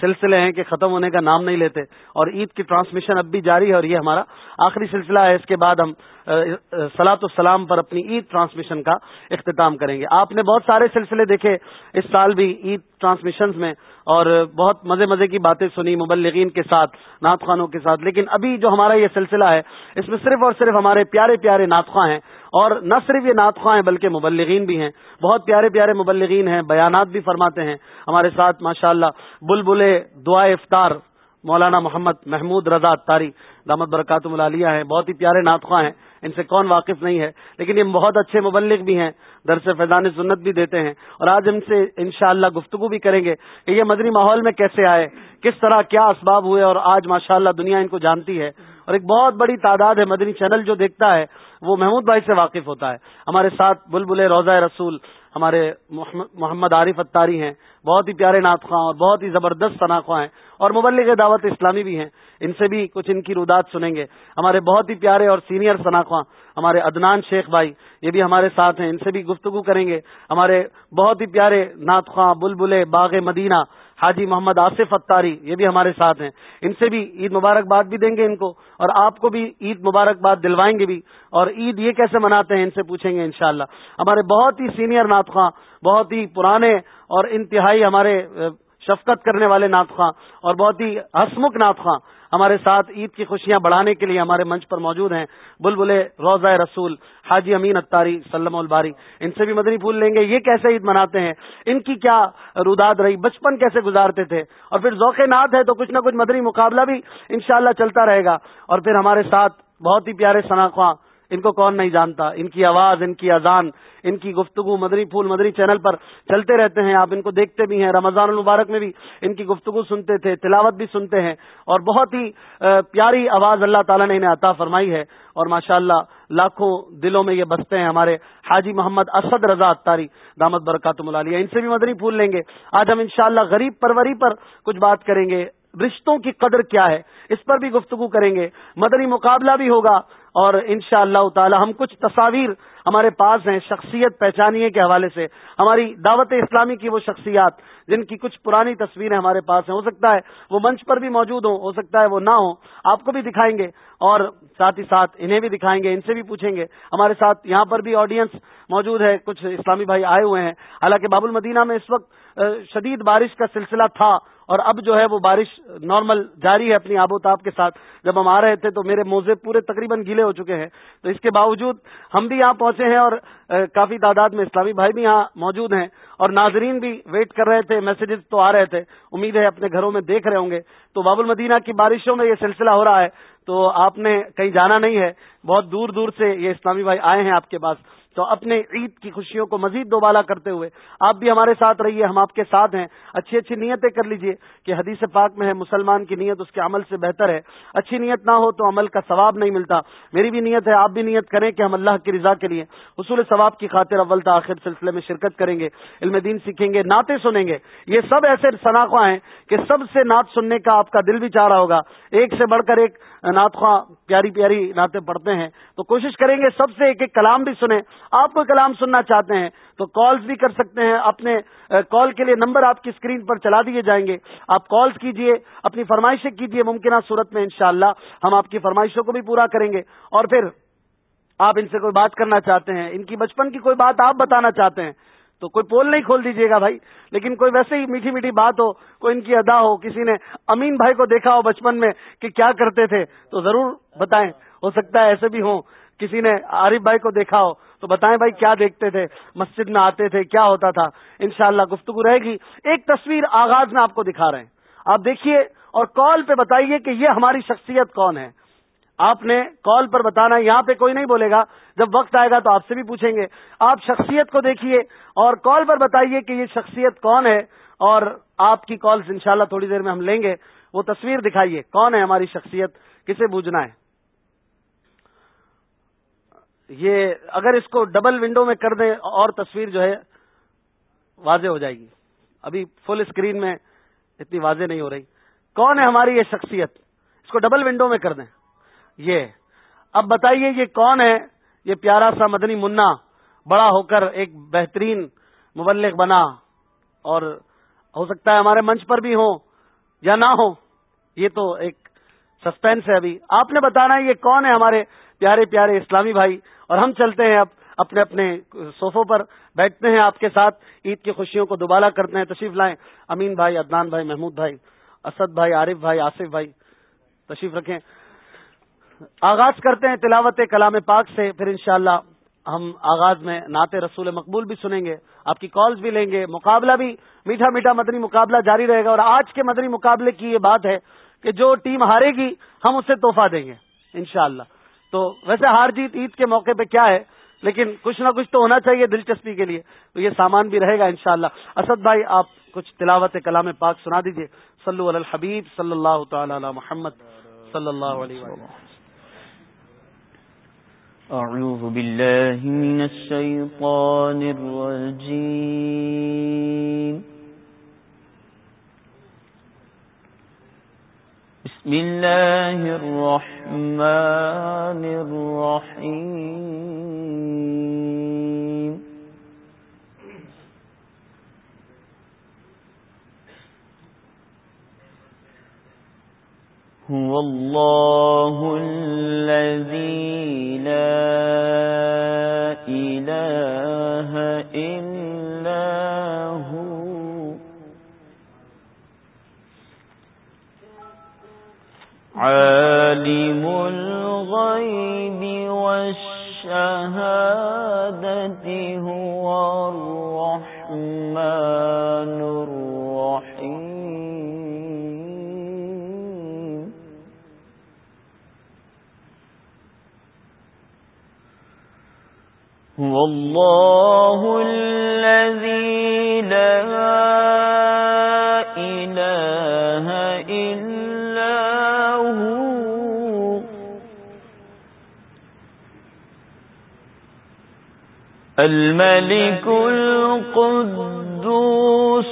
سلسلے ہیں کہ ختم ہونے کا نام نہیں لیتے اور عید کی ٹرانسمیشن اب بھی جاری ہے اور یہ ہمارا آخری سلسلہ ہے اس کے بعد ہم سلاۃ السلام پر اپنی عید ٹرانسمیشن کا اختتام کریں گے۔ آپ نے بہت سارے سلسلے دیکھے اس سال بھی عید ٹرانسمیشن میں اور بہت مزے مزے کی باتیں سنی مبلغین کے ساتھ، نعت خانوں کے ساتھ۔ لیکن ابھی جو ہمارا یہ سلسلہ ہے، اس میں صرف اور صرف ہمارے پیارے پیارے نعتخواں ہیں۔ اور نہ صرف یہ نعتخواں ہیں، بلکہ مبلغین بھی ہیں۔ بہت پیارے پیارے مبلغین ہیں، بیانات بھی فرماتے ہیں۔ ہمارے ساتھ ماشاء اللہ بل دعا افطار مولانا محمد محمود رضا تاری دامت برکات ملالیہ ہیں۔ بہت ہی پیارے ناطخواں ہیں۔ ان سے کون واقف نہیں ہے، لیکن یہ بہت اچھے مبلغ بھی ہیں، درس فیضان سنت بھی دیتے ہیں۔ اور آج ان سے انشاءاللہ گفتگو بھی کریں گے کہ یہ مدنی ماحول میں کیسے آئے، کس طرح کیا اسباب ہوئے، اور آج ماشاءاللہ دنیا ان کو جانتی ہے۔ اور ایک بہت بڑی تعداد ہے مدنی چینل جو دیکھتا ہے۔ وہ محمود بھائی سے واقف ہوتا ہے۔ ہمارے ساتھ بلبل روزہ رسول، ہمارے محمد عارف اتاری ہیں۔ بہت ہی پیارے ناطخواں اور بہت ہی زبردست شناخواں ہیں۔ اور مبلغ دعوت اسلامی بھی ہیں۔ ان سے بھی کچھ ان کی رودات سنیں گے۔ ہمارے بہت ہی پیارے اور سینئر شناخواں ہمارے ادنان شیخ بھائی، یہ بھی ہمارے ساتھ ہیں۔ ان سے بھی گفتگو کریں گے۔ ہمارے بہت ہی پیارے ناطخواں بلبلے باغ مدینہ حاجی محمد آصف اتاری، یہ بھی ہمارے ساتھ ہیں۔ ان سے بھی عید مبارکباد بھی دیں گے ان کو، اور آپ کو بھی عید مبارکباد دلوائیں گے بھی۔ اور عید یہ کیسے مناتے ہیں ان سے پوچھیں گے انشاءاللہ۔ ہمارے بہت ہی سینئر ناطخواں بہت ہی پرانے اور انتہائی ہمارے شفقت کرنے والے ناطخواں اور بہت ہی ہسمکھ ناطخواں ہمارے ساتھ عید کی خوشیاں بڑھانے کے لیے ہمارے منچ پر موجود ہیں بلبلے روزہ رسول حاجی امین اتاری سلم الباری۔ ان سے بھی مدنی پھول لیں گے۔ یہ کیسے عید مناتے ہیں؟ ان کی کیا روداد رہی؟ بچپن کیسے گزارتے تھے؟ اور پھر ذوق نات ہے تو کچھ نہ کچھ مدنی مقابلہ بھی انشاءاللہ چلتا رہے گا۔ اور پھر ہمارے ساتھ بہت ہی پیارے شناخواں ان کو کون نہیں جانتا؟ ان کی آواز، ان کی اذان، ان کی گفتگو مدنی پھول مدنی چینل پر چلتے رہتے ہیں۔ آپ ان کو دیکھتے بھی ہیں۔ رمضان المبارک میں بھی ان کی گفتگو سنتے تھے، تلاوت بھی سنتے ہیں۔ اور بہت ہی پیاری آواز اللہ تعالیٰ نے انہیں عطا فرمائی ہے۔ اور ماشاء اللہ لاکھوں دلوں میں یہ بستے ہیں ہمارے حاجی محمد اسد رضا اتاری دامت برکات ملالیہ ان سے بھی مدنی پھول لیں گے۔ آج ہم انشاءاللہ غریب پروری پر کچھ بات کریں گے۔ رشتوں کی قدر کیا ہے، اس پر بھی گفتگو کریں گے۔ مدنی مقابلہ بھی ہوگا اور ان شاء اللہ تعالی ہم کچھ تصاویر ہمارے پاس ہیں، شخصیت پہچانیے کے حوالے سے۔ ہماری دعوت اسلامی کی وہ شخصیات جن کی کچھ پرانی تصویریں ہمارے پاس ہیں۔ ہو سکتا ہے وہ منچ پر بھی موجود ہوں، ہو سکتا ہے وہ نہ ہو آپ کو بھی دکھائیں گے اور ساتھ ہی ساتھ انہیں بھی دکھائیں گے، ان سے بھی پوچھیں گے۔ ہمارے ساتھ یہاں پر بھی آڈینس موجود ہے، کچھ اسلامی بھائی آئے ہوئے ہیں۔ حالانکہ باب المدینہ میں اس وقت شدید بارش کا سلسلہ تھا۔ اور اب جو ہے وہ بارش نارمل جاری ہے اپنی آب و تاب کے ساتھ۔ جب ہم آ رہے تھے تو میرے موزے پورے تقریباً گیلے ہو چکے ہیں۔ تو اس کے باوجود ہم بھی یہاں پہنچے ہیں اور کافی تعداد میں اسلامی بھائی بھی یہاں موجود ہیں۔ اور ناظرین بھی ویٹ کر رہے تھے میسجز تو آ رہے تھے۔ امید ہے اپنے گھروں میں دیکھ رہے ہوں گے۔ تو باب المدینہ کی بارشوں میں یہ سلسلہ ہو رہا ہے۔ تو آپ نے کہیں جانا نہیں ہے۔ بہت دور دور سے یہ اسلامی بھائی آئے ہیں آپ کے پاس۔ تو اپنے عید کی خوشیوں کو مزید دوبالا کرتے ہوئے آپ بھی ہمارے ساتھ رہیے، ہم آپ کے ساتھ ہیں۔ اچھی اچھی نیتیں کر لیجیے کہ حدیث پاک میں ہے، مسلمان کی نیت اس کے عمل سے بہتر ہے۔ اچھی نیت نہ ہو تو عمل کا ثواب نہیں ملتا۔ میری بھی نیت ہے، آپ بھی نیت کریں کہ ہم اللہ کی رضا کے لیے حصول ثواب کی خاطر اول تاخیر سلسلے میں شرکت کریں گے، علم دین سیکھیں گے، نعتیں سنیں گے۔ یہ سب ایسے شناخواں ہیں کہ سب سے نعت سننے کا آپ کا دل بھی چاہ رہا ہوگا۔ ایک سے بڑھ کر ایک نعت خواہ پیاری پیاری نعتیں پڑھتے ہیں۔ تو کوشش کریں گے سب سے ایک ایک کلام بھی سنیں۔ آپ کو کلام سننا چاہتے ہیں تو کالز بھی کر سکتے ہیں، اپنے کال کے لیے نمبر آپ کی اسکرین پر چلا دیے جائیں گے۔ آپ کالز کیجیے، اپنی فرمائشیں کیجیے ممکنہ صورت میں انشاءاللہ۔ ہم آپ کی فرمائشوں کو بھی پورا کریں گے۔ اور پھر آپ ان سے کوئی بات کرنا چاہتے ہیں، ان کی بچپن کی کوئی بات آپ بتانا چاہتے ہیں، تو کوئی پول نہیں کھول دیجیے گا بھائی۔ لیکن کوئی ویسے ہی میٹھی میٹھی بات ہو، کوئی ان کی ادا ہو، کسی نے امین بھائی کو دیکھا ہو بچپن میں کہ کیا کرتے تھے، تو ضرور بتائیں۔ ہو سکتا ہے ایسے بھی ہوں۔ کسی نے عارف بھائی کو دیکھا ہو تو بتائیں بھائی کیا دیکھتے تھے؟ مسجد میں آتے تھے، کیا ہوتا تھا؟ انشاءاللہ گفتگو رہے گی۔ ایک تصویر آغاز میں آپ کو دکھا رہے ہیں۔ آپ دیکھیے اور کال پہ بتائیے کہ یہ ہماری شخصیت کون ہے۔ آپ نے کال پر بتانا، یہاں پہ کوئی نہیں بولے گا۔ جب وقت آئے گا تو آپ سے بھی پوچھیں گے۔ آپ شخصیت کو دیکھیے اور کال پر بتائیے کہ یہ شخصیت کون ہے اور آپ کی کالز انشاءاللہ تھوڑی دیر میں ہم لیں گے۔ وہ تصویر دکھائیے، کون ہے ہماری شخصیت؟ کسے بوجھنا ہے؟ یہ اگر اس کو ڈبل ونڈو میں کر دیں، اور تصویر جو ہے واضح ہو جائے گی۔ ابھی فل اسکرین میں اتنی واضح نہیں ہو رہی۔ کون ہے ہماری یہ شخصیت؟ اس کو ڈبل ونڈو میں کر دیں۔ یہ۔ اب بتائیے یہ کون ہے؟ یہ پیارا سا مدنی منا، بڑا ہو کر ایک بہترین مبلغ بنا۔ اور ہو سکتا ہے ہمارے منچ پر بھی ہوں یا نہ ہو یہ تو ایک سسپینس ہے ابھی۔ آپ نے بتانا ہے یہ کون ہے ہمارے پیارے پیارے اسلامی بھائی؟ اور ہم چلتے ہیں اب اپنے اپنے صوفوں پر، بیٹھتے ہیں آپ کے ساتھ، عید کی خوشیوں کو دوبارہ کرتے ہیں، تشریف لائیں۔ امین بھائی، عدنان بھائی، محمود بھائی، اسد بھائی، عارف بھائی، آصف بھائی، تشریف رکھیں۔ آغاز کرتے ہیں تلاوت کلام پاک سے، پھر انشاءاللہ ہم آغاز میں نعت رسول مقبول بھی سنیں گے۔ آپ کی کالز بھی لیں گے۔ مقابلہ بھی میٹھا میٹھا مدنی مقابلہ جاری رہے گا۔ اور آج کے مدنی مقابلے کی یہ بات ہے کہ جو ٹیم ہارے گی، ہم اسے تحفہ دیں گے، انشاءاللہ۔ تو ویسے ہار جیت، عید کے موقع پہ کیا ہے، لیکن کچھ نہ کچھ تو ہونا چاہیے دلچسپی کے لیے۔ تو یہ سامان بھی رہے گا، انشاءاللہ۔ اسد بھائی، آپ کچھ تلاوت کلام پاک سنا دیجیے صلو علی الحبیب صلی اللہ تعالی علی محمد صلی اللہ علیہ وسلم۔ أعوذ بالله من الشيطان الرجيم بسم الله الرحمن الرحيم. هو الله الذي لا إله إلا هو. عالم الغيب والشهادة هو الرحمن الرحيم. هو الله الذي لا الملك القدوس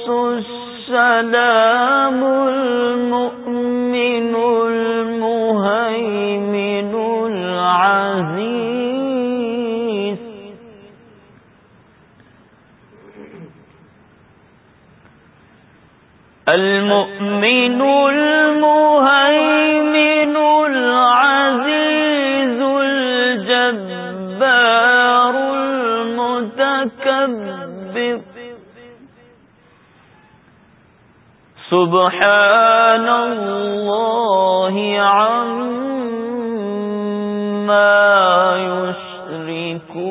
السلام المؤمن المهيمن العزيز. المؤمن المهيمن سبحان اللہ عما يشركون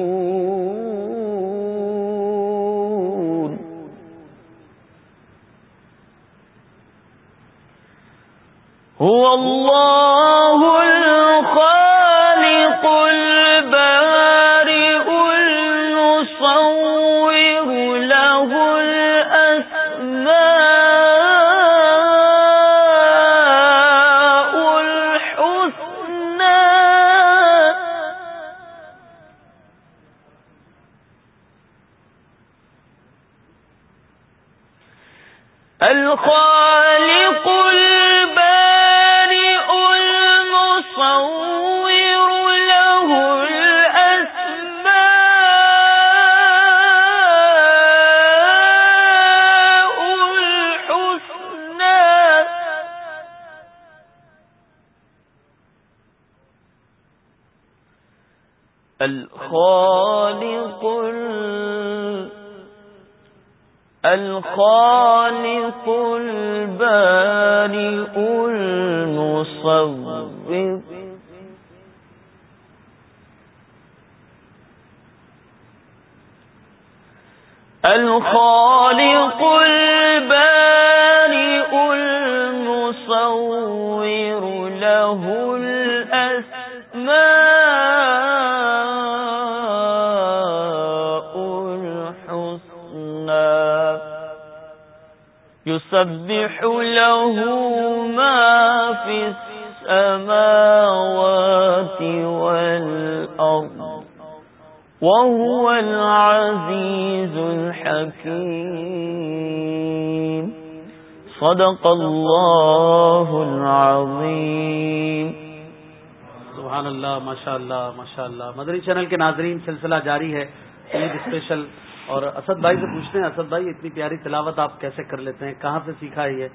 هو الله الخالق الخالق البارئ المصور الخالق البارئ المصور له يسبح له ما في السماوات والأرض وهو العزيز الحكيم صدق الله العظيم سبحان اللہ ماشاء اللہ ماشاء اللہ مدری چینل کے ناظرین، سلسلہ جاری ہے۔ عید اسپیشل اور اسد بھائی سے پوچھتے ہیں اسد بھائی اتنی پیاری تلاوت آپ کیسے کر لیتے ہیں؟ کہاں سے سیکھا ہے یہ؟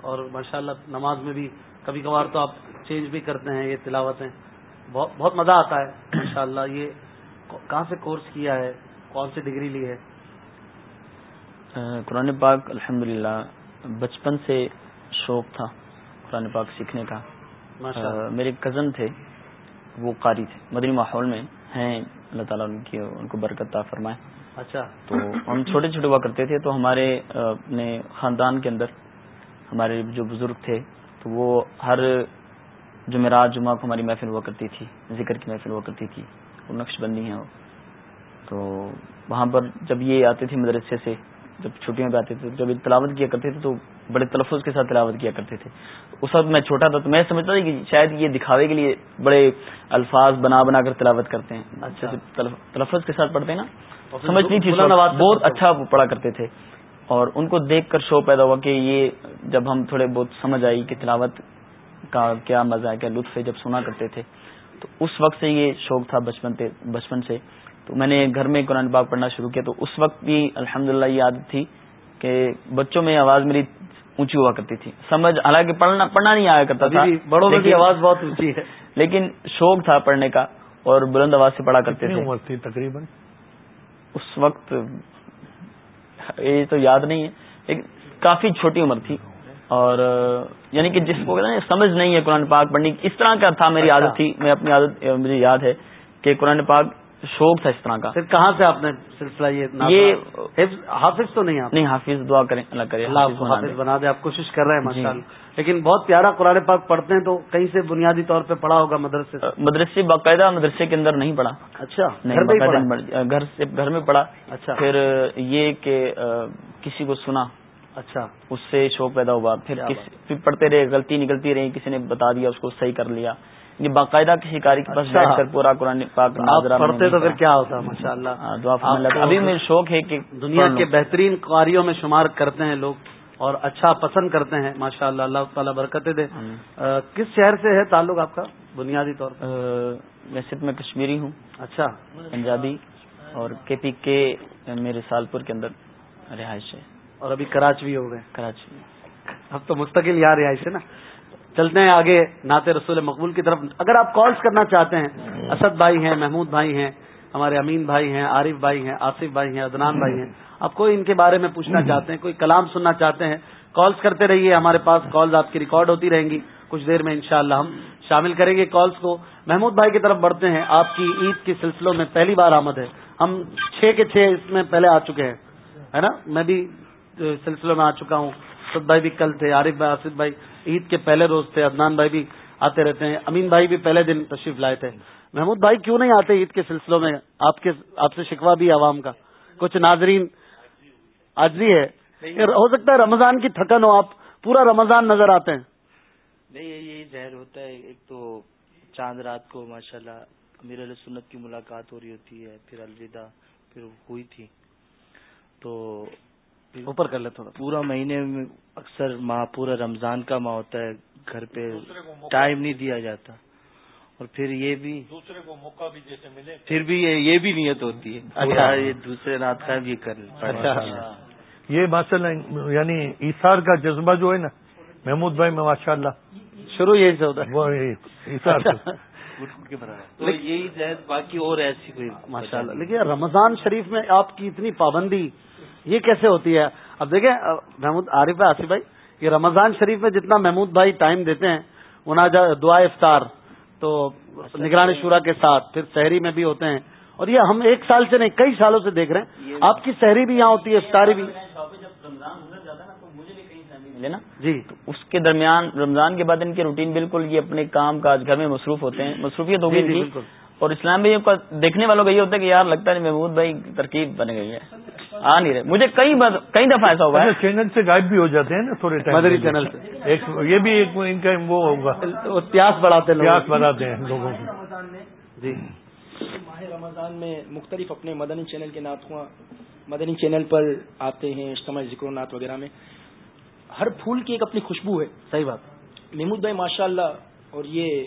اور ماشاءاللہ نماز میں بھی کبھی کبھار تو آپ چینج بھی کرتے ہیں یہ تلاوتیں۔ بہت مزہ آتا ہے ماشاءاللہ۔ یہ کہاں سے کورس کیا ہے؟ کون سی ڈگری لی ہے؟ قرآن پاک الحمد بچپن سے شوق تھا قرآن پاک سیکھنے کا۔ میرے کزن تھے وہ قاری تھے مدنی ماحول میں ہیں۔ اللہ تعالیٰ ان کی ان کو برکت فرمائے۔ اچھا۔ تو ہم چھوٹے چھوٹے ہوا کرتے تھے تو ہمارے اپنے خاندان کے اندر ہمارے جو بزرگ تھے، تو وہ ہر جمعرات، جمعہ کو ہماری محفل ہوا کرتی تھی، ذکر کی محفل ہوا کرتی تھی، وہ نقش بندی ہیں وہ۔ تو وہاں پر جب یہ آتے تھے مدرسے سے جب چھٹیاں پہ آتے تھے جب تلاوت کیا کرتے تھے تو بڑے تلفظ کے ساتھ تلاوت کیا کرتے تھے۔ اس وقت میں چھوٹا تھا تو میں سمجھتا تھا کہ شاید یہ دکھاوے کے لیے بڑے الفاظ بنا بنا کر تلاوت کرتے ہیں۔ اچھا تلفظ کے ساتھ پڑھتے ہیں نا؟ سمجھ نہیں تھی بہت اچھا پڑھا کرتے تھے۔ اور ان کو دیکھ کر شو پیدا ہوا کہ یہ جب ہم تھوڑے بہت سمجھ آئی کہ تلاوت کا کیا مزہ ہے کیا لطف ہے جب سنا کرتے تھے۔ تو اس وقت سے یہ شوق تھا بچپن بچپن سے۔ تو میں نے گھر میں قرآن پاک پڑھنا شروع کیا تو اس وقت بھی الحمد یہ عادت تھی کہ بچوں میں آواز میری اونچی ہوا کرتی تھی۔ سمجھ حالانکہ پڑھنا پڑھنا نہیں آیا کرتا تھا بڑوں میں آواز بہت اونچی ہے۔ لیکن شوق تھا پڑھنے کا اور بلند آواز سے پڑھا کرتے تھے۔ تقریباً؟ اس وقت یہ تو یاد نہیں ہے لیکن کافی چھوٹی عمر تھی۔ اور یعنی کہ جس کو سمجھ نہیں ہے قرآن پاک پڑھنے کی اس طرح کا تھا میری اچھا۔ عادت تھی۔ میں اپنی عادت مجھے یاد ہے کہ قرآن پاک شوق تھا اس طرح کا۔ پھر کہاں سے آپ نے سلسلہ یہ حافظ تو نہیں نہیں حافظ دعا کریں اللہ کرے اللہ حافظ بنا دے۔ آپ کوشش کر رہے ہیں جی۔ لیکن بہت پیارا قرآن پاک پڑھتے ہیں تو کہیں سے بنیادی طور پہ پڑھا ہوگا مدرسے مدرسے باقاعدہ مدرسے کے اندر نہیں پڑھا۔ اچھا گھر سے گھر میں پڑھا۔ اچھا۔ پھر یہ کہ کسی کو سنا۔ اچھا۔ اس سے شوق پیدا ہوا۔ پھر پڑھتے رہے غلطی نکلتی رہی کسی نے بتا دیا اس کو صحیح کر لیا۔ یہ باقاعدہ کسی کاری کے پاس بیٹھ کر پورا قرآن پاک پڑھتے تو پھر کیا ہوتا ماشاء اللہ ہاں، دعا ابھی میرے شوق ہے کہ دنیا کے بہترین قاریوں میں شمار کرتے ہیں لوگ اور اچھا پسند کرتے ہیں۔ ماشاء اللہ اللہ تعالیٰ برکتیں دے۔ کس شہر سے ہے تعلق آپ کا؟ بنیادی طور پر۔ ویسے تو میں کشمیری ہوں۔ اچھا۔ پنجابی اور کے پی کے میرے سالپور کے اندر رہائش ہے۔ اور ابھی کراچی بھی ہو گئے۔ کراچی اب تو مستقل یہاں رہائش ہے نا۔ چلتے ہیں آگے نعت رسول مقبول کی طرف۔ اگر آپ کالس کرنا چاہتے ہیں، اسد بھائی ہیں، محمود بھائی ہیں، ہمارے امین بھائی ہیں، عارف بھائی ہیں، آصف بھائی ہیں ادنان بھائی ہیں، آپ کوئی ان کے بارے میں پوچھنا چاہتے ہیں، کوئی کلام سننا چاہتے ہیں کالس کرتے رہیے، ہمارے پاس کالز آپ کی ریکارڈ ہوتی رہیں گی۔ کچھ دیر میں انشاءاللہ ہم شامل کریں گے کالس کو۔ محمود بھائی کی طرف بڑھتے ہیں۔ آپ کی عید کے سلسلوں میں پہلی بار آمد ہے۔ ہم چھ کے چھ اس میں پہلے آ چکے ہیں، ہے نا؟ میں بھی سلسلوں میں آ چکا ہوں۔ سد بھائی بھی کل تھے، عارف بھائی، آصف بھائی۔ عید کے پہلے روز تھے عدنان بھائی بھی آتے رہتے ہیں۔ امین بھائی بھی پہلے دن تشریف لائے تھے۔ محمود بھائی کیوں نہیں آتے عید کے سلسلوں میں؟ آپ کے آپ سے شکوا بھی عوام کا۔ کچھ ناظرین آج بھی ہے۔ ہو سکتا ہے رمضان کی تھکن ہو آپ پورا رمضان نظر آتے ہیں۔ نہیں یہی ظاہر ہوتا ہے۔ ایک تو چاند رات کو ماشاء اللہ امیر علیہ سنت کی ملاقات ہو رہی ہوتی ہے پھر الوداع پھر ہوئی تھی۔ تو اوپر کر لے تھوڑا۔ پورا مہینے میں اکثر ماہ پورا رمضان کا ماہ ہوتا ہے گھر پہ ٹائم نہیں دیا جاتا۔ اور پھر یہ بھی دوسرے کو موقع بھی جیسے ملے۔ پھر بھی یہ بھی نیت ہوتی ہے۔ اچھا۔ یہ دوسرے رات کا بھی کر اچھا۔ یہ ماشاء اللہ یعنی ایسار کا جذبہ جو ہے نا محمود بھائی میں ماشاء اللہ شروع یہی سے ہوتا ہے۔ تو یہی باقی اور ایسی کوئی ماشاء اللہ لیکن رمضان شریف میں آپ کی اتنی پابندی یہ کیسے ہوتی ہے؟ اب دیکھیں محمود عارف آصف بھائی یہ رمضان شریف میں جتنا محمود بھائی ٹائم دیتے ہیں انہیں دعا افطار تو نگرانی شورا کے ساتھ پھر شہری میں بھی ہوتے ہیں۔ اور یہ ہم ایک سال سے نہیں کئی سالوں سے دیکھ رہے ہیں۔ آپ کی شہری بھی یہاں ہوتی ہے افطاری بھی۔ نا جی۔ اس کے درمیان رمضان کے بعد ان کے روٹین بالکل یہ اپنے کام کاج گھر میں مصروف ہوتے ہیں۔ مصروفیت ہو اور اسلام بھائی کا دیکھنے والوں کا یہ ہوتا ہے کہ یار لگتا ہے محمود بھائی ترکیب بن گئی ہے۔ آ نہیں رہے۔ مجھے کئی کئی دفعہ ایسا ہوا ہے۔ اچھا، چینل سے غائب بھی ہو جاتے ہیں نا تھوڑے مدری چینل سے۔ یہ بھی ایک ان کا وہ ہوگا۔ پیاس بڑھاتے ہیں پیاس بڑھاتے ہیں لوگوں کو جی۔ ماہ رمضان میں مختلف اپنے مدنی چینل کے نعت مدنی چینل پر آتے ہیں اجتماع ذکر و نعت وغیرہ میں۔ ہر پھول کی ایک اپنی خوشبو ہے۔ صحیح بات۔ محمود بھائی ماشاء اللہ اور یہ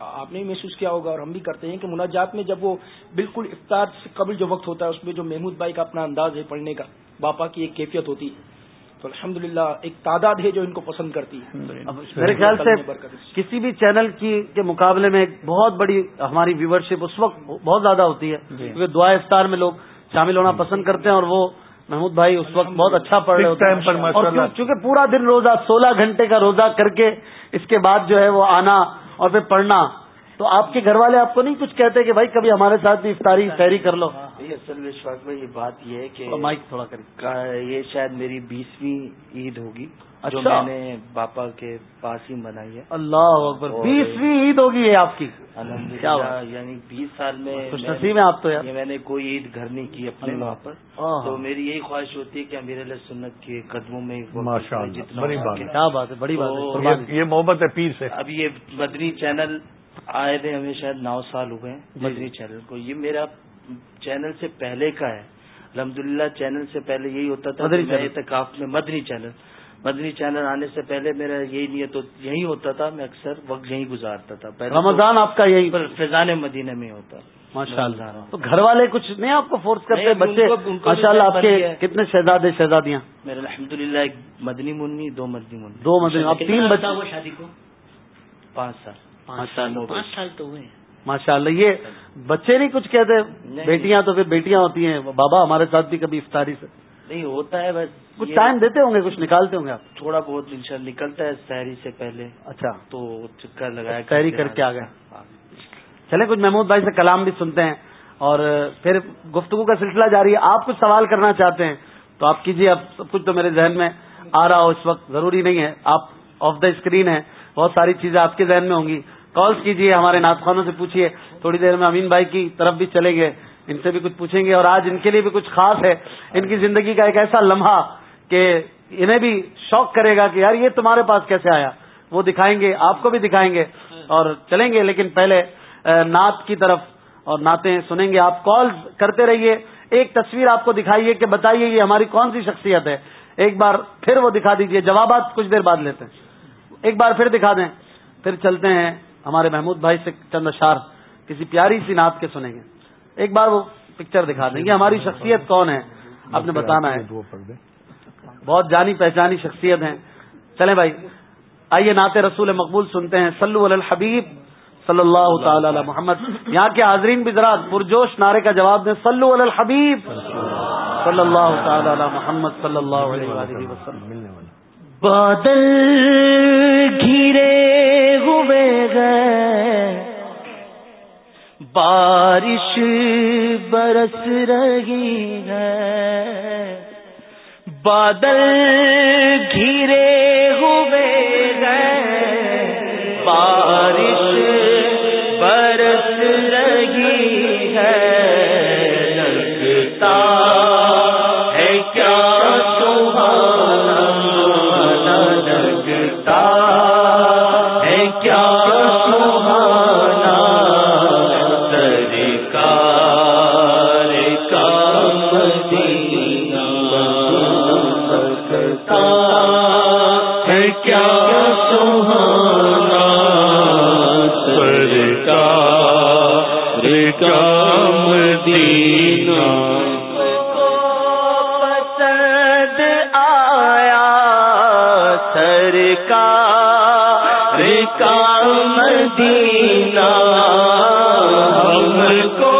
آپ نے بھی محسوس کیا ہوگا اور ہم بھی کرتے ہیں کہ مناجات میں جب وہ بالکل افطار سے قبل جو وقت ہوتا ہے اس میں جو محمود بھائی کا اپنا انداز ہے پڑھنے کا باپا کی ایک کیفیت ہوتی ہے۔ تو الحمدللہ ایک تعداد ہے جو ان کو پسند کرتی ہے۔ میرے خیال سے کسی بھی چینل کی کے مقابلے میں ایک بہت بڑی ہماری ویورشپ اس وقت بہت زیادہ ہوتی ہے۔ جی۔ کیونکہ دعا افطار میں لوگ شامل ہونا پسند کرتے ہیں اور وہ محمود بھائی اس وقت بہت اچھا پڑھ رہے ہوتے ہیں۔ چونکہ پورا دن روزہ سولہ گھنٹے کا روزہ کر کے اس کے بعد جو ہے وہ آنا اور پھر پڑھنا۔ تو آپ کے گھر والے آپ کو نہیں کچھ کہتے کہ بھائی کبھی ہمارے ساتھ بھی افطاری سحری کر لو۔ یہ اصل میں اشفاق بھائی یہ بات یہ ہے کہ مائک تھوڑا کریں۔ کا- یہ شاید میری بیسویں عید ہوگی۔ جو اچھا۔ میں نے باپا کے پاس ہی منائی ہے اللہ اکبر بیسویں عید ہوگی یہ آپ کی الحمد یعنی بیس سال میں نصیب ہیں آپ تو یار یہ میں نے کوئی عید گھر نہیں کی اپنے۔ وہاں پر تو۔ میری یہی خواہش ہوتی ہے کہ امیر علیہ سنت کے قدموں میں جتنا بڑی ہو بات سکے۔ ہے۔ کیا بات ہے بڑی بات ہے تو- قربانی۔ یہ- محبت ہے پیر سے اب یہ مدنی چینل آئے تھے ہمیں شاید نو سال ہوئے ہیں جی، مدنی چینل کو یہ میرا چینل سے پہلے کا ہے الحمدللہ چینل سے پہلے یہی ہوتا تھا۔ اعتکاف میں مدنی چینل مدنی چینل آنے سے پہلے میرا یہی نیت یہی ہوتا تھا میں اکثر وقت یہیں گزارتا تھا۔ رمضان آپ کا یہی پر فیضان مدینہ میں ہوتا۔ ماشاء اللہ۔ تو گھر والے کچھ نہیں آپ کو فورس کرتے؟ بچے؟ کو- کو ماشاء اللہ آپ کے۔ کتنے شہزادے شہزادیاں؟ میرا الحمدللہ ایک مدنی منی دو مدنی منی۔ دو مدنی اب تین بچے شادی کو؟ پانچ سال۔ ماشاء اللہ پانچ سال تو ہوئے ماشاء اللہ یہ بچے نہیں کچھ کہتے؟ بیٹیاں تو پھر بیٹیاں ہوتی ہیں۔ بابا ہمارے ساتھ بھی کبھی افطاری سے نہیں ہوتا ہے بس کچھ ٹائم دیتے ہوں گے کچھ نکالتے ہوں گے آپ؟ تھوڑا بہت انشاءاللہ نکلتا ہے شہری سے پہلے۔ اچھا۔ تو چکر لگایا سحری کر کے آ گئے۔ چلے کچھ محمود بھائی سے کلام بھی سنتے ہیں۔ اور پھر گفتگو کا سلسلہ جاری ہے۔ آپ کچھ سوال کرنا چاہتے ہیں تو آپ کیجیے اب سب کچھ تو میرے ذہن میں آ رہا ہو اس وقت ضروری نہیں ہے۔ آپ آف دا اسکرین ہیں بہت ساری چیزیں آپ کے ذہن میں ہوں گی۔ کالس کیجیے ہمارے ناطخانوں سے پوچھیے۔ تھوڑی دیر میں امین بھائی کی طرف بھی چلیں گے۔ ان سے بھی کچھ پوچھیں گے اور آج ان کے لیے بھی کچھ خاص ہے۔ ان کی زندگی کا ایک ایسا لمحہ کہ انہیں بھی شوق کرے گا کہ یار یہ تمہارے پاس کیسے آیا؟ وہ دکھائیں گے، آپ کو بھی دکھائیں گے اور چلیں گے، لیکن پہلے نعت کی طرف اور نعتیں سنیں گے۔ آپ کال کرتے رہیے، ایک تصویر آپ کو دکھائیے کہ بتائیے یہ ہماری کون سی شخصیت ہے۔ ایک بار پھر وہ دکھا دیجیے جوابات کچھ دیر بعد لیتے ہیں۔ ایک بار پھر دکھا دیں، پھر چلتے ہیں ہمارے محمود بھائی سے چند اشار کسی پیاری سی نعت کے سنیں گے۔ ایک بار وہ پکچر دکھا دیں گے۔ ہماری شخصیت کون ہے؟ آپ نے بتانا ہے۔ بہت جانی پہچانی شخصیت ہیں۔ چلیں بھائی آئیے نعت رسول مقبول سنتے ہیں۔ علی الحبیب صلی اللہ تعالی علی محمد۔ یہاں کے حاضرین بھی ذرا پرجوش نعرے کا جواب دیں۔ علی الحبیب صلی اللہ تعالی علی محمد صلی اللہ علیہ وسلم۔ بادل گھرے ہوئے گئے۔ بارش برس رہی ہے۔ بادل گھیرے ہوئے گئے بارش مدینہ۔ پسند آیا سرکار کا مدینہ۔ ہم کو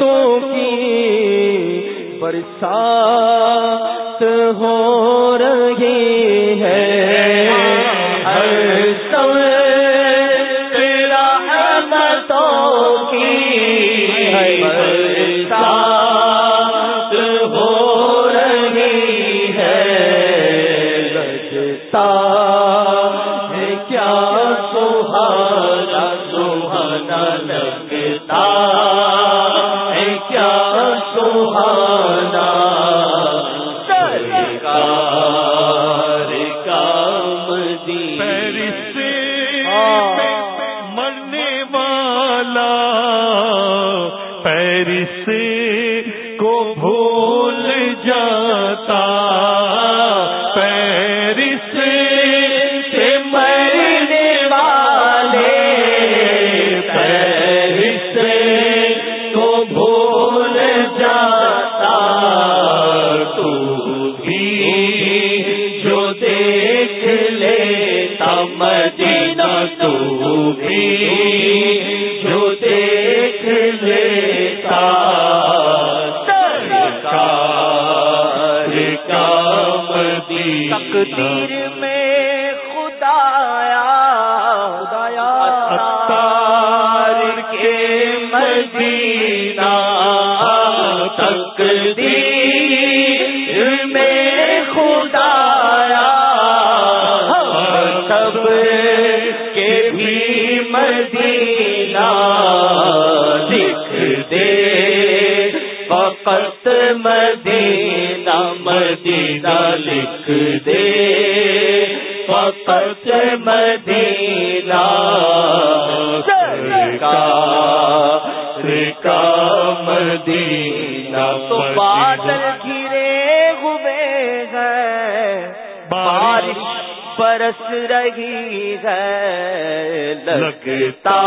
رحمتوں کی برسات ہو رہی ہے۔ تقدیر میں خدایا خدایا ستار کے مدینہ تقدیر میں خدایا سب کے بھی مدینہ لکھ دے۔ فقط مدینہ مدینہ لکھ مدینہ تو بادل گرے ہوئے ہیں بارش برس رہی ہے لگتا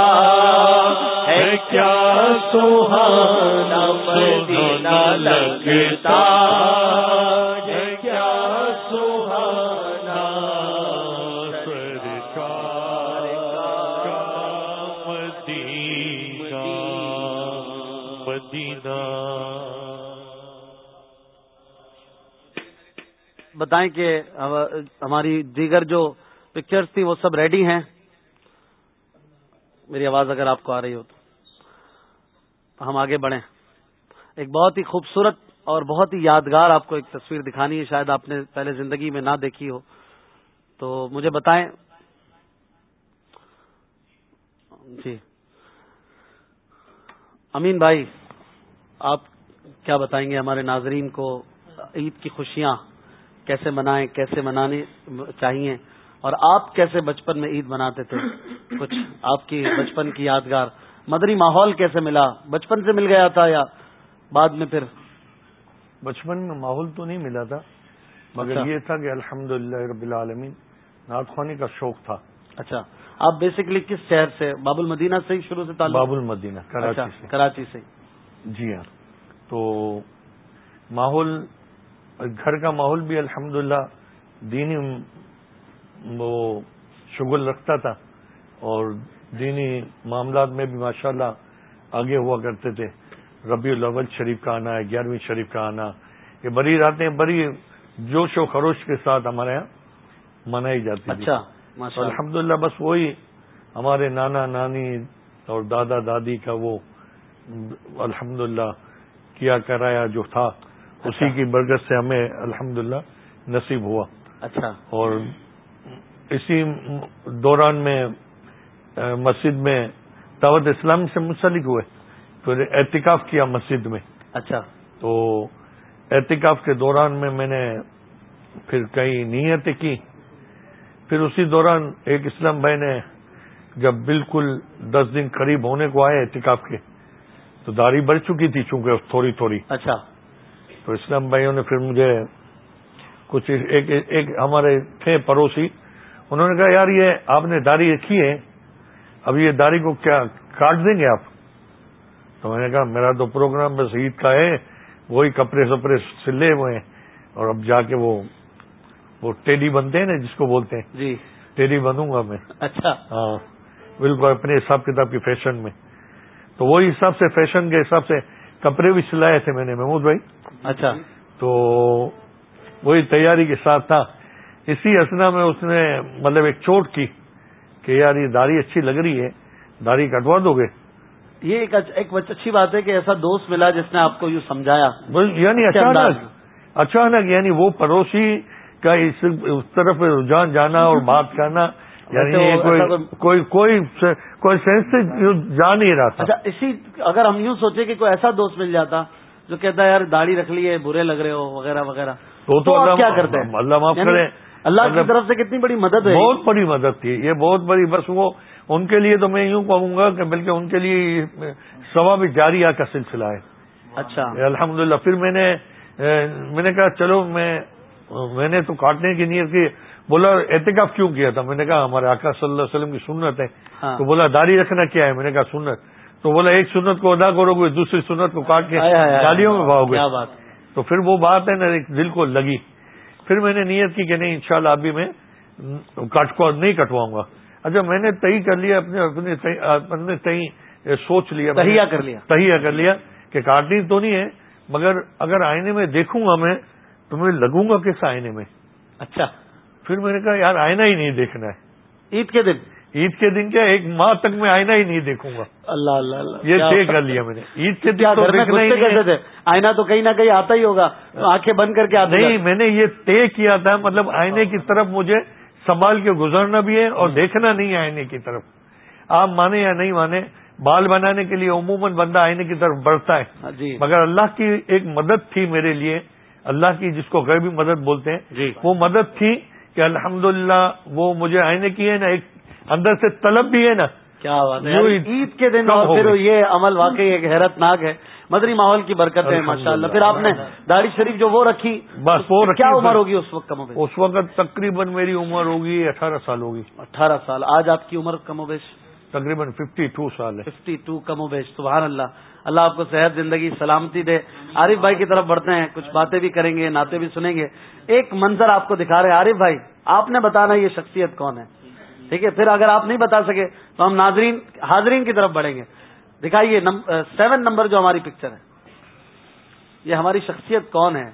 بتائیں کہ ہماری دیگر جو پکچرز تھی وہ سب ریڈی ہیں؟ میری آواز اگر آپ کو آ رہی ہو تو ہم آگے بڑھیں۔ ایک بہت ہی خوبصورت اور بہت ہی یادگار آپ کو ایک تصویر دکھانی ہے، شاید آپ نے پہلے زندگی میں نہ دیکھی ہو۔ تو مجھے بتائیں۔ جی۔ امین بھائی، آپ کیا بتائیں گے ہمارے ناظرین کو عید کی خوشیاں؟ کیسے منائیں کیسے منانی چاہیے اور آپ کیسے بچپن میں عید مناتے تھے؟ کچھ آپ کی بچپن کی یادگار مدری ماحول کیسے ملا؟ بچپن سے مل گیا تھا یا بعد میں پھر؟ بچپن میں ماحول تو نہیں ملا تھا مگر اچھا۔ یہ تھا کہ الحمد رب العالمین نعت خوانی کا شوق تھا۔ اچھا۔ آپ بیسکلی کس شہر سے؟ باب المدینہ سے ہی شروع سے تعلق؟ باب المدینہ کراچی اچھا، سے۔ کراچی سے۔ جی ہاں۔ تو ماحول گھر کا ماحول بھی الحمد دینی وہ شگل رکھتا تھا اور دینی معاملات میں بھی ماشاءاللہ آگے ہوا کرتے تھے۔ ربیع الاول شریف کا آنا ہے گیارہویں شریف کا آنا۔ یہ بڑی راتیں بڑی جوش و خروش کے ساتھ ہمارے یہاں منائی جاتی اچھا اللہ الحمدللہ بس وہی ہمارے نانا نانی اور دادا دادی کا وہ الحمدللہ کیا کرایا جو تھا۔ اسی کی برکت سے ہمیں الحمدللہ نصیب ہوا۔ اچھا۔ اور اسی دوران میں مسجد میں دعوت اسلام سے منسلک ہوئے۔ پھر احتکاف کیا مسجد میں۔ اچھا۔ تو احتکاف کے دوران میں میں نے پھر کئی نیتیں کی۔ پھر اسی دوران ایک اسلام بھائی نے جب بالکل دس دن قریب ہونے کو آئے احتکاف کے تو داڑھی بڑھ چکی تھی چونکہ تھوڑی تھوڑی۔ اچھا۔ تو اسلام بھائیوں نے پھر مجھے کچھ ایک ایک ہمارے تھے پڑوسی انہوں نے کہا یار یہ آپ نے داڑھی رکھی ہے اب یہ داڑھی کو کیا کاٹ دیں گے آپ؟ تو میں نے کہا میرا تو پروگرام بس عید کا ہے وہی کپڑے سپڑے سلے ہوئے ہیں اور اب جا کے وہ وہ ٹیڈی بنتے ہیں نا جس کو بولتے ہیں۔ جی۔ ٹیڈی بنوں گا میں۔ اچھا۔ ہاں بالکل اپنے حساب کتاب کی فیشن میں۔ تو وہی حساب سے فیشن کے حساب سے کپڑے بھی سلائے تھے میں نے محمود بھائی۔ اچھا۔ تو وہی تیاری کے ساتھ تھا۔ اسی اسنا میں اس نے مطلب ایک چوٹ کی کہ یار یہ داڑھی اچھی لگ رہی ہے داڑھی کٹوا دو گے۔ یہ ایک ایک اچھی بات ہے کہ ایسا دوست ملا جس نے آپ کو یوں سمجھایا۔ یعنی اچانک اچانک یعنی وہ پڑوسی کا اس طرف رجحان جانا اور بات کرنا یعنی کوئی کوئی کوئی کوئی سینس سے جا نہیں رہا تھا۔ اچھا اسی اگر ہم یوں سوچے کہ کوئی ایسا دوست مل جاتا جو کہتا ہے یار داڑھی رکھ لیے برے لگ رہے ہو وغیرہ وغیرہ تو تو کیا کرتے ہیں؟ اللہ معاف یعنی کرے اللہ کی مطلب- طرف سے کتنی بڑی مدد ہے بہت بڑی مدد تھی۔ یہ بہت بڑی بس وہ ان کے لیے تو میں یوں کہوں گا کہ بلکہ ان کے لیے سوا بھی جاریہ کا سلسلہ ہے۔ اچھا۔ الحمدللہ پھر میں نے میں نے کہا چلو میں میں نے تو کاٹنے کی نیت کی۔ بولا احتکاف کیوں کیا تھا؟ میں نے کہا ہمارے آقا صلی اللہ علیہ وسلم کی سنت ہے. ہاں۔ تو بولا داڑھی رکھنا کیا ہے؟ میں نے کہا سنت. تو بولا ایک سنت کو ادا کرو گے دوسری سنت کو کاٹ کے۔ گالیوں میں بھاؤ گے۔ تو پھر وہ بات ہے نا دل کو لگی۔ پھر میں نے نیت کی کہ نہیں انشاءاللہ ابھی میں نہیں کٹواؤں گا۔ اچھا میں نے طے کر لیا اپنے اپنے طے سوچ لیا۔ تہیہ کر لیا۔ تہیہ کر لیا کہ کاٹنی تو نہیں ہے مگر اگر آئینے میں دیکھوں گا میں تو میں لگوں گا کس آئینے میں۔ اچھا۔ پھر میں نے کہا یار آئینہ ہی نہیں دیکھنا ہے۔ عید کے دن۔ عید کے دن کیا ایک ماہ تک میں آئینہ ہی نہیں دیکھوں گا؟ اللہ اللہ اللہ۔ یہ طے کر لیا میں نے۔ عید کے دن تو دیکھنا ہی نہیں تھے؟ آئینہ تو کہیں نہ کہیں آتا ہی ہوگا۔ آنکھیں بند کر کے آتے نہیں میں نے یہ طے کیا تھا مطلب آئینے کی طرف مجھے سنبھال کے گزرنا بھی ہے اور دیکھنا نہیں ہے آئینے کی طرف۔ آپ مانے یا نہیں مانے بال بنانے کے لیے عموماً بندہ آئینے کی طرف بڑھتا ہے۔ ہاں، جی۔ مگر اللہ کی ایک مدد تھی میرے لیے۔ اللہ کی جس کو غیبی مدد بولتے ہیں جی۔ وہ مدد تھی کہ الحمدللہ وہ مجھے آئینے کی ہے نا ایک اندر سے طلب بھی ہے نا۔ کیا بات ہے۔ عید کے دن اور پھر۔ یہ عمل واقعی ایک حیرت ناک ہے۔ مدری ماحول کی برکت ہے ماشاء اللہ پھر آپ نے داڑھی شریف جو وہ رکھی بس وہ کیا عمر ہوگی اس وقت کم و بیش؟ اس وقت تقریباً میری عمر ہوگی اٹھارہ سال ہوگی۔ اٹھارہ سال۔ آج آپ کی عمر کم و بیش؟ تقریباً ففٹی ٹو سال ہے۔ ففٹی ٹو کم و بیش سبحان اللہ۔ اللہ آپ کو صحت زندگی سلامتی دے۔ عارف بھائی کی طرف بڑھتے ہیں کچھ باتیں بھی کریں گے ناطے بھی سنیں گے۔ ایک منظر آپ کو دکھا رہے ہیں۔ عارف بھائی آپ نے بتانا یہ شخصیت کون ہے؟ ٹھیک ہے پھر اگر آپ نہیں بتا سکے تو ہم ناظرین حاضرین کی طرف بڑھیں گے۔ دکھائیے سیون نمبر جو ہماری پکچر ہے۔ یہ ہماری شخصیت کون ہے؟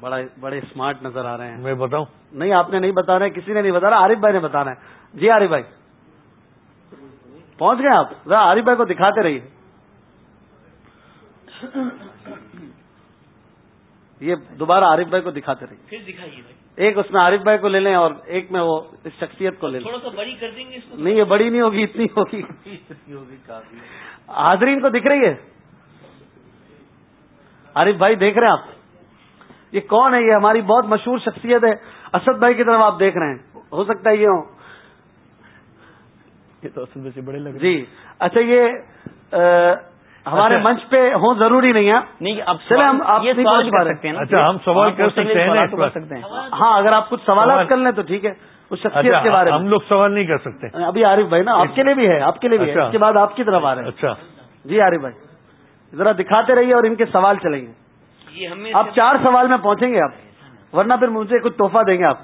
بڑا بڑے اسمارٹ نظر آ رہے ہیں۔ میں بتاؤں؟ نہیں آپ نے نہیں بتانا ہے کسی نے نہیں بتانا عارف بھائی نے بتانا ہے۔ جی عارف بھائی۔ پہنچ گئے آپ؟ ذرا عارف بھائی کو دکھاتے رہیے۔ یہ دوبارہ عارف بھائی کو دکھاتے رہیے۔ پھر دکھائیے ایک اس میں عارف بھائی کو لے لیں اور ایک میں وہ اس شخصیت کو لے لیں۔ تھوڑا سا بڑی کر دیں گے اس کو؟ نہیں یہ بڑی نہیں ہوگی اتنی ہوگی۔ حاضرین کو دکھ رہی ہے؟ عارف بھائی دیکھ رہے ہیں آپ؟ یہ کون ہے؟ یہ ہماری بہت مشہور شخصیت ہے۔ اسد بھائی کی طرف آپ دیکھ رہے ہیں۔ ہو سکتا ہے یہ ہو یہ تو اصل میں سے بڑے لگ رہے جی اچھا یہ ہمارے اچھا۔ منچ پہ ہوں ضروری نہیں ہے۔ نہیں اب چلے ہم آپ یہ سوال کر سکتے ہیں اچھا، ہم سوال کر سکتے ہیں ہاں اگر آپ کچھ سوالات سوال- کر لیں تو ٹھیک ہے۔ اس شخصیت کے اچھا بارے ہم میں لوگ سوال نہیں کر سکتے۔ ابھی عارف بھائی نا آپ کے لیے بھی ہے آپ کے لیے بھی ہے۔ اچھا۔ اس کے بعد آپ کی طرف آ رہے ہیں۔ اچھا۔ جی عارف بھائی ذرا دکھاتے رہیے اور ان کے سوال چلیں گے۔ آپ چار سوال میں پہنچیں گے آپ ورنہ پھر مجھے کچھ تحفہ دیں گے آپ۔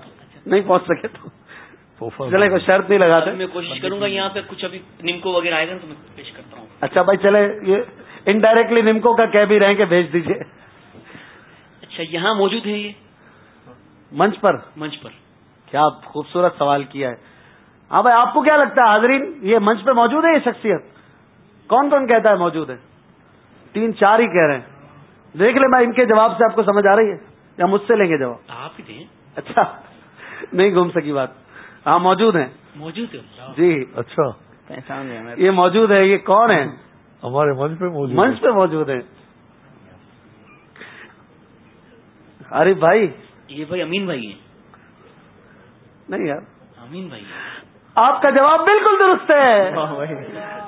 نہیں پہنچ سکے تو۔ چلے کوئی شرط نہیں لگاتے؟ میں کوشش کروں گا یہاں پہ کچھ ابھی نمکو وغیرہ آئے گا تو میں پیش کرتا ہوں۔ اچھا بھائی چلے یہ انڈائریکٹلی نمکو کا کہہ بھی رہے ہیں کہ بھیج دیجیے اچھا یہاں موجود ہے یہ؟ منچ پر؟ منچ پر۔ کیا خوبصورت سوال کیا ہے۔ ہاں بھائی آپ کو کیا لگتا ہے حاضرین یہ منچ پہ موجود ہے یہ شخصیت؟ کون کون کہتا ہے موجود ہے؟ تین چار ہی کہہ رہے ہیں۔ دیکھ لیں بھائی ان کے جواب سے آپ کو سمجھ آ رہی ہے یا مجھ سے لیں گے جواب؟ آپ ہی تھے اچھا نہیں گھوم سکی بات۔ ہاں موجود ہیں۔ موجود ہے جی۔ اچھا۔ پہچان یہ موجود ہے یہ کون ہے ہمارے منچ پہ موجود منچ پہ موجود ہے عارف بھائی۔ یہ بھائی امین بھائی ہیں۔ نہیں یار۔ امین بھائی ہیں۔ آپ کا جواب بالکل درست ہے۔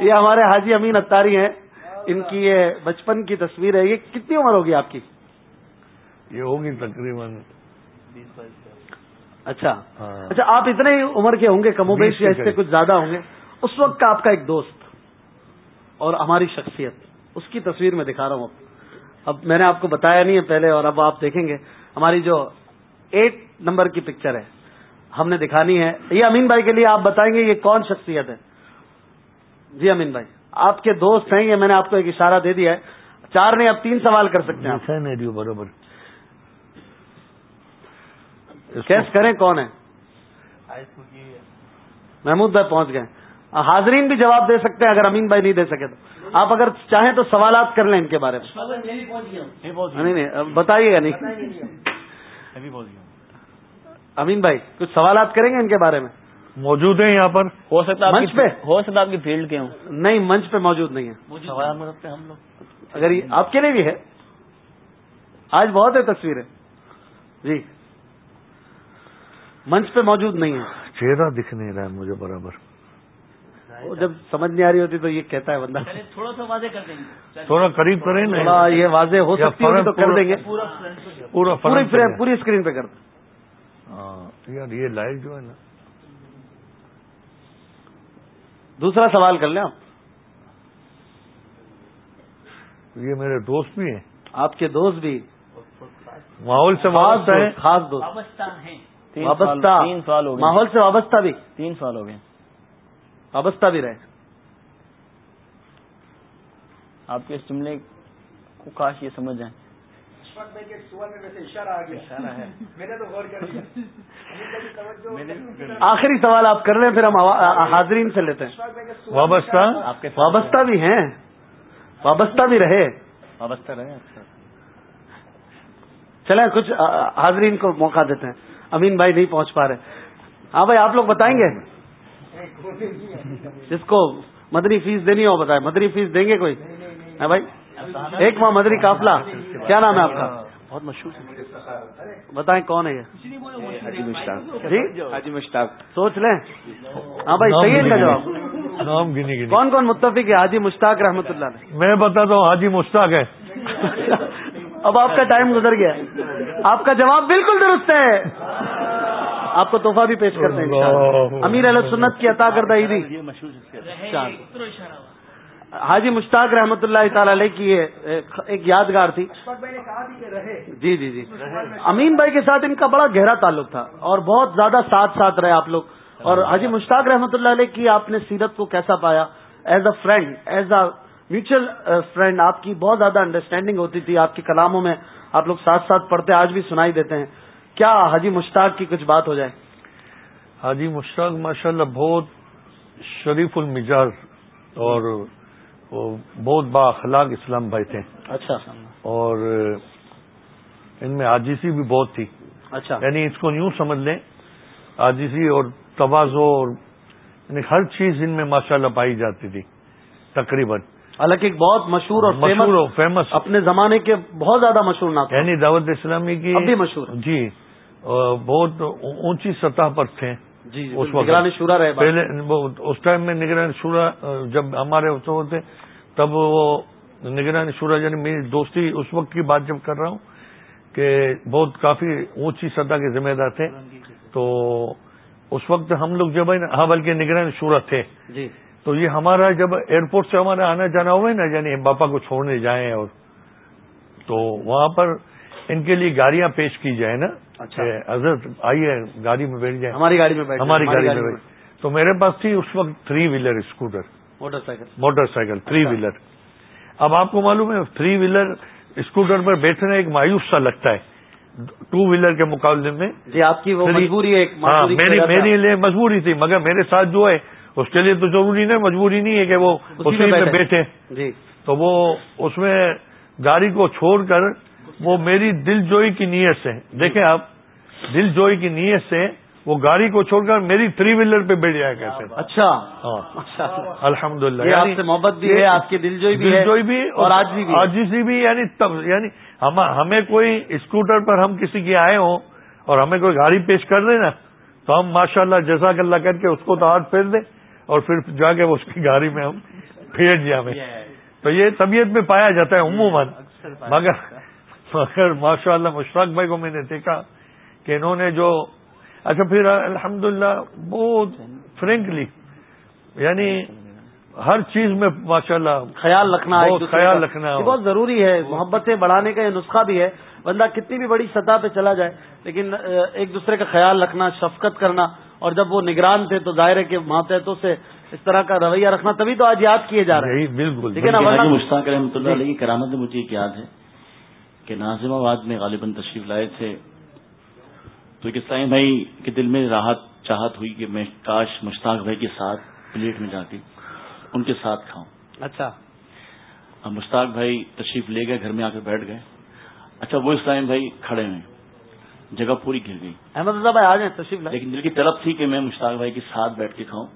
یہ ہمارے حاجی امین اتاری ہیں۔ ان کی یہ بچپن کی تصویر ہے۔ یہ کتنی عمر ہوگی آپ کی۔ یہ ہوگی تقریباً۔ اچھا۔ ہاں۔ اچھا آپ اتنے عمر کے ہوں گے کم و بیش یا اس سے۔ کچھ زیادہ ہوں گے۔ اس وقت کا آپ کا ایک دوست اور ہماری شخصیت اس کی تصویر میں دکھا رہا ہوں۔ اب اب میں نے آپ کو بتایا نہیں ہے پہلے اور اب آپ دیکھیں گے۔ ہماری جو ایٹ نمبر کی پکچر ہے ہم نے دکھانی ہے۔ یہ امین بھائی کے لیے آپ بتائیں گے یہ کون شخصیت ہے؟ جی امین بھائی آپ کے دوست ہیں یہ میں نے آپ کو ایک اشارہ دے دیا ہے۔ چار نہیں اب تین سوال کر سکتے ہیں۔ برابر۔ کیس کریں کون ہے محمود بھائی پہنچ گئے۔ حاضرین بھی جواب دے سکتے ہیں اگر امین بھائی نہیں دے سکے تو۔ آپ اگر چاہیں تو سوالات کر لیں ان کے بارے میں۔ نہیں نہیں اب بتائیے گا نہیں۔ امین بھائی کچھ سوالات کریں گے ان کے بارے میں؟ موجود ہیں یہاں پر۔ ہو سکتا منچ پہ؟ ہو سکتا ہے آپ کی فیلڈ کے ہوں۔ نہیں منچ پہ موجود نہیں ہے۔ ہم لوگ اگر یہ آپ کے لیے بھی ہے آج بہت ہے تصویریں۔ جی۔ منچ پہ موجود نہیں ہے۔ چہرہ دکھ نہیں رہا ہے مجھے برابر۔ وہ جب سمجھ نہیں آ رہی ہوتی تو یہ کہتا ہے بندہ۔ تھوڑا سا واضح کر دیں گے۔ تھوڑا قریب کریں نا تھوڑا یہ واضح ہو سکتی ہوگی تو کر دیں گے۔ پورا پوری اسکرین پہ کر دیں۔ ہاں یار یہ لائٹ جو ہے نا۔ دوسرا سوال کر لیں آپ۔ یہ میرے دوست بھی ہیں۔ آپ کے دوست بھی۔ ماحول سے خاص وابستہ ہے دوست۔ خاص دوست وابستہ تین سال ہو گئے۔ ماحول سے وابستہ بھی۔ تین سال ہو گئے۔ وابستہ بھی رہے۔ آپ کے اس جملے کو کاش یہ سمجھ جائیں۔ آخری سوال آپ کر رہے ہیں پھر ہم حاضرین سے لیتے ہیں۔ وابستہ؟ آپ کے وابستہ بھی ہیں۔ وابستہ بھی رہے۔ وابستہ رہے اچھا۔ چلیں کچھ حاضرین کو موقع دیتے ہیں۔ امین بھائی نہیں پہنچ پا رہے ہاں بھائی آپ لوگ بتائیں گے؟ جس کو مدنی فیس دینی ہو بتائیں۔ مدنی فیس دیں گے کوئی؟ ہے بھائی ایک ماہ مدنی قافلہ۔ کیا نام ہے آپ کا؟ بہت مشہور بتائیں کون ہے یہ؟ حاجی مشتاق۔ جی؟ حاجی مشتاق۔ سوچ لیں۔ ہاں بھائی صحیح ہے ان کا جواب۔ نام گنی گنی۔ کون کون متفق ہے؟ حاجی مشتاق رحمۃ اللہ میں بتاتا ہوں حاجی مشتاق ہے۔ اب آپ کا ٹائم گزر گیا۔ آپ کا جواب بالکل درست ہے۔ آپ کو تحفہ بھی پیش کرتے ہیں انشاءاللہ۔ امیر علیہ سنت کی عطا کردہ عیدی حاجی مشتاق رحمۃ اللہ تعالی علیہ کی یہ ایک- یادگار تھی۔ اشفاق بھائی نے کہا بھی کہ رہے۔ جی جی جی۔ امین بھائی کے ساتھ ان کا بڑا گہرا تعلق تھا اور بہت زیادہ ساتھ ساتھ رہے آپ لوگ۔ اور حاجی مشتاق رحمۃ اللہ علیہ کی آپ نے سیرت کو کیسا پایا؟ As a friend as a mutual friend آپ کی بہت زیادہ انڈرسٹینڈنگ ہوتی تھی آپ کے کلاموں میں آپ لوگ ساتھ ساتھ پڑھتے آج بھی سنائی دیتے ہیں۔ کیا حاجی مشتاق کی کچھ بات ہو جائے؟ حاجی مشتاق ماشاء اللہ بہت شریف المزاج اور بہت با اخلاق اسلام بھائی تھے۔ اچھا۔ اور ان میں آجیسی بھی بہت تھی۔ اچھا۔ یعنی اس کو یوں سمجھ لیں آجیسی اور توازو اور یعنی ہر چیز ان میں ماشاءاللہ پائی جاتی تھی تقریباً۔ حالانکہ ایک بہت مشہور اور مشہور و فیمس اپنے زمانے کے بہت زیادہ مشہور نام یعنی دعوت اسلامی کی اب بھی مشہور۔ جی بہت اونچی سطح پر تھے۔ جی جی اس شورا رہے۔ پہلے اس ٹائم میں نگرانی شورا جب ہمارے تھے تب وہ نگرانی شورا یعنی میری دوستی اس وقت کی بات جب کر رہا ہوں کہ بہت کافی اونچی سطح کے ذمہ دار تھے۔ تو اس وقت ہم لوگ جب ہاں بلکہ نگرانی شورا تھے۔ جی۔ تو یہ ہمارا جب ایئرپورٹ سے ہمارا آنا جانا ہوا ہے نا یعنی باپا کو چھوڑنے جائیں اور تو وہاں پر ان کے لیے گاڑیاں پیش کی جائے نا اچھا۔ حضرت آئیے گاڑی میں بیٹھ جائیں۔ ہماری گاڑی میں بیٹھ ہماری گاڑی میں بیٹھ تو میرے پاس تھی اس وقت three wheeler scooter motorcycle motorcycle three. Wheeler اب آپ کو معلوم ہے تھری ویلر اسکوٹر پر بیٹھنا ایک مایوس سا لگتا ہے۔ ٹو ویلر کے مقابلے میں جی آپ کی وہ مجبوری ہے ہاں میری لیے مجبوری تھی مگر میرے ساتھ جو ہے اس کے لیے تو ضروری نہیں مجبوری نہیں ہے کہ وہ اسی میں بیٹھے۔ جی تو وہ اس میں گاڑی کو چھوڑ کر وہ میری دل جوئی کی نیت سے دیکھیں آپ دل جوئی کی نیت سے وہ گاڑی کو چھوڑ کر میری تھری ویلر پہ بیٹھ جایا کرتے تھے اچھا ہاں اللہ۔ الحمد للہ آپ سے محبت بھی ہے آپ کی دلجوئی بھی ہے دلجوئی بھی اور آجزی بھی ہے۔ آجزی بھی یعنی تب یعنی ہم ہمیں کوئی اسکوٹر پر ہم کسی کے آئے ہوں اور ہمیں کوئی گاڑی پیش کر دے نا تو ہم ماشاءاللہ جزاک اللہ کر کے اس کو تو ہاتھ پھیر دیں اور پھر جا کے اس کی گاڑی میں ہم پھیر جائیں تو یہ طبیعت میں پایا جاتا ہے عموماً۔ مگر مگر ماشاء اللہ مشتاق بھائی کو میں نے دیکھا کہ انہوں نے جو اچھا پھر الحمدللہ بہت فرینکلی یعنی ہر چیز میں ماشاءاللہ خیال رکھنا بہت دوسرے خیال۔ رکھنا۔ بہت ضروری ہے محبتیں بڑھانے کا یہ نسخہ بھی ہے۔ بندہ کتنی بھی بڑی سطح پہ چلا جائے لیکن ایک دوسرے کا خیال رکھنا شفقت کرنا اور جب وہ نگران تھے تو ظاہر ہے کہ ماتحتوں سے اس طرح کا رویہ رکھنا تبھی تو آج یاد کیے جا رہے ہیں۔ بالکل ٹھیک ہے نا؟ مشتاق رحمۃ اللہ علیہ کی کرامت میں مجھے ایک یاد ہے کہ ناظم آباد میں غالباً تشریف لائے تھے۔ تو ایک اسلام بھائی کے دل میں راحت چاہت ہوئی کہ میں کاش مشتاق بھائی کے ساتھ پلیٹ میں جا کے ان کے ساتھ کھاؤں۔ اچھا۔ اب مشتاق بھائی تشریف لے گئے گھر میں آ کے بیٹھ گئے۔ اچھا وہ اسلام بھائی کھڑے ہوئے جگہ پوری گر گئی۔ احمد رضا بھائی آ جائیں تشریف لائیں۔ لیکن دل کی طلب تھی کہ میں مشتاق بھائی کے ساتھ بیٹھ کے کھاؤں۔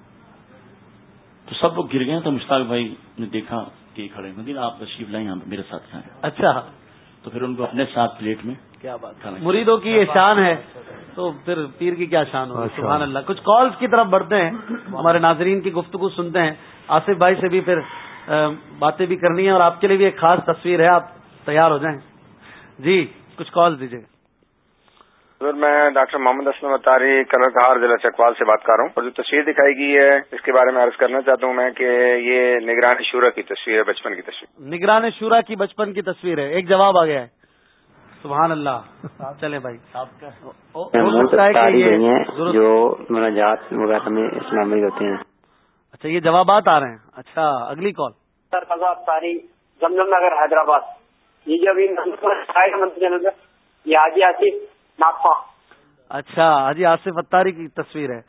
تو سب لوگ گر گئے تو مشتاق بھائی نے دیکھا کہ یہ کھڑے مدین آپ تشریف لائیں یہاں میرے ساتھ کھائیں۔ اچھا۔ تو پھر ان کو اپنے ساتھ پلیٹ میں کیا بات۔ کھانا مریدوں کی یہ شان ہے۔ تو پھر پیر کی کیا شان ہو سبحان اللہ۔ کچھ کالز کی طرف بڑھتے ہیں۔ ہمارے ناظرین کی گفتگو سنتے ہیں۔ آصف بھائی سے بھی پھر باتیں بھی کرنی ہے اور آپ کے لیے بھی ایک خاص تصویر ہے۔ آپ تیار ہو جائیں۔ جی کچھ کال دیجیے سر میں ڈاکٹر محمد اسلم اتاری کلر کہار ضلع چکوال سے بات کر رہا ہوں اور جو تصویر دکھائی گئی ہے اس کے بارے میں عرض کرنا چاہتا ہوں میں کہ یہ نگران شورا کی تصویر ہے بچپن کی تصویر۔ نگران شورا کی بچپن کی تصویر ہے۔ ایک جواب آ گیا ہے۔ سبحان اللہ۔ چلے بھائی۔ جو مناجات وغیرہ میں اسلامی ہوتے ہیں۔ اچھا یہ جوابات آ رہے ہیں۔ اچھا اگلی کال۔ سر فضاب تاری زمزم نگر حیدرآباد۔ یہ جو ابھی یہ حاجی آصف ناپا اچھا حاجی آصف اتاری کی تصویر ہے۔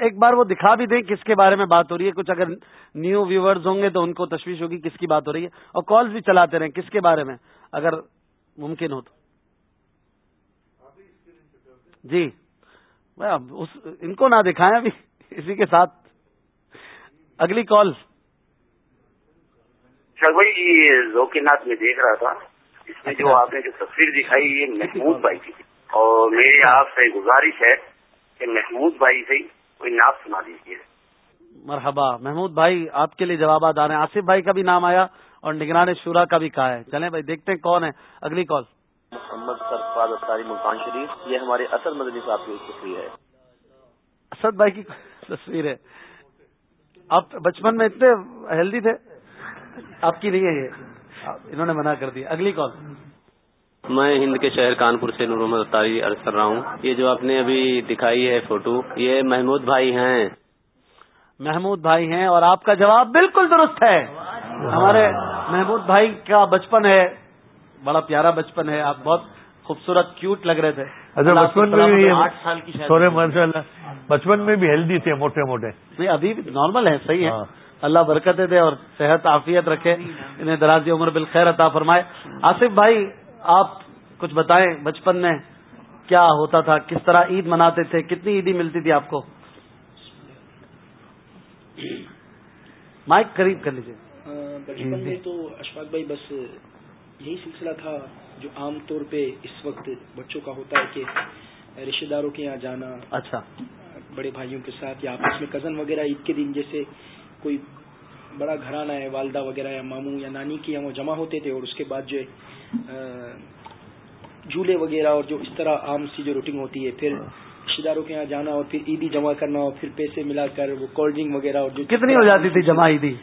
ایک بار وہ دکھا بھی دیں کس کے بارے میں بات ہو رہی ہے۔ کچھ اگر نیو ویورز ہوں گے تو ان کو تشویش ہوگی کس کی بات ہو رہی ہے۔ اور کالز بھی چلاتے رہیں کس کے بارے میں اگر ممکن ہو تو۔ جی ان کو نہ دکھائیں ابھی اسی کے ساتھ۔ اگلی کال۔ سر بھائی یہ ذوق نات میں دیکھ رہا تھا۔ اس میں جو آپ نے جو تصویر دکھائی یہ محمود بھائی کی۔ اور میری آپ سے گزارش ہے کہ محمود بھائی سے کوئی نعت سنا دیجیے مرحبا محمود بھائی آپ کے لیے جوابات آ رہے ہیں۔ آصف بھائی کا بھی نام آیا اور نگران شورا کا بھی کہا ہے۔ چلیں بھائی دیکھتے ہیں کون ہے۔ اگلی کال۔ محمد سرفراز اطاری ملتان شریف یہ ہمارے اسد مدنی صاحب کی تصویر ہے۔ اسد بھائی کی تصویر ہے۔ آپ بچپن میں اتنے ہیلدی تھے؟ آپ کی نہیں ہے یہ۔ انہوں نے منع کر دیا۔ اگلی کال۔ میں ہند کے شہر کانپور سے نور محمد اطاری عرض کر رہا ہوں۔ یہ جو آپ نے ابھی دکھائی ہے فوٹو یہ محمود بھائی ہیں۔ محمود بھائی ہیں اور آپ کا جواب بالکل درست ہے۔ ہمارے محمود بھائی کا بچپن ہے۔ بڑا پیارا بچپن ہے۔ آپ بہت خوبصورت کیوٹ لگ رہے تھے۔ اچھا بچپن میں بھی آٹھ سال کی سورے ماشاء اللہ۔ بچپن میں بھی ہیلدی تھے موٹے موٹے۔ نہیں ابھی نارمل ہے صحیح ہے ہاں۔ اللہ برکتیں دے اور صحت عافیت رکھے۔ انہیں درازی عمر بالخیر عطا فرمائے۔ آصف بھائی آپ کچھ بتائیں بچپن میں کیا ہوتا تھا؟ کس طرح عید مناتے تھے؟ کتنی عیدی ملتی تھی آپ کو؟ مائک قریب کر لیجیے بچپن میں تو اشفاق بھائی بس یہی سلسلہ تھا جو عام طور پہ اس وقت بچوں کا ہوتا ہے کہ رشتے داروں کے یہاں جانا اچھا۔ بڑے بھائیوں کے ساتھ یا آپس میں کزن وغیرہ عید کے دن جیسے کوئی بڑا گھرانہ ہے والدہ وغیرہ یا ماموں یا نانی کے یہاں وہ جمع ہوتے تھے اور اس کے بعد جو جھولے وغیرہ اور جو اس طرح عام سی جو روٹنگ ہوتی ہے پھر رشتے داروں کے یہاں جانا اور پھر عیدی جمع کرنا اور پھر پیسے ملا کر وہ کولڈ ڈرنک وغیرہ اور جو کتنی ہو جاتی تھی جمع عیدی؟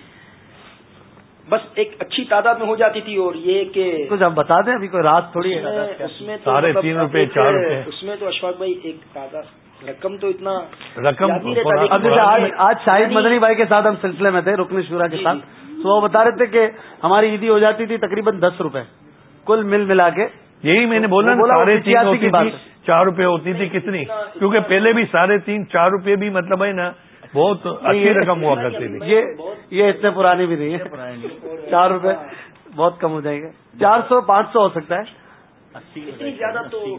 بس ایک اچھی تعداد میں ہو جاتی تھی اور یہ کہ کچھ آپ بتا دیں ابھی کوئی رات تھوڑی ہے۔ اس میں ساڑھے مطلب تین روپے چار روپے۔ اس میں تو اشفاق بھائی ایک تعداد رقم تو اتنا رقم آج شاہد مدنی بھائی کے ساتھ ہم سلسلے میں تھے رکن شورا کے جی، ساتھ۔ جی۔ تو وہ بتا رہے تھے کہ ہماری عیدی ہو جاتی تھی تقریباً دس روپے۔ کل مل ملا کے یہی میں نے بولا ساڑھے تین ہوتی تھی چار روپے ہوتی تھی کتنی؟ کیونکہ پہلے بھی ساڑھے تین چار روپے بھی مطلب ہے نا بہت اچھی رقم ہوا کرتی تھی۔ یہ اتنے پرانی بھی نہیں ہے۔ چار روپے بہت کم ہو جائیں گے۔ چار سو پانچ سو ہو سکتا ہے۔ زیادہ تو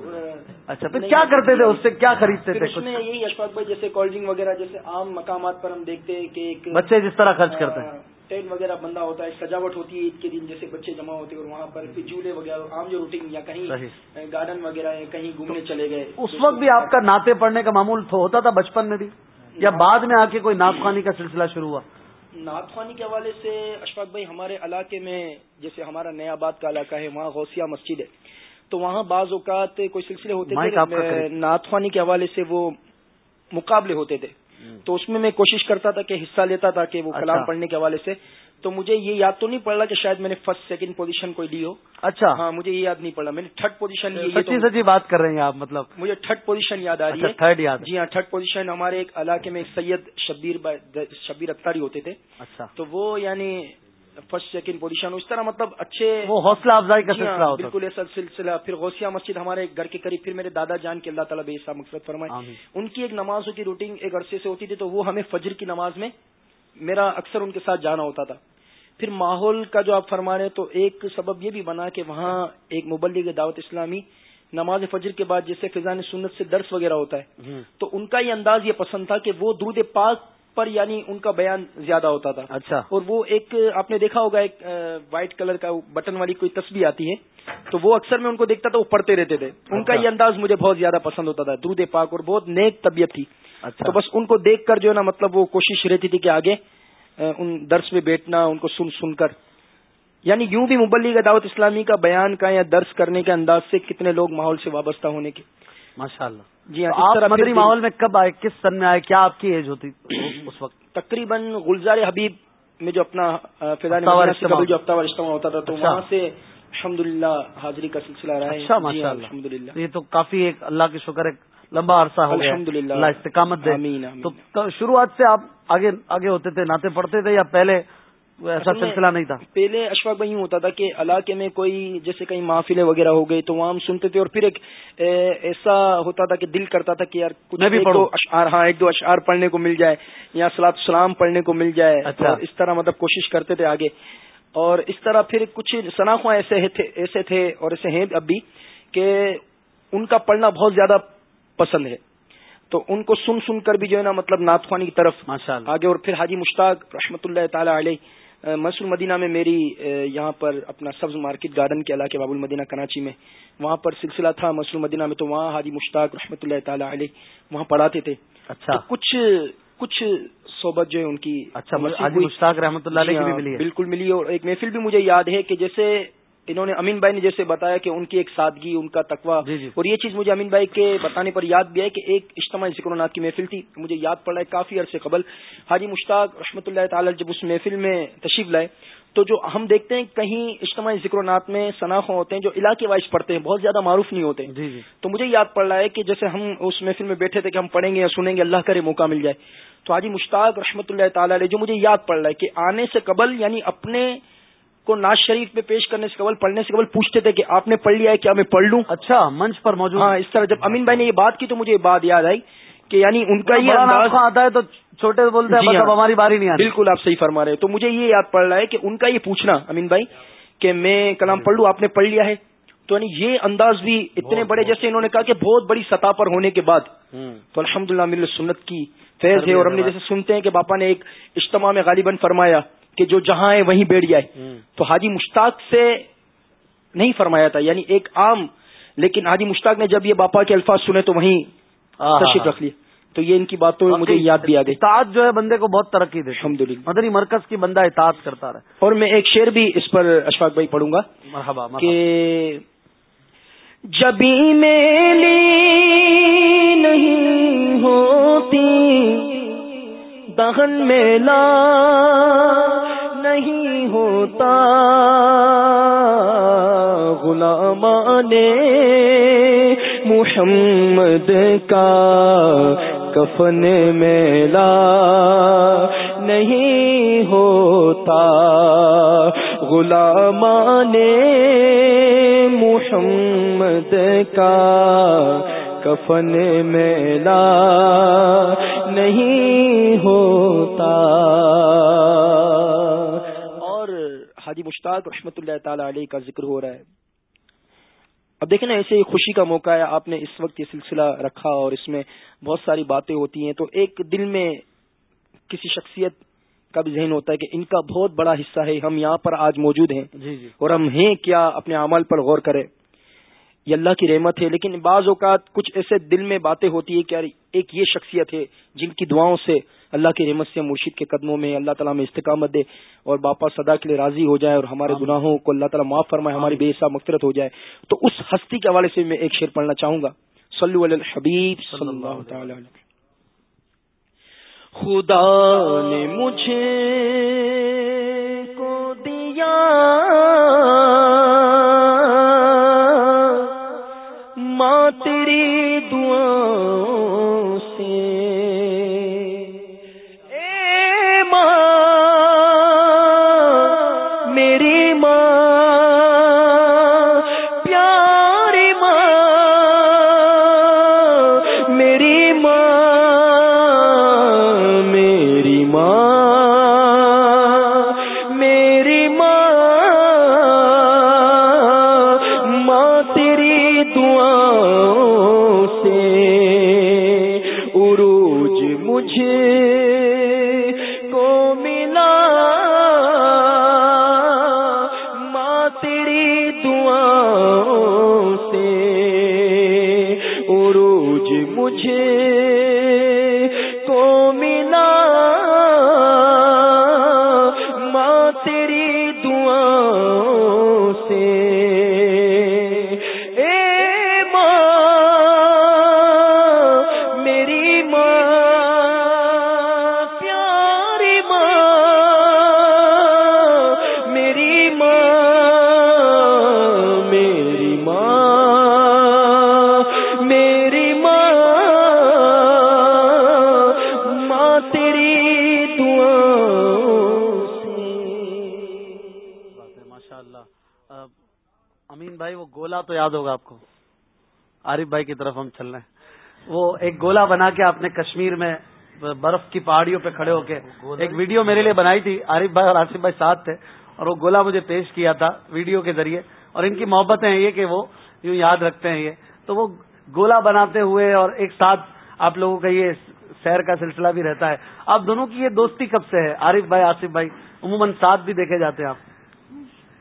اچھا پھر کیا کرتے تھے اس سے؟ کیا خریدتے تھے اس میں یہی اشفاق بھائی جیسے کولڈ ڈرنک وغیرہ جیسے عام مقامات پر ہم دیکھتے ہیں کہ ایک بچے جس طرح خرچ کرتے ہیں۔ ٹینٹ وغیرہ بندہ ہوتا ہے سجاوٹ ہوتی ہے عید کے دن جیسے بچے جمع ہوتے ہیں اور وہاں پر جھولے وغیرہ عام جو روٹین یا کہیں گارڈن وغیرہ کہیں گھومنے چلے گئے۔ اس وقت بھی آپ کا ناطے پڑھنے کا معمول ہوتا تھا بچپن میں بھی؟ یا بعد میں آ کے کوئی نعت خوانی کا سلسلہ شروع ہوا؟ نعت خوانی کے حوالے سے اشفاق بھائی ہمارے علاقے میں جیسے ہمارا نیا آباد کا علاقہ ہے وہاں غوثیہ مسجد ہے۔ تو وہاں بعض اوقات کوئی سلسلے ہوتے تھے نعت خوانی کے حوالے سے وہ مقابلے ہوتے تھے۔ تو اس میں میں کوشش کرتا تھا کہ حصہ لیتا تھا کہ وہ کلام اچھا۔ پڑھنے کے حوالے سے۔ تو مجھے یہ یاد تو نہیں پڑ رہا کہ شاید میں نے فرسٹ سیکنڈ پوزیشن کوئی لی ہو۔ اچھا۔ ہاں مجھے یہ یاد نہیں پڑا میں نے تھرڈ پوزیشن سچی سچی بات کر رہے ہیں آپ مطلب۔ مجھے تھرڈ پوزیشن یاد آ رہی اچھا، ہے۔ تھرڈ یاد۔ جی ہاں تھرڈ پوزیشن ہمارے ایک علاقے میں سید شبیر شبیر اختاری ہوتے تھے۔ اچھا۔ تو وہ یعنی فرسٹ سیکنڈ پوزیشن اس طرح مطلب اچھے وہ حوصلہ افزائی کا جی ہاں، سلسلہ بالکل ایسا سلسلہ۔ پھر غوثیہ مسجد ہمارے گھر کے قریب پھر میرے دادا جان کے اللہ تعالیٰ ایسا مقصد فرمائے۔ ان کی ایک نمازوں کی روٹین ایک عرصے سے ہوتی تھی تو وہ ہمیں فجر کی نماز میں میرا اکثر ان کے ساتھ جانا ہوتا تھا۔ پھر ماحول کا جو آپ فرما رہے تو ایک سبب یہ بھی بنا کہ وہاں ایک مبلغ دعوت اسلامی نماز فجر کے بعد جیسے فضان سنت سے درس وغیرہ ہوتا ہے۔ تو ان کا یہ انداز یہ پسند تھا کہ وہ درود پاک پر یعنی ان کا بیان زیادہ ہوتا تھا۔ اچھا۔ اور وہ ایک آپ نے دیکھا ہوگا ایک وائٹ کلر کا بٹن والی کوئی تصویر آتی ہے۔ تو وہ اکثر میں ان کو دیکھتا تھا وہ پڑھتے رہتے تھے۔ ان کا اچھا۔ یہ انداز مجھے بہت زیادہ پسند ہوتا تھا۔ درود پاک اور بہت نیک طبیعت تھی۔ اچھا۔ تو بس ان کو دیکھ کر جو ہے نا مطلب وہ کوشش رہتی تھی کہ آگے ان درس میں بیٹھنا ان کو سن سن کر۔ یعنی یوں بھی مبلی دعوت اسلامی کا بیان کا یا درس کرنے کے انداز سے کتنے لوگ ماحول سے وابستہ ہونے کے۔ ماشاء اللہ جی ہاں آپ مدری ماحول میں کب آئے؟ کس سن میں آئے؟ کیا آپ کی ایج ہوتی؟ اس وقت؟ تقریباً گلزار حبیب میں جو اپنا جو ہفتہ وار اجتماع ہوتا تھا تو اچھا۔ وہاں سے الحمد حاضری کا سلسلہ رہا ہے۔ اچھا جی ہاں، الحمد للہ یہ تو کافی ایک اللہ کے شکر ایک لمبا عرصہ ہو گیا الحمد للہ اللہ استقامت دے۔ تو شروعات سے آپ آگے آگے ہوتے تھے ناطے پڑھتے تھے یا پہلے ایسا سلسلہ نہیں تھا۔ پہلے اشفاق بھائی ہوتا تھا کہ علاقے میں کوئی جیسے کہیں محافلیں وغیرہ ہو گئی تو وہاں ہم سنتے تھے اور پھر ایک ایسا ہوتا تھا کہ دل کرتا تھا کہ یار کچھ ایک دو اشعار ہاں ایک دو اشعار پڑھنے کو مل جائے یا سلاد السلام پڑھنے کو مل جائے۔ اچھا۔ اس طرح مطلب کوشش کرتے تھے آگے۔ اور اس طرح پھر کچھ شناخواں ایسے ایسے تھے اور ایسے ہیں اب بھی کہ ان کا پڑھنا بہت زیادہ پسند ہے۔ تو ان کو سن سن کر بھی جو ہے نا مطلب ناتخوانی کی طرف آگے اور پھر حاجی مشتاق رحمۃ اللہ تعالی علیہ مسول مدینہ میں میری یہاں پر اپنا سبز مارکیٹ گارڈن کے علاقے باب المدینہ کراچی میں وہاں پر سلسلہ تھا مسول مدینہ میں تو وہاں حاجی مشتاق رحمۃ اللہ تعالی علیہ وہاں پڑھاتے تھے۔ اچھا۔ کچھ کچھ صحبت جو ہے ان کی اچھا مشتاق رحمۃ اللہ علیہ ہاں، بالکل ملی اور ایک محفل بھی مجھے یاد ہے کہ جیسے انہوں نے امین بھائی نے جیسے بتایا کہ ان کی ایک سادگی ان کا تقوا جی جی۔ اور یہ چیز مجھے امین بھائی کے بتانے پر یاد بھی ہے کہ ایک اجتماعی ذکر کی محفل تھی مجھے یاد پڑ رہا ہے کافی عرصے قبل۔ حاجی مشتاق رحمۃ اللہ تعالی جب اس محفل میں تشریف لائے تو جو ہم دیکھتے ہیں کہیں اجتماعی ذکر نات میں صناخوں ہوتے ہیں جو علاقے وائز پڑھتے ہیں بہت زیادہ معروف نہیں ہوتے۔ جی جی۔ تو مجھے یاد پڑ رہا ہے کہ جیسے ہم اس محفل میں بیٹھے تھے کہ ہم پڑھیں گے یا سنیں گے اللہ کرے موقع مل جائے۔ تو حاجی مشتاق رحمۃ اللہ تعالی علیہ جو مجھے یاد پڑ رہا ہے کہ آنے سے قبل یعنی اپنے کو ناز شریف میں پیش کرنے سے قبل پڑھنے سے قبل پوچھتے تھے کہ آپ نے پڑھ لیا ہے کیا میں پڑھ لوں؟ اچھا منچ پر موجود۔ ہاں اس طرح جب امین بھائی نے یہ بات کی تو مجھے یہ بات یاد آئی کہ یعنی ان کا یہ انداز آتا ہے تو چھوٹے بولتے ہیں جی مطلب ہاں۔ ہماری باری نہیں آتی۔ بالکل آپ صحیح فرما رہے تو مجھے یہ یاد پڑ رہا ہے کہ ان کا یہ پوچھنا امین بھائی کہ میں کلام پڑھ لوں آپ نے پڑھ لیا ہے۔ تو یعنی یہ انداز بھی اتنے بڑے جیسے انہوں نے کہا کہ بہت بڑی سطح پر ہونے کے بعد۔ تو الحمد للہ سنت کی فیض ہے اور ہم نے جیسے سنتے ہیں کہ باپا نے ایک اجتماع میں غالباً فرمایا کہ جو جہاں ہے وہیں بیٹھ جائے۔ تو حاجی مشتاق سے نہیں فرمایا تھا یعنی ایک عام لیکن حاجی مشتاق نے جب یہ باپا کے الفاظ سنے تو وہیں تشریف رکھ لیا تو یہ ان کی باتوں میں مجھے یاد بھی آ گئی۔ اطاعت جو ہے بندے کو بہت ترقی دے الحمد للہ مدنی مرکز کی بندہ اطاعت کرتا رہے۔ اور میں ایک شعر بھی اس پر اشفاق بھائی پڑھوں گا۔ مرحبا کہ جبھی میلی نہیں ہوتی دہن میلا نہیں ہوتا۔ غلامان محمد کا کفن میلا نہیں ہوتا۔ غلامان محمد کا کفن میلا نہیں ہوتا۔ اور حاجی مشتاق رحمت اللہ تعالی علیہ کا ذکر ہو رہا ہے۔ اب دیکھیں نا ایسے خوشی کا موقع ہے۔ آپ نے اس وقت یہ سلسلہ رکھا اور اس میں بہت ساری باتیں ہوتی ہیں۔ تو ایک دل میں کسی شخصیت کا بھی ذہن ہوتا ہے کہ ان کا بہت بڑا حصہ ہے۔ ہم یہاں پر آج موجود ہیں جی جی۔ اور ہم ہیں کیا اپنے عمل پر غور کریں۔ یہ اللہ کی رحمت ہے لیکن بعض اوقات کچھ ایسے دل میں باتیں ہوتی ہے کہ ایک یہ شخصیت ہے جن کی دعاؤں سے اللہ کی رحمت سے مرشید کے قدموں میں اللہ تعالیٰ میں استقامت دے اور باپا صدا کے لیے راضی ہو جائے اور ہمارے گناہوں کو اللہ تعالیٰ معاف فرمائے ہماری بے حساب مخترت ہو جائے۔ تو اس ہستی کے حوالے سے میں ایک شعر پڑھنا چاہوں گا۔ صلی اللہ حبیب صلی اللہ تعالی خدا نے مجھے کو دیا ماں عارف بھائی کی طرف ہم چل رہے ہیں۔ وہ ایک گولا بنا کے آپ نے کشمیر میں برف کی پہاڑیوں پہ کھڑے ہو کے ایک ویڈیو میرے لیے بنائی تھی۔ عارف بھائی اور آصف بھائی ساتھ تھے اور وہ گولا مجھے پیش کیا تھا ویڈیو کے ذریعے۔ اور ان کی محبتیں ہیں یہ کہ وہ یوں یاد رکھتے ہیں یہ۔ تو وہ گولا بناتے ہوئے اور ایک ساتھ آپ لوگوں کا یہ سیر کا سلسلہ بھی رہتا ہے۔ آپ دونوں کی یہ دوستی کب سے ہے؟ عارف بھائی آصف بھائی، عموماً ساتھ بھی دیکھے جاتے ہیں آپ۔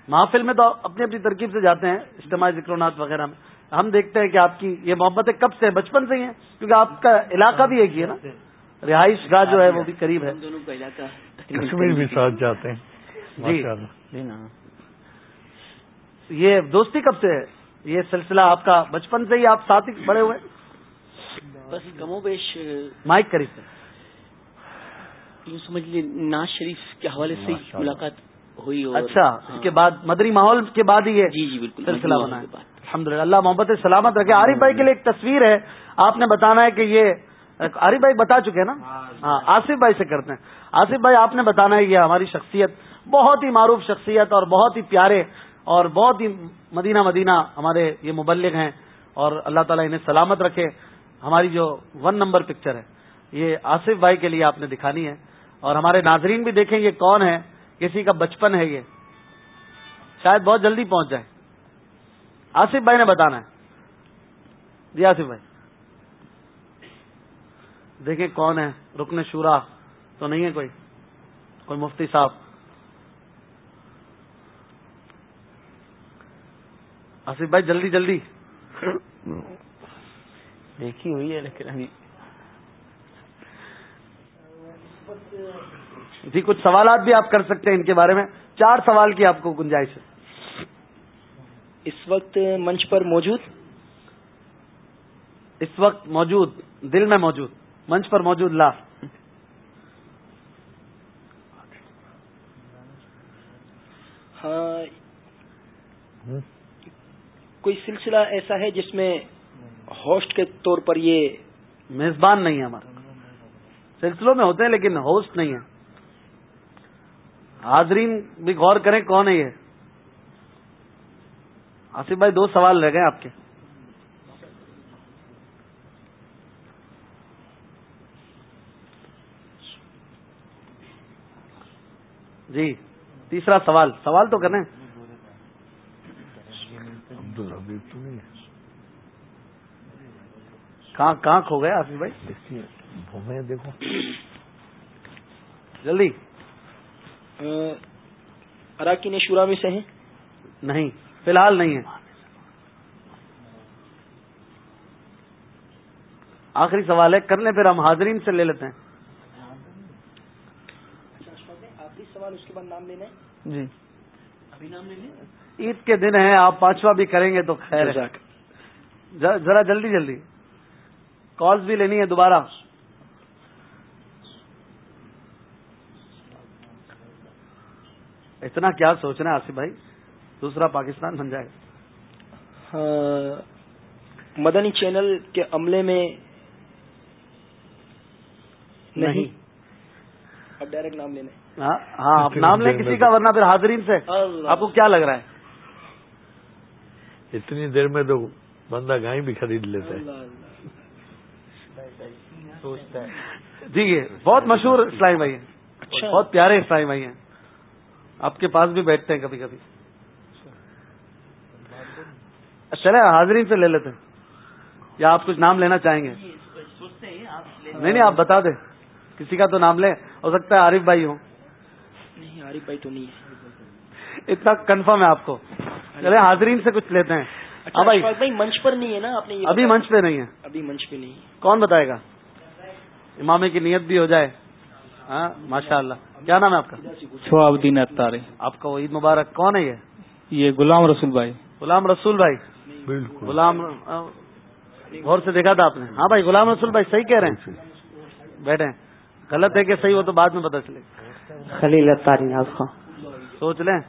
محافل میں تو اپنی اپنی ترکیب سے جاتے ہیں، اجتماعی ذکرونات وغیرہ میں۔ ہم دیکھتے ہیں کہ آپ کی یہ محبتیں کب سے بچپن سے ہی ہیں کیونکہ آپ کا علاقہ بھی ایک ہی ہے نا۔ رہائش گاہ جو ہے وہ بھی قریب ہے۔ کشمیر بھی ساتھ جاتے ہیں۔ جی۔ جی یہ دوستی کب سے ہے؟ یہ سلسلہ آپ کا بچپن سے ہی آپ ساتھ ہی بڑے ہوئے۔ بس کم و بیش۔ مائک قریب سے یوں سمجھ لیجیے ناز شریف کے حوالے سے ملاقات ہوئی اچھا اس ہاں۔ کے بعد مدری ماحول کے بعد ہی یہ جی جی بالکل۔ سلسلہ بنا ہے۔ الحمد للہ اللہ محبت سلامت رکھے۔ عارف بھائی کے لیے ایک تصویر ہے۔ آپ نے بتانا ہے کہ یہ عارف بھائی بتا چکے ہیں نا؟ ہاں آصف بھائی سے کرتے ہیں۔ آصف بھائی، آپ نے بتانا ہے یہ ہماری شخصیت، بہت ہی معروف شخصیت اور بہت ہی پیارے اور بہت ہی مدینہ مدینہ ہمارے یہ مبلغ ہیں اور اللہ تعالیٰ انہیں سلامت رکھے۔ ہماری جو ون نمبر پکچر ہے، یہ آصف بھائی کے لیے آپ نے دکھانی ہے۔ اور ہمارے ناظرین بھی دیکھیں یہ کون ہے؟ کسی کا بچپن ہے یہ۔ شاید بہت جلدی پہنچ جائے۔ آصف بھائی نے بتانا ہے۔ جی آصف بھائی۔ دیکھیں کون ہے۔ رکن شورا تو نہیں ہے کوئی؟ کوئی مفتی صاحب۔ آصف بھائی جلدی جلدی۔ دیکھی ہوئی ہے لیکن ابھی۔ جی کچھ سوالات بھی آپ کر سکتے ہیں ان کے بارے میں۔ چار سوال کی آپ کو گنجائش ہے۔ اس وقت منچ پر موجود؟ اس وقت موجود دل میں موجود منچ پر موجود لا ہاں کوئی سلسلہ ایسا ہے جس میں ہوسٹ کے طور پر یہ میزبان نہیں ہے ہمارا۔ سلسلوں میں ہوتے ہیں لیکن ہوسٹ نہیں ہے۔ حاضرین بھی غور کریں کون ہے یہ۔ آصف بھائی دو سوال رہ گئے آپ کے۔ جی تیسرا سوال۔ سوال تو کریں۔ کہاں کہاں کھو گئے آصف بھائی؟ دیکھو۔ جلدی۔ اراکین شورا میں سے ہیں؟ نہیں۔ فی الحال نہیں ہے۔ آخری سوال ہے کر لیں پھر ہم حاضرین سے لے لیتے ہیں۔ آخری سوال اس کے بعد نام لینا جی۔ ابھی نام لینے عید کے دن ہیں آپ پانچواں بھی کریں گے تو خیر ذرا جلدی جلدی۔ کالز بھی لینی ہے دوبارہ۔ اتنا کیا سوچ رہے ہیں آصف بھائی؟ دوسرا پاکستان بن جائے ہاں، مدنی چینل کے عملے میں نہیں۔ اب ڈائریکٹ نام لینے۔ ہاں, ہاں، آپ نام لیں کسی کا ورنہ پھر حاضرین سے۔ آپ کو کیا لگ رہا ہے؟ اتنی دیر میں تو بندہ گائے بھی خرید لیتا ہے۔ جی یہ بہت مشہور اسلائی بھائی ہیں۔ اچھا۔ بہت پیارے اسلائی بھائی ہیں۔ آپ کے پاس بھی بیٹھتے ہیں کبھی کبھی۔ چلے حاضرین سے لے لیتے ہیں۔ یا آپ کچھ نام لینا چاہیں گے؟ نہیں نہیں آپ بتا دیں۔ کسی کا تو نام لیں۔ ہو سکتا ہے عارف بھائی ہوں۔ نہیں عارف بھائی تو نہیں ہے۔ اتنا کنفرم ہے آپ کو۔ چلے حاضرین سے کچھ لیتے ہیں۔ اچھا ہاں بھائی۔ بھائی منچ پر نہیں ہے نا؟ آپ نے ابھی۔ منچ پہ نہیں ہے۔ ابھی منچ پہ نہیں کون بتائے گا؟ امامے کی نیت بھی ہو جائے۔ ہاں ماشاء اللہ کیا نام ہے آپ کا؟ شعاب الدین اتارے آپ کا وہ عید مبارک کون ہے یہ؟ یہ غلام رسول بھائی۔ غلام رسول بھائی۔ بالکل. غلام غور سے دیکھا تھا آپ نے؟ ہاں بھائی غلام رسول بھائی صحیح کہہ رہے ہیں۔ بیٹھے غلط ہے کہ صحیح ہو تو بعد میں پتہ چلے۔ خلیل خان۔ سوچ لیں؟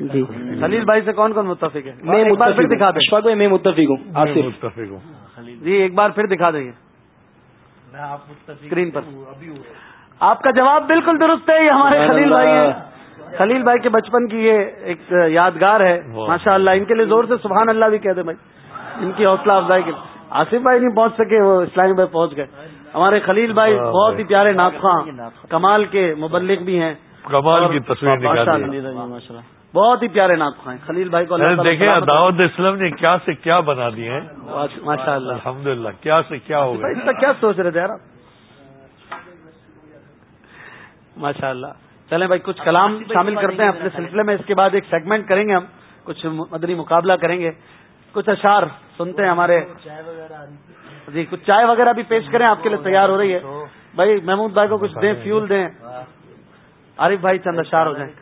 جی۔ خلیل بھائی سے کون کون متفق ہے؟ میں ایک بار پھر دکھا دیں۔ بھائی میں متفق ہوں۔ میں آصف۔ متفق ہوں۔ جی ایک بار پھر دکھا دیں اسکرین پر۔ آپ کا جواب بالکل درست ہے۔ یہ ہمارے خلیل بھائی۔ ہیں۔ خلیل بھائی کے بچپن کی یہ ایک یادگار ہے۔ ماشاء اللہ ان کے لیے زور سے سبحان اللہ بھی کہہ دیں بھائی. ان کی حوصلہ افزائی کے آصف بھائی نہیں پہنچ سکے وہ اسلامی بھائی پہنچ گئے. ہمارے خلیل بھائی واہ بہت بھائی۔ ہی پیارے ناطخواں کمال کے مبلک بھی ہیں. کمال کی تصویر بہت ہی پیارے ناطخواں ہیں. خلیل بھائی کو دیکھیں دعوت اسلام نے کیا سے کیا بنا دیے ہیں۔ ماشاء اللہ الحمد للہ کیا سے کیا ہو بھائی گیا اس کا کیا سوچ رہے تھے یار ماشاء اللہ چلیں بھائی کچھ کلام شامل کرتے ہیں اپنے سلسلے میں اس کے بعد ایک سیگمنٹ کریں گے ہم کچھ مدنی مقابلہ کریں گے۔ کچھ اشعار سنتے ہیں ہمارے۔ جی کچھ چائے وغیرہ بھی پیش کریں آپ کے لیے تیار ہو رہی ہے۔ بھائی محمود بھائی کو کچھ دیں فیول دیں۔ عارف بھائی چند اشعار ہو جائیں۔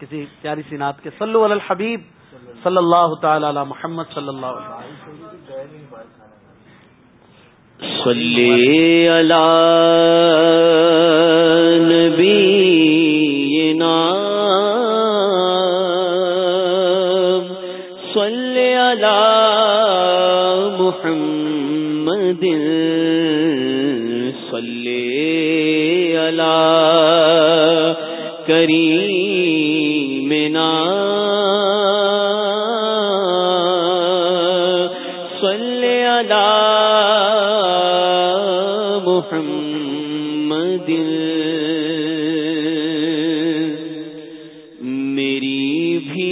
کسی پیاری سی نعت کے۔ صلو علی الحبیب صلی اللہ تعالی علی محمد صلی اللہ علیہ وسلم۔ صلی علی نبینا صلی علی محمد صلی علی کریمنا صلی محمد میری بھی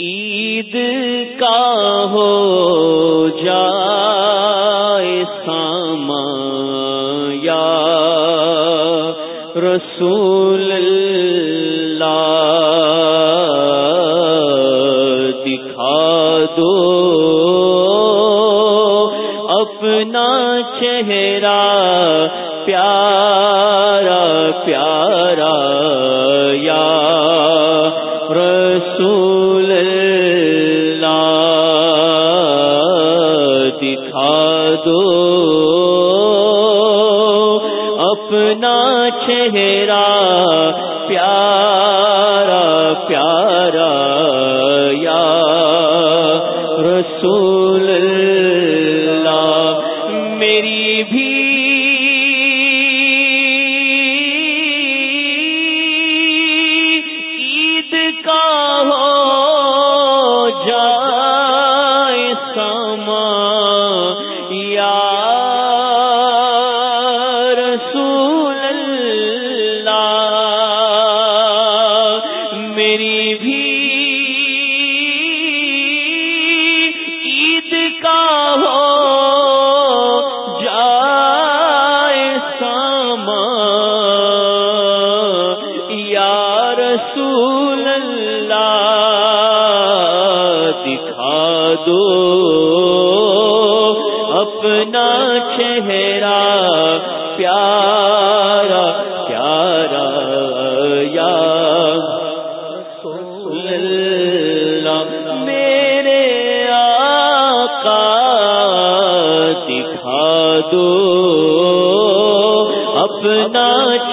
عید کا ہو جائے ساما یا رسول پیارا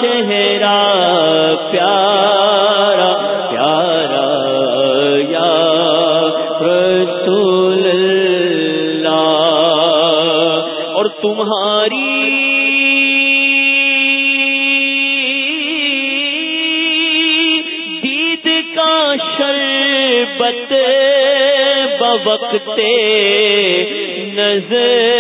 چہرہ پیارا پیارا یا رسول اللہ۔ اور تمہاری دید کا شربت بوقت نظر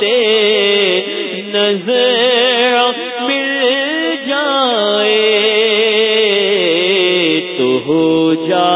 سے نظر مل جائے تو ہو جا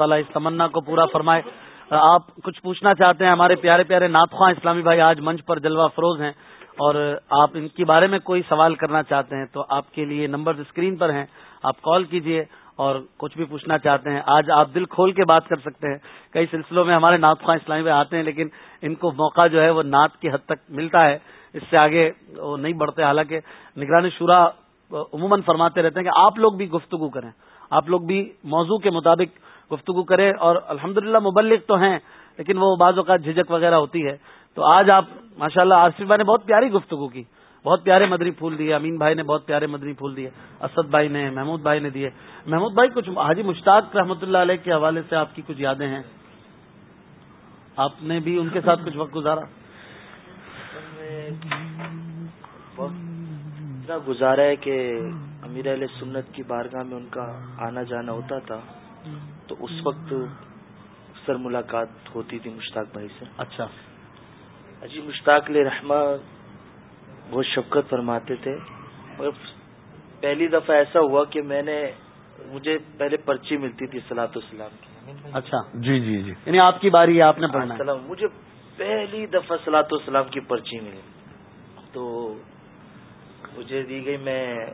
تعالیٰ اس تمنا کو پورا فرمائے۔ آپ کچھ پوچھنا چاہتے ہیں، ہمارے پیارے پیارے ناتخواں اسلامی بھائی آج منچ پر جلوہ فروز ہیں اور آپ ان کے بارے میں کوئی سوال کرنا چاہتے ہیں تو آپ کے لیے نمبر اسکرین پر ہیں، آپ کال کیجیے اور کچھ بھی پوچھنا چاہتے ہیں۔ آج آپ دل کھول کے بات کر سکتے ہیں۔ کئی سلسلوں میں ہمارے نعت خواہ اسلامی بھائی آتے ہیں، لیکن ان کو موقع جو ہے وہ نعت کی حد تک ملتا ہے۔ اس سے آگے وہ نہیں بڑھتے، حالانکہ نگرانی شورا عموماً فرماتے رہتے ہیں کہ آپ لوگ بھی گفتگو کریں۔ آپ لوگ بھی موضوع کے مطابق گفتگو کریں اور الحمدللہ مبلغ تو ہیں، لیکن وہ بعض اوقات جھجک وغیرہ ہوتی ہے۔ تو آج آپ ماشاء اللہ آصف بھائی نے بہت پیاری گفتگو کی، بہت پیارے مدری پھول دیے، امین بھائی نے بہت پیارے مدری پھول دیے، اسد بھائی نے، محمود بھائی نے دیے۔ محمود بھائی، کچھ حاجی مشتاق رحمۃ اللہ علیہ کے حوالے سے آپ کی کچھ یادیں ہیں؟ آپ نے بھی ان کے ساتھ کچھ وقت گزارا؟ گزارا ہے کہ امیر علیہ سنت کی بارگاہ میں ان کا آنا جانا ہوتا تھا۔ تو اس وقت اکثر ملاقات ہوتی تھی مشتاق بھائی سے۔ اچھا۔ اجی مشتاق علیہ رحمہ بہت شفقت فرماتے تھے۔ مگر پہلی دفعہ ایسا ہوا کہ میں نے مجھے پہلے پرچی ملتی تھی سلاط اسلام کی۔ اچھا۔ جی جی جی۔ یعنی آپ کی باری ہے آپ نے پڑھنا سلام مجھے پہلی دفعہ سلاط اسلام کی پرچی ملی۔ تو مجھے دی گئی میں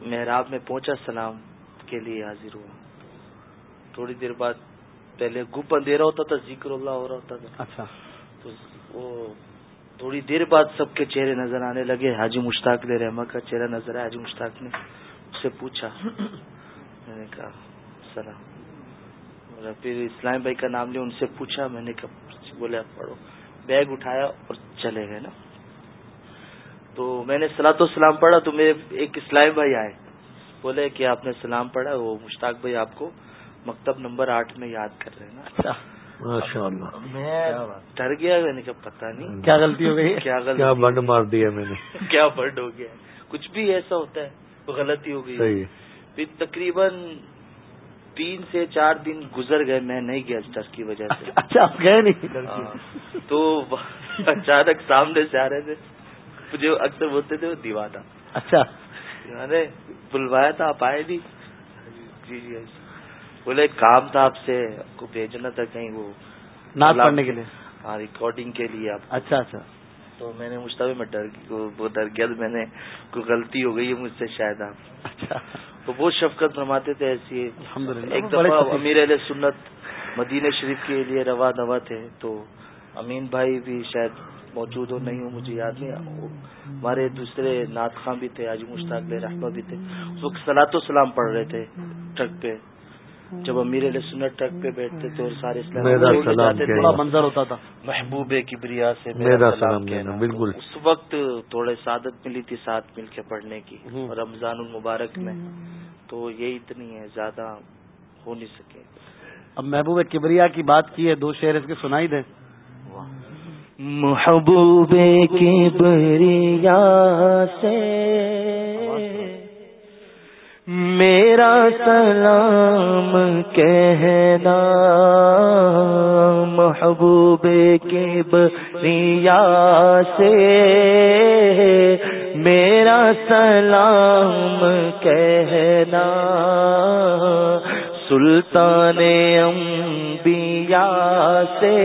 محراب میں پہنچا سلام کے لیے حاضر ہوا۔ تھوڑی دیر بعد پہلے گپ اندھیرا ہوتا تھا ذکر اللہ ہو رہا ہوتا تھا۔ اچھا۔ تو وہ تھوڑی دیر بعد سب کے چہرے نظر آنے لگے۔ حاجی مشتاق علیہ رحمہ کا چہرہ نظر آیا۔ حاجی مشتاق نے اس سے پوچھا۔ میں نے کہا سلام. پھر اسلام بھائی کا نام لیا ان سے پوچھا۔ میں نے کہا بولے آپ پڑھو۔ بیگ اٹھایا اور چلے گئے نا۔ تو میں نے سلا تو سلام پڑھا تو میرے ایک اسلام بھائی آئے۔ بولے کہ آپ نے سلام پڑھا وہ مشتاق بھائی آپ کو مکتب نمبر آٹھ میں یاد کر رہے ہیں نا۔ ماشاء اللہ میں ڈر گیا میں نے کہا پتا نہیں۔ کیا غلطی ہو گئی؟ کیا کیا بنڈ مار دیا میں نے؟ کیا برڈ ہو گیا؟ کچھ بھی ایسا ہوتا ہے وہ غلطی ہو گئی۔ صحیح۔ پھر تقریباً تین سے چار دن گزر گئے میں نہیں گیا ڈر کی وجہ سے۔ اچھا آپ گئے نہیں۔ تو اچانک سامنے سے آ رہے تھے۔ مجھے اکثر بولتے تھے وہ دیوانا اچھا۔ بلوایا تھا آپ آئے نہیں۔ جی جی۔ بولے کام تھا آپ سے آپ کو بھیجنا تھا کہیں وہ۔ نعت پڑھنے کے لیے؟ ہاں ریکارڈنگ کے لیے آپ اچھا اچھا۔ تو میں نے مشتبہ میں ڈر وہ ڈر گیا تو میں نے کوئی غلطی ہو گئی ہے مجھ سے شاید آپ۔ اچھا۔ تو بہت شفقت فرماتے تھے ایسی۔ ایک دفعہ۔ امیر علیہ سنت مدینہ شریف کے لیے روا دوا تھے۔ تو امین بھائی بھی شاید موجود ہو نہیں ہو مجھے یاد نہیں۔ وہ ہمارے دوسرے نعت خاں بھی تھے آجی مشتاق علیہ رحمہ بھی تھے۔ اس وقت سلاۃ و سلام پڑھ رہے تھے ٹرک پہ۔ جب امیر علیہ سنت ٹرک پہ بیٹھتے تھے اور سارے۔ بڑا منظر ہوتا تھا۔ محبوب کبریا سے میرا سلام کہنا۔ کہنا بالکل۔ اس وقت تھوڑے سعادت ملی تھی ساتھ مل کے پڑھنے کی۔ رمضان المبارک میں۔ تو یہ اتنی ہے زیادہ ہو نہیں سکے۔ اب محبوب کبریا کی بات کی ہے دو شعر اس کے سنائی دیں۔ محبوب کبریا سے میرا سلام کہنا محبوب کبریا سے میرا سلام کہنا سلطان انبیاء سے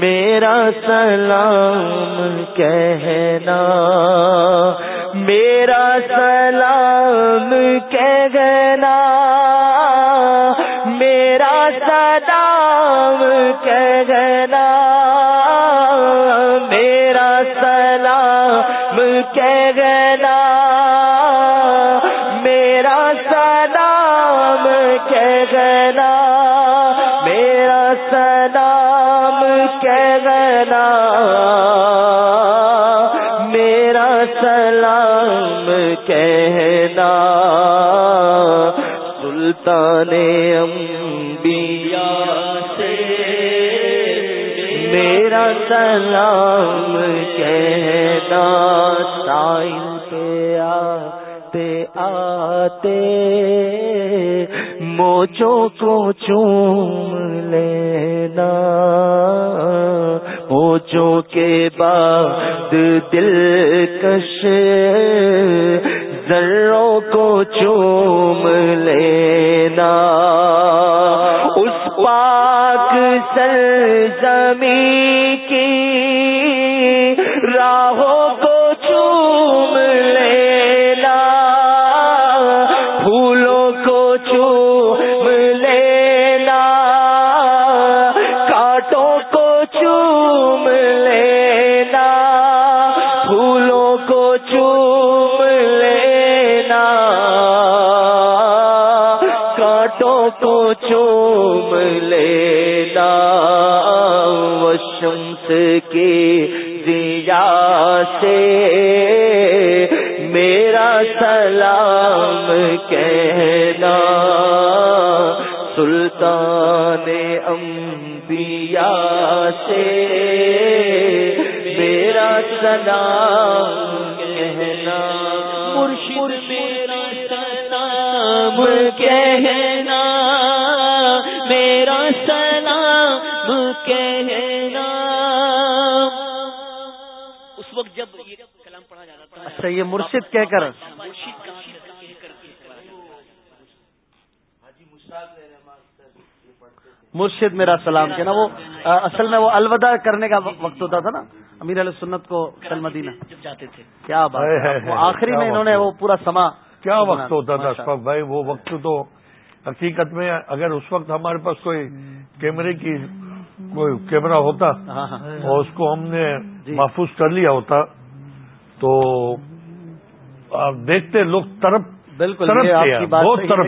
میرا سلام کہنا میرا سلام سلطان انبیاء سے میرا سلام کہنا سائن پہ آتے آتے موچوں کو چوم لینا موچوں کے بعد دل کش ذروں کو چوم لینا۔ اس پاک سر زمین کی راہوں وشمس کے دیا سے میرا سلام کہنا سلطان انبیاء سے میرا سلام کہنا مرشد میرا سلام کہنا میرا سلام کہنا اچھا یہ مرشد کہہ کر۔ مرشد میرا سلام کہنا وہ آ، اصل میں وہ الوداع کرنے کا وقت ہوتا تھا نا۔ امیر علیہ سنت کو کل مدینہ۔ جب جاتے تھے کیا بات وہ آخری میں انہوں نے وہ پورا سما کیا وقت ہوتا تھا اشفاق بھائی وہ وقت تو حقیقت میں اگر اس وقت ہمارے پاس کوئی کیمرے کی کوئی کیمرہ ہوتا ہاں ہاں۔ اور اس کو ہم نے جی۔ محفوظ کر لیا ہوتا تو دیکھتے لوگ طرف بالکل بہت طرف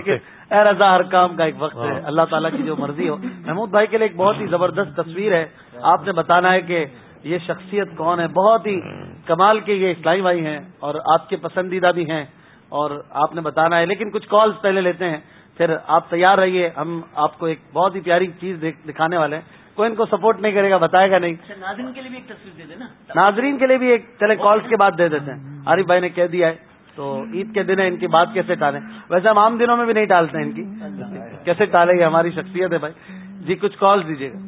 اے رضا ہر کام کا ایک وقت ہے۔ ہاں۔ اللہ تعالیٰ کی جو مرضی ہو۔ محمود بھائی کے لیے ایک بہت ہی زبردست تصویر ہے۔ آپ نے بتانا ہے کہ یہ شخصیت کون ہے؟ بہت ہی کمال کے یہ اسلائی بھائی ہیں اور آپ کے پسندیدہ بھی ہیں اور آپ نے بتانا ہے۔ لیکن کچھ کالز پہلے لیتے ہیں۔ پھر آپ تیار رہیے۔ ہم آپ کو ایک بہت ہی پیاری چیز دکھانے والے ہیں۔ کوئی ان کو سپورٹ نہیں کرے گا بتائے گا نہیں۔ اچھا ناظرین کے لیے بھی ایک تصویر دے دینا۔ ناظرین کے لیے بھی ایک چلے کالز کے بعد دے دیتے ہیں۔ عارف بھائی نے کہہ دیا ہے۔ تو عید کے دن ہے ان کی بات کیسے ٹالیں؟ ویسے ہم عام دنوں میں بھی نہیں ٹالتے ہیں ان کی۔ کیسے ٹالے گی ہماری شخصیت ہے بھائی۔ جی کچھ کال دیجیے گا۔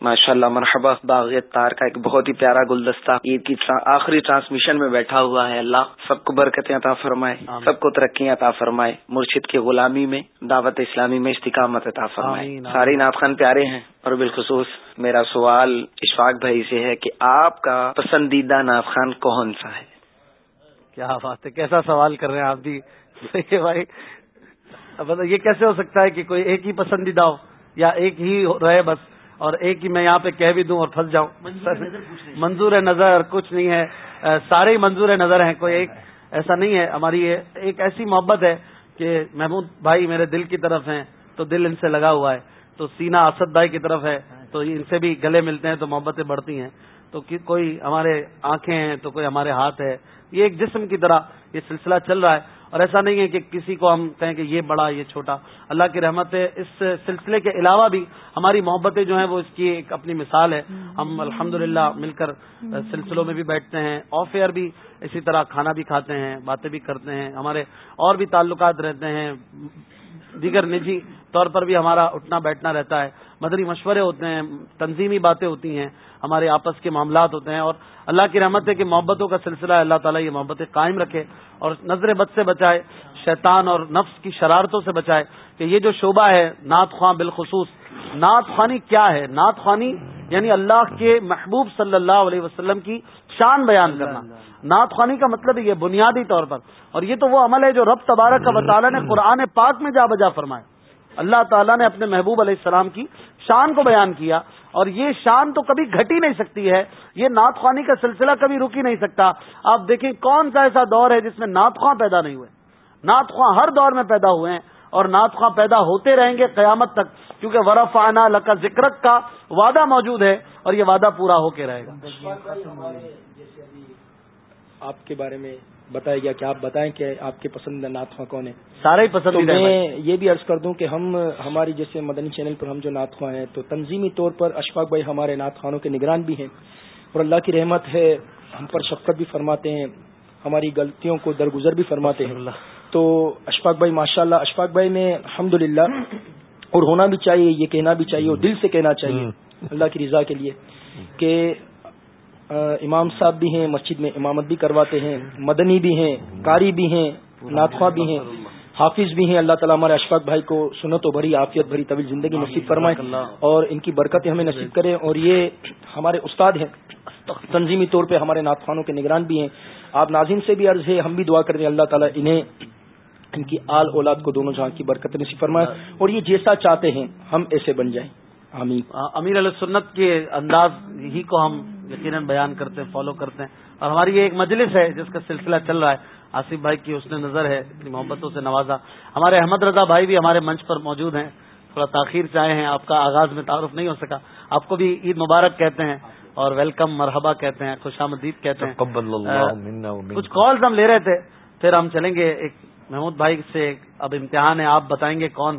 ماشاء اللہ مرحبا باغیت تار کا ایک بہت ہی پیارا گلدستہ عید کی آخری ٹرانسمیشن میں بیٹھا ہوا ہے اللہ۔ سب کو برکتیں عطا فرمائے۔ سب کو ترقی عطا فرمائے۔ مرشد کی غلامی میں دعوت اسلامی میں استقامت عطا فرمائے۔ سارے نعت خان پیارے ہیں اور بالخصوص میرا سوال اشفاق بھائی سے ہے کہ آپ کا پسندیدہ نعت خان کون سا ہے؟ کیا بات ہے کیسا سوال کر رہے ہیں آپ بھی؟ بھائی اب بتائیے، یہ کیسے ہو سکتا ہے کہ کوئی ایک ہی پسندیدہ ہو یا ایک ہی رہے بس اور ایک ہی میں یہاں پہ کہہ بھی دوں اور پھنس جاؤں؟ منظور نظر کچھ نہیں ہے۔ سارے ہی منظور نظر ہیں کوئی ایک ایسا نہیں ہے۔ ہماری یہ ایک ایسی محبت ہے کہ محمود بھائی میرے دل کی طرف ہیں تو دل ان سے لگا ہوا ہے۔ تو سینا اسد بھائی کی طرف ہے تو ان سے بھی گلے ملتے ہیں تو محبتیں بڑھتی ہیں۔ تو کوئی ہمارے آنکھیں ہیں تو کوئی ہمارے ہاتھ ہے یہ ایک جسم کی طرح یہ سلسلہ چل رہا ہے اور ایسا نہیں ہے کہ کسی کو ہم کہیں کہ یہ بڑا یہ چھوٹا اللہ کی رحمت ہے اس سلسلے کے علاوہ بھی ہماری محبتیں جو ہیں وہ اس کی ایک اپنی مثال ہے ہم الحمد مل کر سلسلوں میں بھی بیٹھتے ہیں آف ایئر بھی اسی طرح کھانا بھی کھاتے ہیں باتیں بھی کرتے ہیں ہمارے اور بھی تعلقات رہتے ہیں دیگر نجی طور پر بھی ہمارا اٹھنا بیٹھنا رہتا ہے۔ مدری مشورے ہوتے ہیں، تنظیمی باتیں ہوتی ہیں، ہمارے آپس کے معاملات ہوتے ہیں اور اللہ کی رحمت ہے کہ محبتوں کا سلسلہ ہے۔ اللہ تعالیٰ یہ محبتیں قائم رکھے اور نظر بد سے بچائے، شیطان اور نفس کی شرارتوں سے بچائے کہ یہ جو شعبہ ہے، نعت خواں بالخصوص، نعت خوانی کیا ہے؟ نعت خوانی یعنی اللہ کے محبوب صلی اللہ علیہ وسلم کی شان بیان کرنا. نعت خوانی کا مطلب یہ بنیادی طور پر. اور یہ تو وہ عمل ہے جو رب تبارک کا تعالیٰ نے قرآن پاک میں جا بجا فرمایا. اللہ تعالیٰ نے اپنے محبوب علیہ السلام کی شان کو بیان کیا اور یہ شان تو کبھی گھٹ ہی نہیں سکتی ہے. یہ نعت خوانی کا سلسلہ کبھی رک ہی نہیں سکتا. آپ دیکھیں کون سا ایسا دور ہے جس میں نعت خواہ پیدا نہیں ہوئے. نعت خواہ ہر دور میں پیدا ہوئے ہیں اور نعت خواہ پیدا ہوتے رہیں گے قیامت تک. کیونکہ ورف آنا لکا ذکرک کا وعدہ موجود ہے اور یہ وعدہ پورا ہو کے رہے گا۔ آپ کے بارے میں بتایا گیا کہ آپ بتائیں کہ آپ کے پسند نعت خواہ کون ہے سارے ہی پسند میں یہ بھی عرض کر دوں کہ ہم ہماری جیسے مدنی چینل پر ہم جو نعت خواہ ہیں تو تنظیمی طور پر اشفاق بھائی ہمارے نعت خانوں کے نگران بھی ہیں۔ اور اللہ کی رحمت ہے ہم پر شفقت بھی فرماتے ہیں ہماری غلطیوں کو درگزر بھی فرماتے ہیں۔ تو اشفاق بھائی ماشاء اللہ اشفاق بھائی میں الحمد اور ہونا بھی چاہیے یہ کہنا بھی چاہیے اور دل سے کہنا چاہیے اللہ کی رضا کے لیے کہ امام صاحب بھی ہیں مسجد میں امامت بھی کرواتے ہیں مدنی بھی ہیں قاری بھی ہیں ناطخوا بھی ہیں حافظ بھی ہیں۔ اللہ تعالیٰ ہمارے اشفاق بھائی کو سنت و بھری عافیت بھری طویل زندگی نصیب فرمائے اور ان کی برکتیں ہمیں نصیب کریں اور یہ ہمارے استاد ہیں تنظیمی طور پہ ہمارے ناطخوانوں کے نگران بھی ہیں۔ آپ ناظرین سے بھی عرض ہے ہم بھی دعا کرتے ہیں اللہ تعالیٰ انہیں ان کی آل اولاد کو دونوں جہاں کی برکت نصیب فرمائے اور یہ جیسا چاہتے ہیں ہم ایسے بن جائیں۔ امیر علیہ سنت کے انداز ہی کو ہم یقیناً بیان کرتے ہیں فالو کرتے ہیں۔ اور ہماری یہ ایک مجلس ہے جس کا سلسلہ چل رہا ہے۔ آصف بھائی کی اس نے نظر ہے اتنی محبتوں سے نوازا۔ ہمارے احمد رضا بھائی بھی ہمارے منچ پر موجود ہیں۔ تھوڑا تاخیر چاہے ہیں آپ کا آغاز میں تعارف نہیں ہو سکا۔ آپ کو بھی عید مبارک کہتے ہیں اور ویلکم مرحبا کہتے ہیں خوش آمدید کہتے ہیں۔ کچھ کالز ہم لے رہے تھے پھر ہم چلیں گے ایک محمود بھائی سے اب امتحان ہے، آپ بتائیں گے کون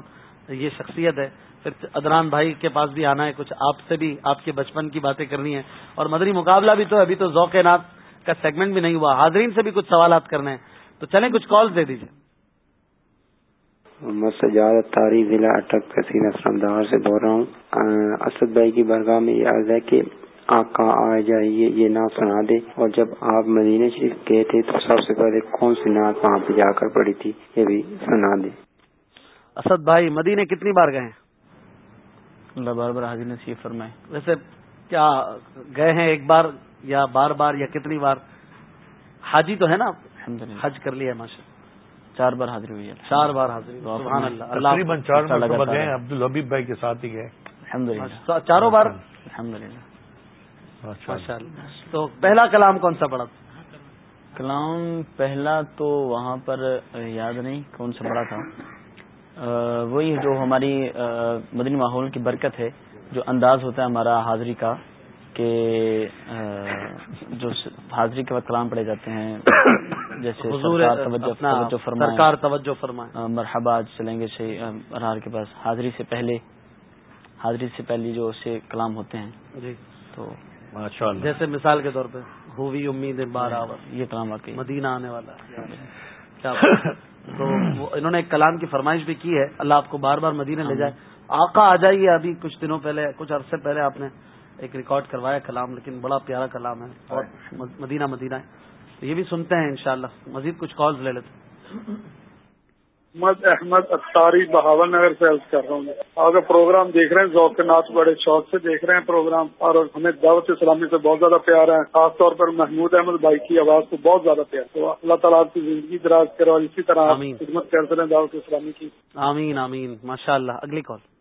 یہ شخصیت ہے۔ پھر ادران بھائی کے پاس بھی آنا ہے، کچھ آپ سے بھی آپ کے بچپن کی باتیں کرنی ہے اور مدنی مقابلہ بھی تو ابھی تو ذوق نات کا سیگمنٹ بھی نہیں ہوا۔ حاضرین سے بھی کچھ سوالات کرنے ہیں۔ تو چلیں کچھ کال دے دیجیے سجاد تاری ضلع اٹک کثیر اسلم دار سے بول رہا ہوں۔ اسد بھائی کی برگاہ میں یہ عرض ہے کہ آپ کہاں آ جائیے یہ نعت سنا دے اور جب آپ مدینہ شریف گئے تھے تو سب سے پہلے کون سی نعت وہاں پہ جا کر پڑی تھی؟ یہ بھی سنا دے اسد بھائی مدینے کتنی بار گئے ہیں؟ اللہ بار بار حاضر نصیب فرمائے۔ ویسے کیا گئے ہیں ایک بار یا بار بار یا کتنی بار؟ حاجی تو ہے نا؟ حج کر لیا ہے ماشاء چار بار حاضری ہوئی ہے۔ چار بار حاضری تقریباً چار گئے عبد الحبیب بھائی کے ساتھ ہی گئے۔ الحمد للہ چاروں بار؟ الحمد للہ ماشاء اللہ۔ تو پہلا کلام کون سا پڑا کلام پہلا تو وہاں پر یاد نہیں کون سا پڑا تھا۔ وہی جو ہماری مدنی ماحول کی برکت ہے جو انداز ہوتا ہے ہمارا حاضری کا کہ جو حاضری کے وقت کلام پڑے جاتے ہیں۔ جیسے توجہ فرمائے مرحبا چلیں گے ارار کے پاس۔ حاضری سے پہلے حاضری سے پہلے جو اسے کلام ہوتے ہیں۔ جی۔ تو جیسے مثال کے طور پہ ہوئی امید بارہ یہ کلام آ مدینہ آنے والا۔ تو انہوں نے ایک کلام کی فرمائش بھی کی ہے اللہ آپ کو بار بار مدینہ لے جائے۔ آقا آ جائیے ابھی کچھ دنوں پہلے کچھ عرصے پہلے آپ نے ایک ریکارڈ کروایا کلام لیکن بڑا پیارا کلام ہے۔ اور مدینہ مدینہ ہے۔ یہ بھی سنتے ہیں انشاءاللہ۔ مزید کچھ کالز لے لیتے ہیں۔ محمد احمد اختاری بہاول نگر سے عرض کر رہا ہوں۔ اگر پروگرام دیکھ رہے ہیں ذوق ناچ بڑے شوق سے دیکھ رہے ہیں پروگرام اور ہمیں دعوت اسلامی سے بہت زیادہ پیار ہے۔ خاص طور پر محمود احمد بھائی کی آواز کو بہت زیادہ پیار تو اللہ تعالیٰ آپ کی زندگی دراز کرے اور اسی طرح خدمت کرتے ہیں دعوت اسلامی کی۔ آمین آمین۔ ماشاء اللہ اگلی کال۔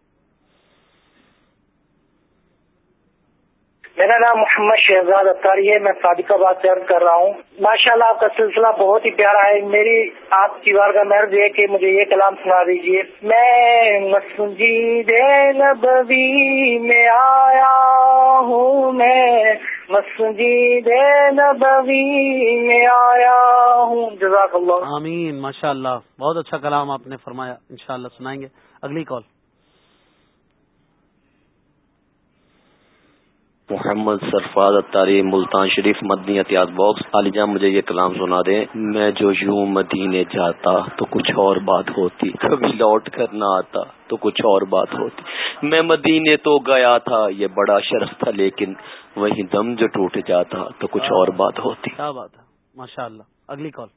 میرا نام محمد شہزاد اختاری ہے، میں صادق آباد سے عرض کر رہا ہوں۔ ماشاء اللہ آپ کا سلسلہ بہت ہی پیارا ہے۔ میری آپ کی بار کا مرض ہے کہ مجھے یہ کلام سنا دیجیے میں مسجد نبوی میں آیا ہوں۔ میں مسجد نبوی میں آیا ہوں۔ جزاک اللہ۔ آمین۔ ماشاء اللہ بہت اچھا کلام آپ نے فرمایا۔ انشاءاللہ سنائیں گے۔ اگلی کال۔ محمد سرفاز اتاری ملتان شریف مدنی احتیاط باکس۔ علی جان مجھے یہ کلام سنا دیں۔ میں جو یوں مدینے جاتا تو کچھ اور بات ہوتی۔ کبھی لوٹ کر نہ آتا تو کچھ اور بات ہوتی۔ میں مدینے تو گیا تھا یہ بڑا شرف تھا لیکن وہی دم جو ٹوٹ جاتا تو کچھ اور بات ہوتی۔ کیا بات ہے؟ ماشاء اللہ اگلی کال۔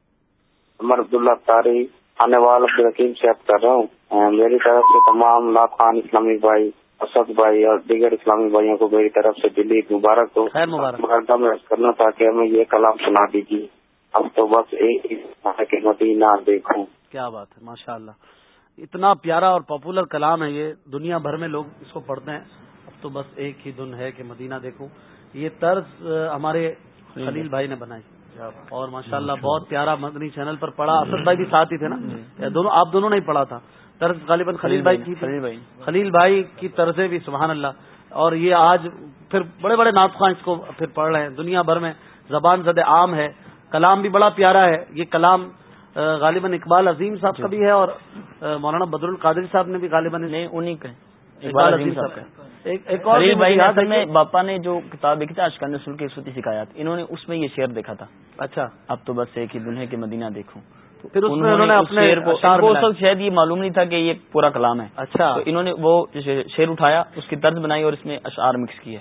عمر عبداللہ تاری آنے والا سے کر رہا ہوں۔ میری طرف سے تمام لاکھان اسلامی بھائی اسد بھائی اور دیگر اسلامی بھائیوں کو میری طرف سے دلی مبارک ہو۔ مبارک۔ میں کرنا تھا کہ ہمیں یہ کلام سنا دیجیے۔ اب تو بس ایک مدینہ دیکھوں۔ کیا بات ہے ماشاء اللہ اتنا پیارا اور پاپولر کلام ہے یہ۔ دنیا بھر میں لوگ اس کو پڑھتے ہیں۔ اب تو بس ایک ہی دن ہے کہ مدینہ دیکھوں۔ یہ طرز ہمارے خلیل بھائی نے بنائی۔ اور ماشاءاللہ بہت پیارا مدنی چینل پر پڑھا۔ اسد بھائی بھی ساتھ ہی تھے نا۔ دونوں آپ دونوں نے ہی پڑھا تھا۔ طرز غالباً خلیل بھائی کی خلیل بھائی۔ کی طرزیں بھی سبحان اللہ۔ اور یہ آج پھر بڑے بڑے ناطخواں اس کو پھر پڑھ رہے ہیں۔ دنیا بھر میں زبان زد عام ہے کلام بھی بڑا پیارا ہے۔ یہ کلام غالباً اقبال عظیم صاحب کا بھی ہے اور مولانا بدر القادری صاحب نے بھی غالباً انہیں کا اقبال عظیم صاحب کا ایک اور میں باپا نے جو کتاب لکھی تھی اشکان رسول کی سوتی شکایات انہوں نے اس میں یہ شعر دیکھا تھا۔ اچھا۔ اب تو بس ایک ہی دنیا کے مدینہ دیکھوں۔ پھر انہوں نے اپنے شاید یہ معلوم نہیں تھا کہ یہ پورا کلام ہے۔ اچھا۔ تو انہوں نے وہ شعر اٹھایا اس کی طرز بنائی اور اس میں اشعار مکس کیے۔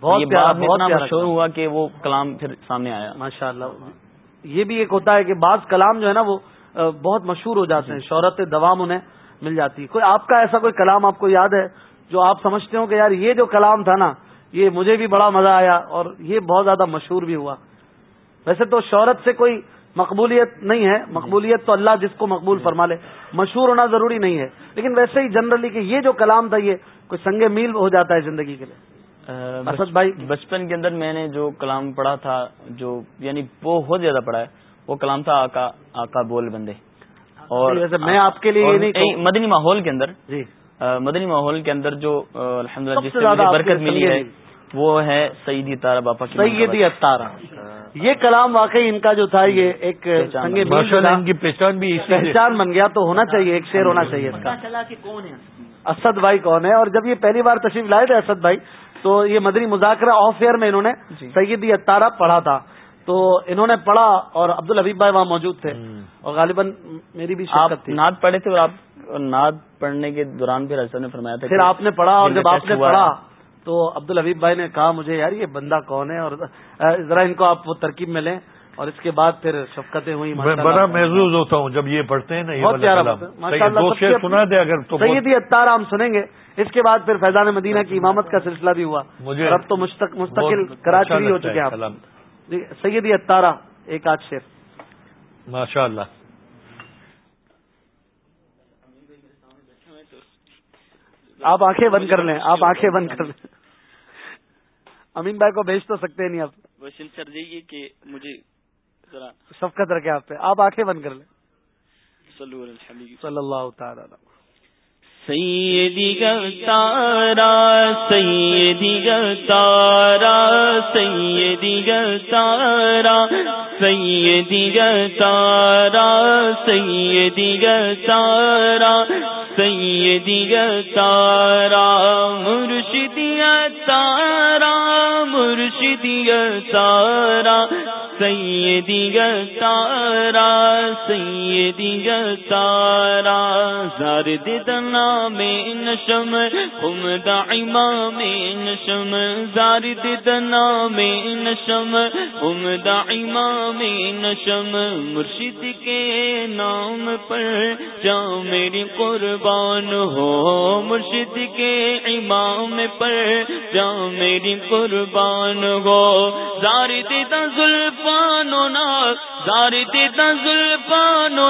بہت مشہور ہوا کہ وہ کلام پھر سامنے آیا۔ ماشاء اللہ یہ بھی ایک ہوتا ہے کہ بعض کلام جو ہے نا وہ بہت مشہور ہو جاتے ہیں۔ شہرت دوام انہیں مل جاتی ہے۔ کوئی آپ کا ایسا کوئی کلام آپ کو یاد ہے جو آپ سمجھتے ہو کہ یار یہ جو کلام تھا نا یہ مجھے بھی بڑا مزہ آیا اور یہ بہت زیادہ مشہور بھی ہوا۔ ویسے تو شہرت سے کوئی مقبولیت نہیں ہے۔ مقبولیت تو اللہ جس کو مقبول فرما لے۔ مشہور ہونا ضروری نہیں ہے۔ لیکن ویسے ہی جنرلی کہ یہ جو کلام تھا یہ کوئی سنگ میل ہو جاتا ہے زندگی کے لیے۔ اسد بھائی۔ بچپن کے اندر میں نے جو کلام پڑھا تھا جو یعنی بہت زیادہ پڑھا ہے وہ کلام تھا آقا آقا بول بندے۔ اور میں آپ کے لیے مدنی ماحول کے اندر۔ جی۔ مدنی ماحول کے اندر جو الحمد للہ جس سے برکت ملی ہے وہ ہے سعیدی تارا باپا کی سیدی اتارا یہ کلام واقعی ان کا جو تھا یہ ایک ان کی پہچان بھی پہچان بن گیا تو ہونا چاہیے ایک شعر ہونا چاہیے اس کا۔ کون ہے؟ اسد بھائی کون ہے؟ اور جب یہ پہلی بار تشریف لائے تھے اسد بھائی تو یہ مدنی مذاکرہ آف ایئر میں انہوں نے جی۔ سیدی اتارا پڑھا تھا۔ تو انہوں نے پڑھا اور عبد الحبیب بھائی وہاں موجود تھے۔ اور غالباً میری بھی شرکت تھی۔ نعت پڑھے تھے اور آپ نعت پڑھنے کے دوران پھر حضرت نے فرمایا تھا پھر آپ نے پڑھا اور جب آپ نے پڑھا تو عبد الحبیب بھائی نے کہا مجھے یار یہ بندہ کون ہے؟ اور ذرا ان کو آپ وہ ترکیب میں لیں۔ اور اس کے بعد پھر شفقتیں ہوئی بڑا محسوس ہوتا ہوں جب یہ پڑھتے ہیں سنا دے اگر سیدی اتار ہم سنیں گے۔ اس کے بعد پھر فیضان مدینہ کی امامت کا سلسلہ بھی ہوا۔ مجھے اب تو مستقل کراچی ہو چکے ہیں جی، سیدی اتارا ایک آج شیر ماشاء اللہ آپ آنکھیں بند کر لیں آپ آنکھیں بند کر لیں۔ امین بھائی کو بھیج تو سکتے نہیں آپ۔ وسیم سر جائیے کہ مجھے ذرا شفقت رکھے آپ پہ۔ آپ آنکھیں بند کر لیں۔ صلی اللہ تعالی سیدی تارا سیدی تارا سیدی تارا سیدی تارا سیدی تارا سیدی تارا مرشدیا تارا مرشدیا تارا سیدی تارا سیدی تارا زارد دنا میں نشم، ہم دا امام نشم۔ زارد دنا میں نشم، ہم دا امام نشم۔ مرشد کے نام پر جا میری قربان ہو۔ مرشد کے امام پر جا میری قربان ہو زارد دا زلف زلفانو نا، زاری دی دا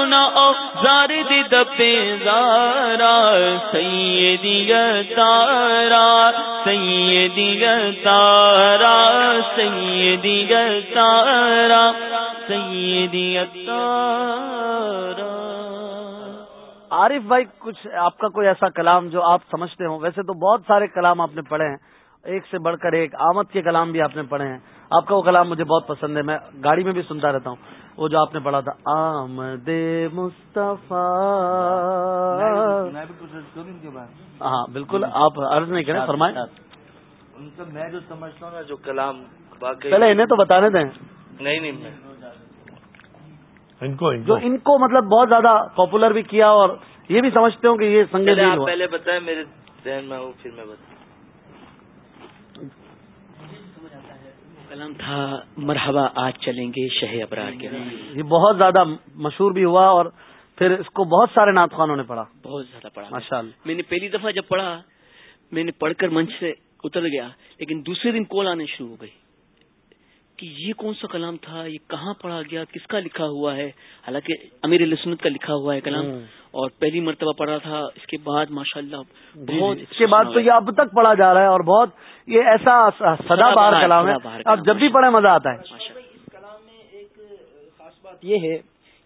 نا، او زاری دی پیزارا۔ سیدی تارا سیدی تارا سیدی تارا سیدی تارا عارف بھائی، کچھ آپ کا کوئی ایسا کلام جو آپ سمجھتے ہوں؟ ویسے تو بہت سارے کلام آپ نے پڑھے ہیں۔ ایک سے بڑھ کر ایک آمد کے کلام بھی آپ نے پڑھے ہیں۔ آپ کا وہ کلام مجھے بہت پسند ہے میں گاڑی میں بھی سنتا رہتا ہوں۔ وہ جو آپ نے پڑھا تھا آمد مصطفیٰ۔ ہاں بالکل آپ عرض نہیں کریں فرمائیں۔ ان کا میں جو سمجھتا ہوں نا جو کلام پہلے انہیں تو بتانے دیں۔ نہیں نہیں میں ان کو جو ان کو مطلب بہت زیادہ پاپولر بھی کیا اور یہ بھی سمجھتے ہوں کہ یہ سنگے پہلے بتائیں میرے ذہن میں ہوں پھر میں بتاؤں۔ کلام تھا مرحبا آج چلیں گے شہ ابرار کے یہ بہت زیادہ مشہور بھی ہوا اور پھر اس کو بہت سارے نعت خانوں نے پڑھا۔ بہت زیادہ پڑھا۔ ماشاء اللہ میں نے پہلی دفعہ جب پڑھا میں نے پڑھ کر منچ سے اتر گیا لیکن دوسرے دن کول آنے شروع ہو گئی کہ یہ کون سا کلام تھا یہ کہاں پڑھا گیا کس کا لکھا ہوا ہے؟ حالانکہ امیر سنت کا لکھا ہوا ہے کلام۔ اور پہلی مرتبہ پڑھا تھا اس کے بعد ماشاء اللہ جی، جی، بہت اس کے بعد تو یہ اب تک پڑھا جا رہا ہے اور بہت یہ ایسا سدا بار کلام ہے۔ اب جب بھی پڑھے مزہ آتا ہے۔ اس کلام میں ایک خاص بات یہ ہے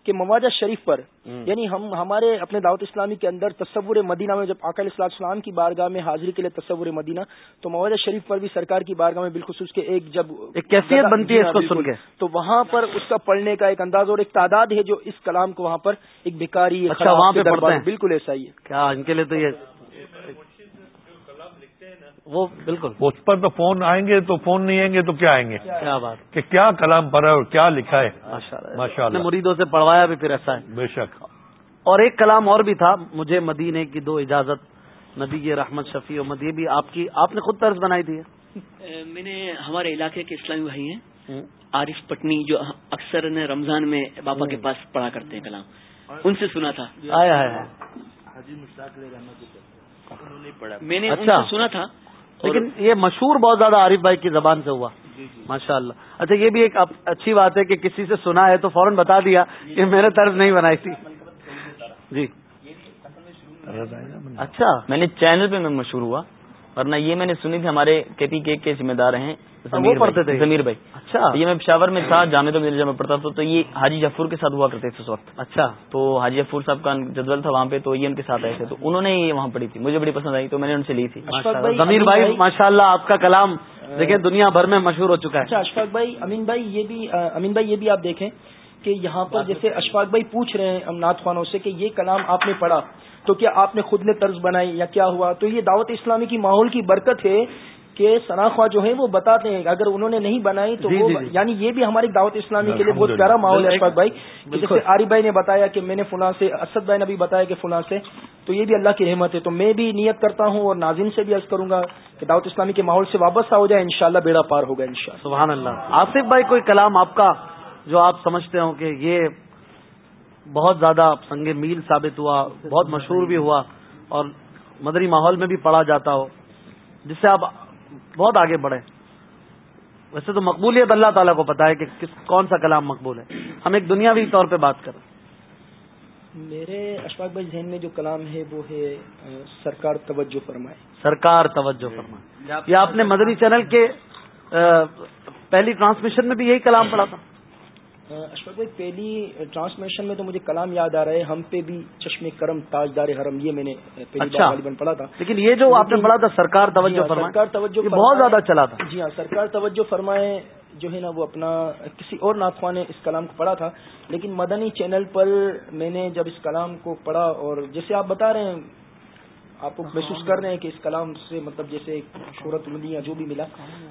کہ مواجہ شریف پر یعنی ہم ہمارے اپنے دعوت اسلامی کے اندر تصور مدینہ میں جب آکل اسلام السلام کی بارگاہ میں حاضری کے لیے تصور مدینہ تو مواجہ شریف پر بھی سرکار کی بارگاہ میں بالخصوص کے ایک جب ایک کیفیت بنتی ہے اس کو سن کے۔ تو وہاں پر اس کا پڑھنے کا ایک انداز اور ایک تعداد ہے جو اس کلام کو وہاں پر ایک بیکاری اچھا بالکل ایسا ہی ہے۔ کیا ان کے لیے تو یہ وہ بالکل۔ اس پر تو فون آئیں گے تو فون نہیں آئیں گے تو کیا آئیں گے؟ کیا بات۔ کہ کیا کلام پڑھا اور کیا لکھا ہے؟ ماشاء اللہ مریدوں سے پڑھوایا بھی پھر ایسا ہے۔ بے شک۔ اور ایک کلام اور بھی تھا مجھے مدینے کی دو اجازت نبی رحمت شفیع احمد یہ بھی آپ کی آپ نے خود طرز بنائی تھی۔ میں نے ہمارے علاقے کے اسلامی بھائی ہیں۔ عارف پٹنی جو اکثر رمضان میں بابا کے پاس پڑھا کرتے ہیں کلام۔ ان سے سنا تھا۔ آیا میں نے اچھا۔ سنا تھا۔ لیکن یہ مشہور بہت زیادہ عارف بھائی کی زبان سے ہوا۔ جی، جی۔ ماشاء اللہ اچھا یہ بھی ایک اچھی بات ہے کہ کسی سے سنا ہے تو فوراً بتا دیا کہ میں نے طرز نہیں بنائی تھی۔ جی۔ اچھا۔ میں نے چینل پہ میں مشہور ہوا ورنہ یہ میں نے سنی تھی ہمارے کے پی کے ذمہ دار ہیں۔ پڑھتے تھے۔ ضمیر بھائی۔ اچھا۔ یہ میں پشاور میں تھا جامع تو جب میں پڑھتا تھا تو یہ حاجی جفور کے ساتھ ہوا کرتے تھے اس وقت۔ اچھا۔ تو حاجی جفور صاحب کا جدول تھا وہاں پہ تو یہ ان کے ساتھ آئے تھے۔ تو انہوں نے یہ وہاں پڑھی تھی۔ مجھے بڑی پسند آئی تو میں نے ان سے لی تھی۔ ضمیر بھائی ماشاء اللہ آپ کا کلام دیکھیں دنیا بھر میں مشہور ہو چکا ہے۔ اچھا اشفاق بھائی امین بھائی یہ بھی امین بھائی یہ بھی آپ دیکھیں کہ یہاں پر جیسے اشفاق بھائی پوچھ رہے ہیں امنات خوانوں سے کہ یہ کلام آپ نے پڑھا تو کیا آپ نے خود نے طرز بنائی یا کیا ہوا؟ تو یہ دعوت اسلامی کی ماحول کی برکت ہے کہ سناخوا جو ہے وہ بتاتے ہیں۔ اگر انہوں نے نہیں بنائی تو جی جی جی۔ یعنی یہ بھی ہماری دعوت اسلامی کے لیے بہت پیارا ماحول ہے اشفاق بھائی جیسے عارف بھائی نے بتایا کہ میں نے فلاں سے اسد بھائی نے بھی بتایا کہ فلاں سے تو یہ بھی اللہ کی رحمت ہے۔ تو میں بھی نیت کرتا ہوں اور ناظرین سے بھی عرض کروں گا کہ دعوت اسلامی کے ماحول سے وابستہ ہو جائے انشاءاللہ بیڑا پار ہوگا ان سبحان اللہ۔ آصف بھائی کوئی کلام آپ کا جو آپ سمجھتے ہوں کہ یہ بہت زیادہ سنگ میل ثابت ہوا بہت مشہور بھی ہوا اور مدری ماحول میں بھی پڑھا جاتا ہو جس سے آپ بہت آگے بڑھے۔ ویسے تو مقبولیت اللہ تعالیٰ کو پتا ہے کہ کس کون سا کلام مقبول ہے۔ ہم ایک دنیاوی طور پہ بات کریں۔ میرے اشفاق بھائی ذہن میں جو کلام ہے وہ ہے سرکار توجہ فرمائے۔ سرکار توجہ فرمائے۔ یہ آپ نے مدنی چینل کے پہلی ٹرانسمیشن میں بھی یہی کلام پڑھا تھا۔ اشفاق بھائی پہلی ٹرانسمیشن میں تو مجھے کلام یاد آ رہا ہے ہم پہ بھی چشم کرم تاجدار حرم یہ میں نے اچھا پڑھا تھا۔ لیکن یہ جو آپ نے پڑھا تھا سرکار توجہ جی ہاں، سرکار توجہ بہت زیادہ چلا تھا۔ جی ہاں سرکار توجہ فرمائے جو ہے نا وہ اپنا کسی اور ناخوا نے اس کلام کو پڑھا تھا۔ لیکن مدنی چینل پر میں نے جب اس کلام کو پڑھا اور جیسے آپ بتا رہے ہیں آپ محسوس کر رہے ہیں کہ اس کلام سے مطلب جیسے شہرت ملی یا جو بھی ملا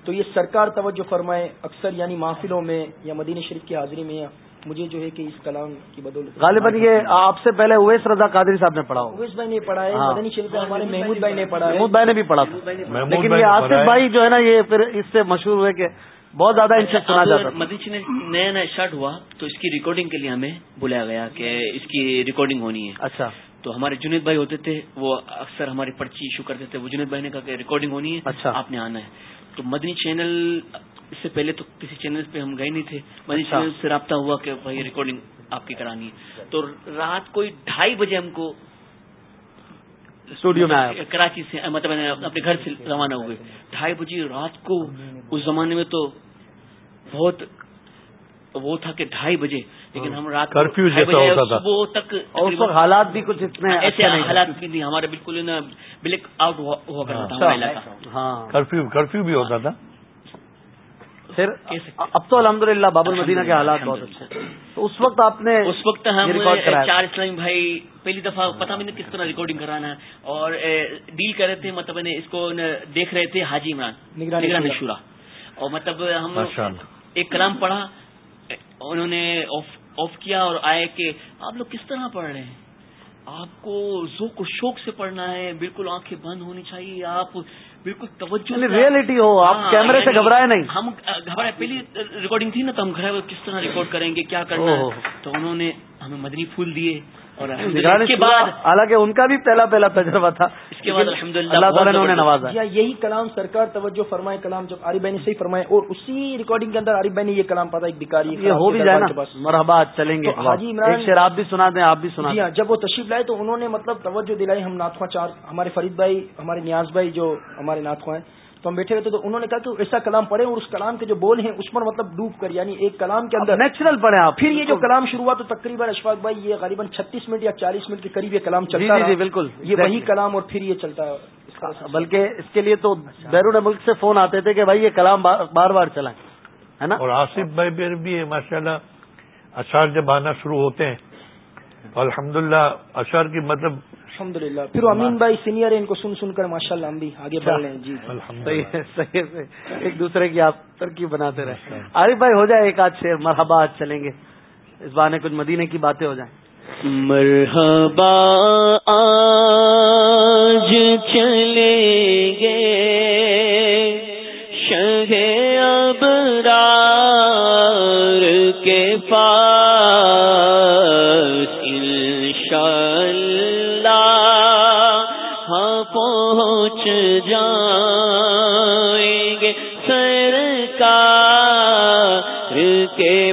تو یہ سرکار توجہ فرمائے اکثر یعنی محفلوں میں یا مدینہ شریف کی حاضری میں مجھے جو ہے کہ اس کلام کی بدولت غالباً یہ آپ سے پہلے اویس رضا قادری صاحب نے پڑھا اویس بھائی نے پڑھا ہے ہاں۔ مدنی شریف ہمارے محمود بھائی نے پڑھا محمود بھائی نے بھی پڑھا۔ تھا لیکن یہ آصف بھائی جو ہے نا یہ پھر اس سے مشہور ہوئے کہ بہت زیادہ ان سے سنا جاتا مدنی چینل نیا نیا اسٹارٹ ہوا تو اس کی ریکارڈنگ کے لیے ہمیں بلایا گیا کہ اس کی ریکارڈنگ ہونی ہے۔ اچھا۔ تو ہمارے جنید بھائی ہوتے تھے وہ اکثر ہماری پرچی ایشو کرتے تھے۔ وہ جنید بھائی نے کہا کہ ریکارڈنگ ہونی ہے اچھا۔ آپ نے آنا ہے۔ تو مدنی چینل اس سے پہلے تو کسی چینل پہ ہم گئے نہیں تھے۔ مدنی اچھا۔ چینل سے رابطہ ہوا کہ بھائی ریکارڈنگ آپ کی کرانی ہے۔ تو رات کوئی ڈھائی بجے ہم کو اسٹوڈیو میں آیا۔ کراچی سے مطلب اپنے گھر سے روانہ ہوئے ڈھائی بجے رات کو اس زمانے میں تو بہت وہ تھا کہ ڈھائی بجے لیکن ہم رات کرفیو صبح تک حالات بھی کچھ اتنے ایسے حالات بھی نہیں ہمارے بالکل بلیک آؤٹ ہوا کرتا تھا ہاں۔ کرفیو کرفیو بھی ہوتا تھا۔ پھر اب تو الحمد للہ باب المدینہ کے حالات بہت اچھے تو اس وقت آپ نے اس وقت ہم چار اسلامی بھائی پہلی دفعہ پتا میں نے کس طرح ریکارڈنگ کرانا ہے۔ اور ڈیل کر رہے تھے مطلب اس کو دیکھ رہے تھے حاجی عمران نگران شورا۔ اور مطلب ہم ایک کلام پڑھا انہوں نے آف کیا اور آئے کہ آپ لوگ کس طرح پڑھ رہے ہیں؟ آپ کو ذوق و شوق سے پڑھنا ہے بالکل آنکھیں بند ہونی چاہیے آپ بالکل توجہ ریئلٹی یعنی ہو آپ ہاں، کیمرے سے یعنی گھبرائے نہیں۔ ہم گھبرائے پہلی ریکارڈنگ تھی نا تو ہم گھر کس طرح ریکارڈ کریں گے کیا کرنا ہے؟ تو انہوں نے ہمیں مدنی پھول دیے۔ اور اس کے بعد حالانکہ ان کا بھی پہلا پہلا تجربہ تھا۔ اس کے بعد اللہ تعالیٰ نے نوازا۔ یہی کلام سرکار توجہ فرمائے کلام جب عارف بھائی نے صحیح فرمائے اور اسی ریکارڈنگ کے اندر عارف بھائی نے یہ کلام پتا ایک بیکاری یہ ہو بھی جائے نا مرحبا چلیں گے حاجی عمران شیر آپ بھی سنا دیں آپ بھی سنا جی ہاں جب وہ تشریف لائے تو انہوں نے مطلب توجہ دلائی ہم ناتواں چار ہمارے فرید بھائی ہمارے نیاز بھائی جو ہمارے ناتواں ہیں تو ہم بیٹھے ہوئے تھے تو انہوں نے کہا کہ ایسا کلام پڑھے اور اس کلام کے جو بول ہیں اس پر مطلب ڈوب کر یعنی ایک کلام کے اندر نیچرل پڑھے آپ۔ پھر یہ جو کلام شروع ہوا تو تقریباً اشفاق بھائی یہ غالباً چھتیس منٹ یا چالیس منٹ کے قریب یہ کلام چلتا جی, جی, بالکل۔ یہ وہی کلام اور پھر یہ چلتا ہے بلکہ اس کے لیے تو بیرون ملک سے فون آتے تھے کہ بھائی یہ کلام بار بار چلائیں ہے نا؟ اور آصف بھائی بھی ماشاء اللہ اشار جب آنا شروع ہوتے ہیں تو الحمد للہ اشار کی مطلب الحمد للہ پھر امین بھائی سینئر ہے ان کو سن سن کر ماشاء اللہ ہم بھی آگے بڑھ رہے ہیں جی۔ صحیح صحیح ہے ایک دوسرے کی آپ ترکیب بناتے رہے عارف بھائی ہو جائے ایک آدھ شیر مرحبا آج چلیں گے۔ اس بار کچھ مدینے کی باتیں ہو جائیں۔ مرحبا آج چلیں گے۔ شہ ابرار کے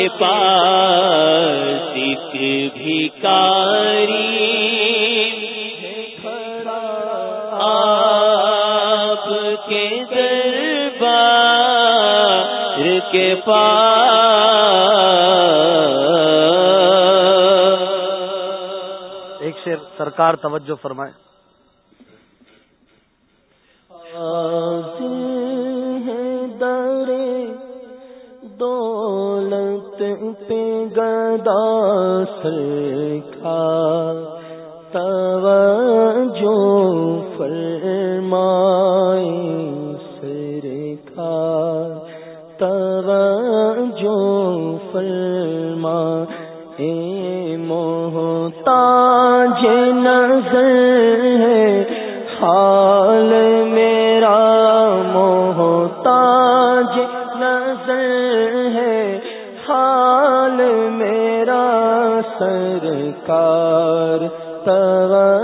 کے پاس ایک بھکاری آپ کے دربار کے پاس۔ ایک شیر سرکار توجہ فرمائے۔ گدا سکھا توجہ فرمائے جو فرما اے محتاج نظر ہے حال سرکار توجہ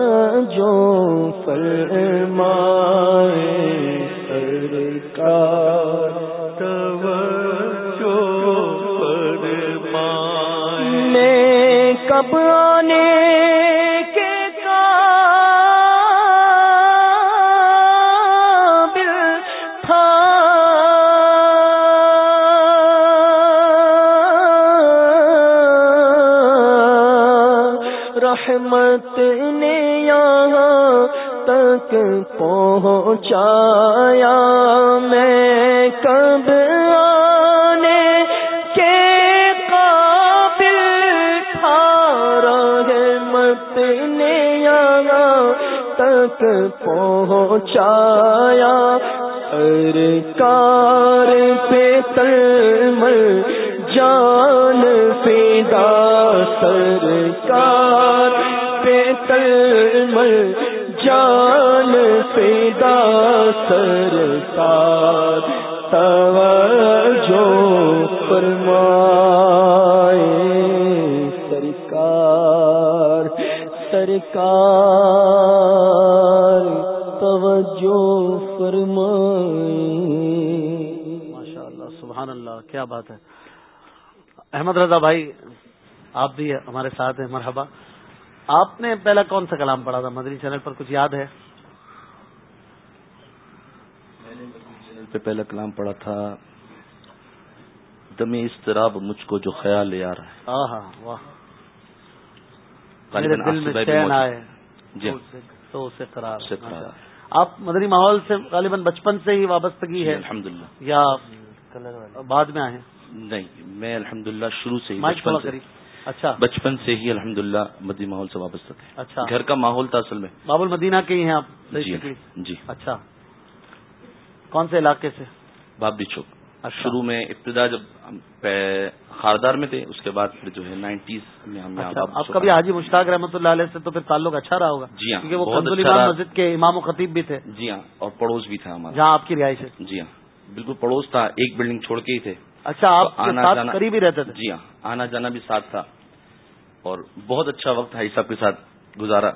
آپ بھی ہمارے ساتھ ہیں مرحبا۔ آپ نے پہلا کون سا کلام پڑھا تھا؟ مدنی چینل پر کچھ یاد ہے؟ میں نے مدنی چینل پہ پہلا کلام پڑھا تھا دم استراب مجھ کو جو خیال لے آ رہا ہے۔ تو اسے قرار۔ آپ مدنی ماحول سے غالباً بچپن سے ہی وابستگی جی ہے؟ الحمد للہ یا بعد میں آئے نہیں میں الحمد للہ شروع سے ہی بچپن سے۔ اچھا۔ بچپن سے ہی الحمد للہ مدی ماحول سے وابستہ تھے اچھا۔ گھر کا ماحول تھا اصل میں۔ باب المدینہ کے ہی ہیں آپ۔ جی basically؟ جی۔ اچھا۔ کون سے علاقے سے؟ بابی چوک اچھا۔ شروع میں ابتدا جب خاردار میں تھے اس کے بعد پھر جو ہے نائنٹیز میں ہم اچھا آپ کا بھی۔ حاجی مشتاق رحمۃ اللہ علیہ سے تو پھر تعلق اچھا رہا ہوگا جی ہاں کیونکہ وہ اچھا امام۔ مسجد کے امام و خطیب بھی تھے۔ جی ہاں اور پڑوس بھی تھا ہمارا۔ جہاں آپ کی رہائش ہے۔ جی ہاں بالکل پڑوس تھا ایک بلڈنگ چھوڑ کے ہی تھے۔ اچھا آپ قریب ہی رہتے تھے۔ جی ہاں آنا جانا بھی ساتھ تھا۔ اور بہت اچھا وقت حائی صاحب کے ساتھ گزارا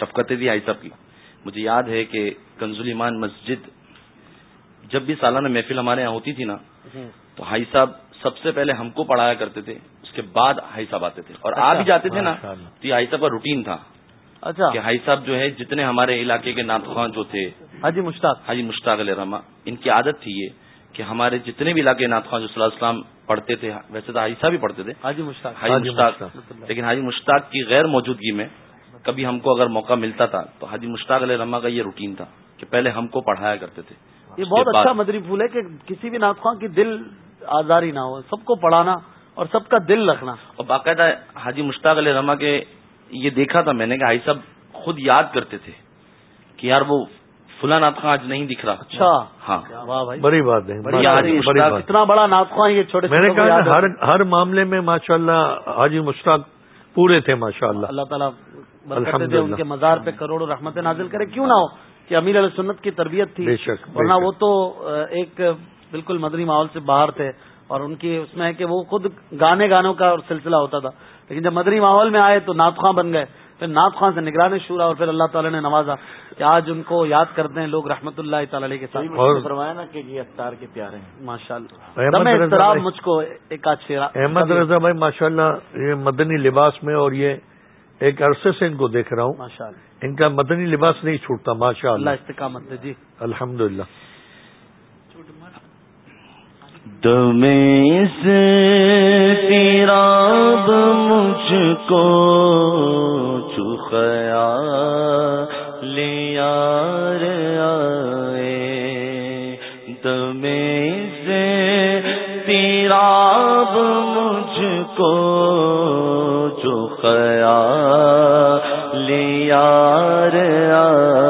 شفقتیں بھی حائی صاحب کی۔ مجھے یاد ہے کہ کنزول ایمان مسجد جب بھی سالانہ محفل ہمارے یہاں ہوتی تھی نا تو حائی صاحب سب سے پہلے ہم کو پڑھایا کرتے تھے اس کے بعد حائی صاحب آتے تھے۔ اور آ بھی جاتے تھے نا تو یہ حائی صاحب کا روٹین تھا اچھا۔ کہ حائی صاحب جو ہے جتنے ہمارے علاقے کے ناتخوان جو تھے حاجی مشتاق۔ حاجی مشتاق علیہ رحمٰ ان کی عادت تھی یہ کہ ہمارے جتنے بھی علاقے ناتخوان جو صلی اللہ علیہ وسلم پڑھتے تھے ویسے تو حاجی صاحب ہی پڑھتے تھے۔ حاجی مشتاق حاجی مشتاق۔ لیکن حاجی مشتاق کی غیر موجودگی میں کبھی ہم کو اگر موقع ملتا تھا تو حاجی مشتاق علیہ رحمٰ کا یہ روٹین تھا کہ پہلے ہم کو پڑھایا کرتے تھے۔ یہ بہت اچھا مدری پھول ہے کہ کسی بھی ناخواں کی دل آزاری نہ ہو سب کو پڑھانا اور سب کا دل رکھنا۔ اور باقاعدہ حاجی مشتاق علیہ رحمٰ کے یہ دیکھا تھا میں نے کہ حاجی صاحب خود یاد کرتے تھے کہ یار وہ فلاں ناتخواں آج نہیں دکھ رہا۔ اچھا۔ ہاں۔ واہ بھائی۔ بڑی بات ہے اتنا بڑا ناخواں یہ چھوٹے میں نے کہا ہر معاملے میں ماشاء اللہ حاجی مشتاق پورے تھے ماشاء اللہ اللہ تعالیٰ برکتیں دے۔ ان کے مزار پہ کروڑوں رحمت نازل کرے۔ کیوں نہ ہو کہ امیر علیہ سنت کی تربیت تھی ورنہ۔ وہ تو ایک بالکل مدنی ماحول سے باہر تھے اور ان کی اس میں ہے کہ وہ خود گانے گانوں کا سلسلہ ہوتا تھا۔ لیکن جب مدنی ماحول میں آئے تو نعت خواں بن گئے۔ پھر نعت خواں سے نگران شورا اور پھر اللہ تعالیٰ نے نوازا کہ آج ان کو یاد کرتے ہیں لوگ رحمت اللہ تعالی علیہ کے ساتھ۔ اور- فرمایا نا کہ یہ افطار کے پیارے ہیں۔ ماشاء اللہ مجھ کو ایک شیرا احمد رضا بھائی ماشاء اللہ یہ مدنی لباس میں اور یہ ایک عرصے سے ان کو دیکھ رہا ہوں۔ ان کا مدنی لباس نہیں چھوٹتا ماشاء اللہ استقامت جی۔ الحمد للہ تیراب مجھ کو جو خیال آئے۔ سے تیراب مجھ کو جو خیال آئے۔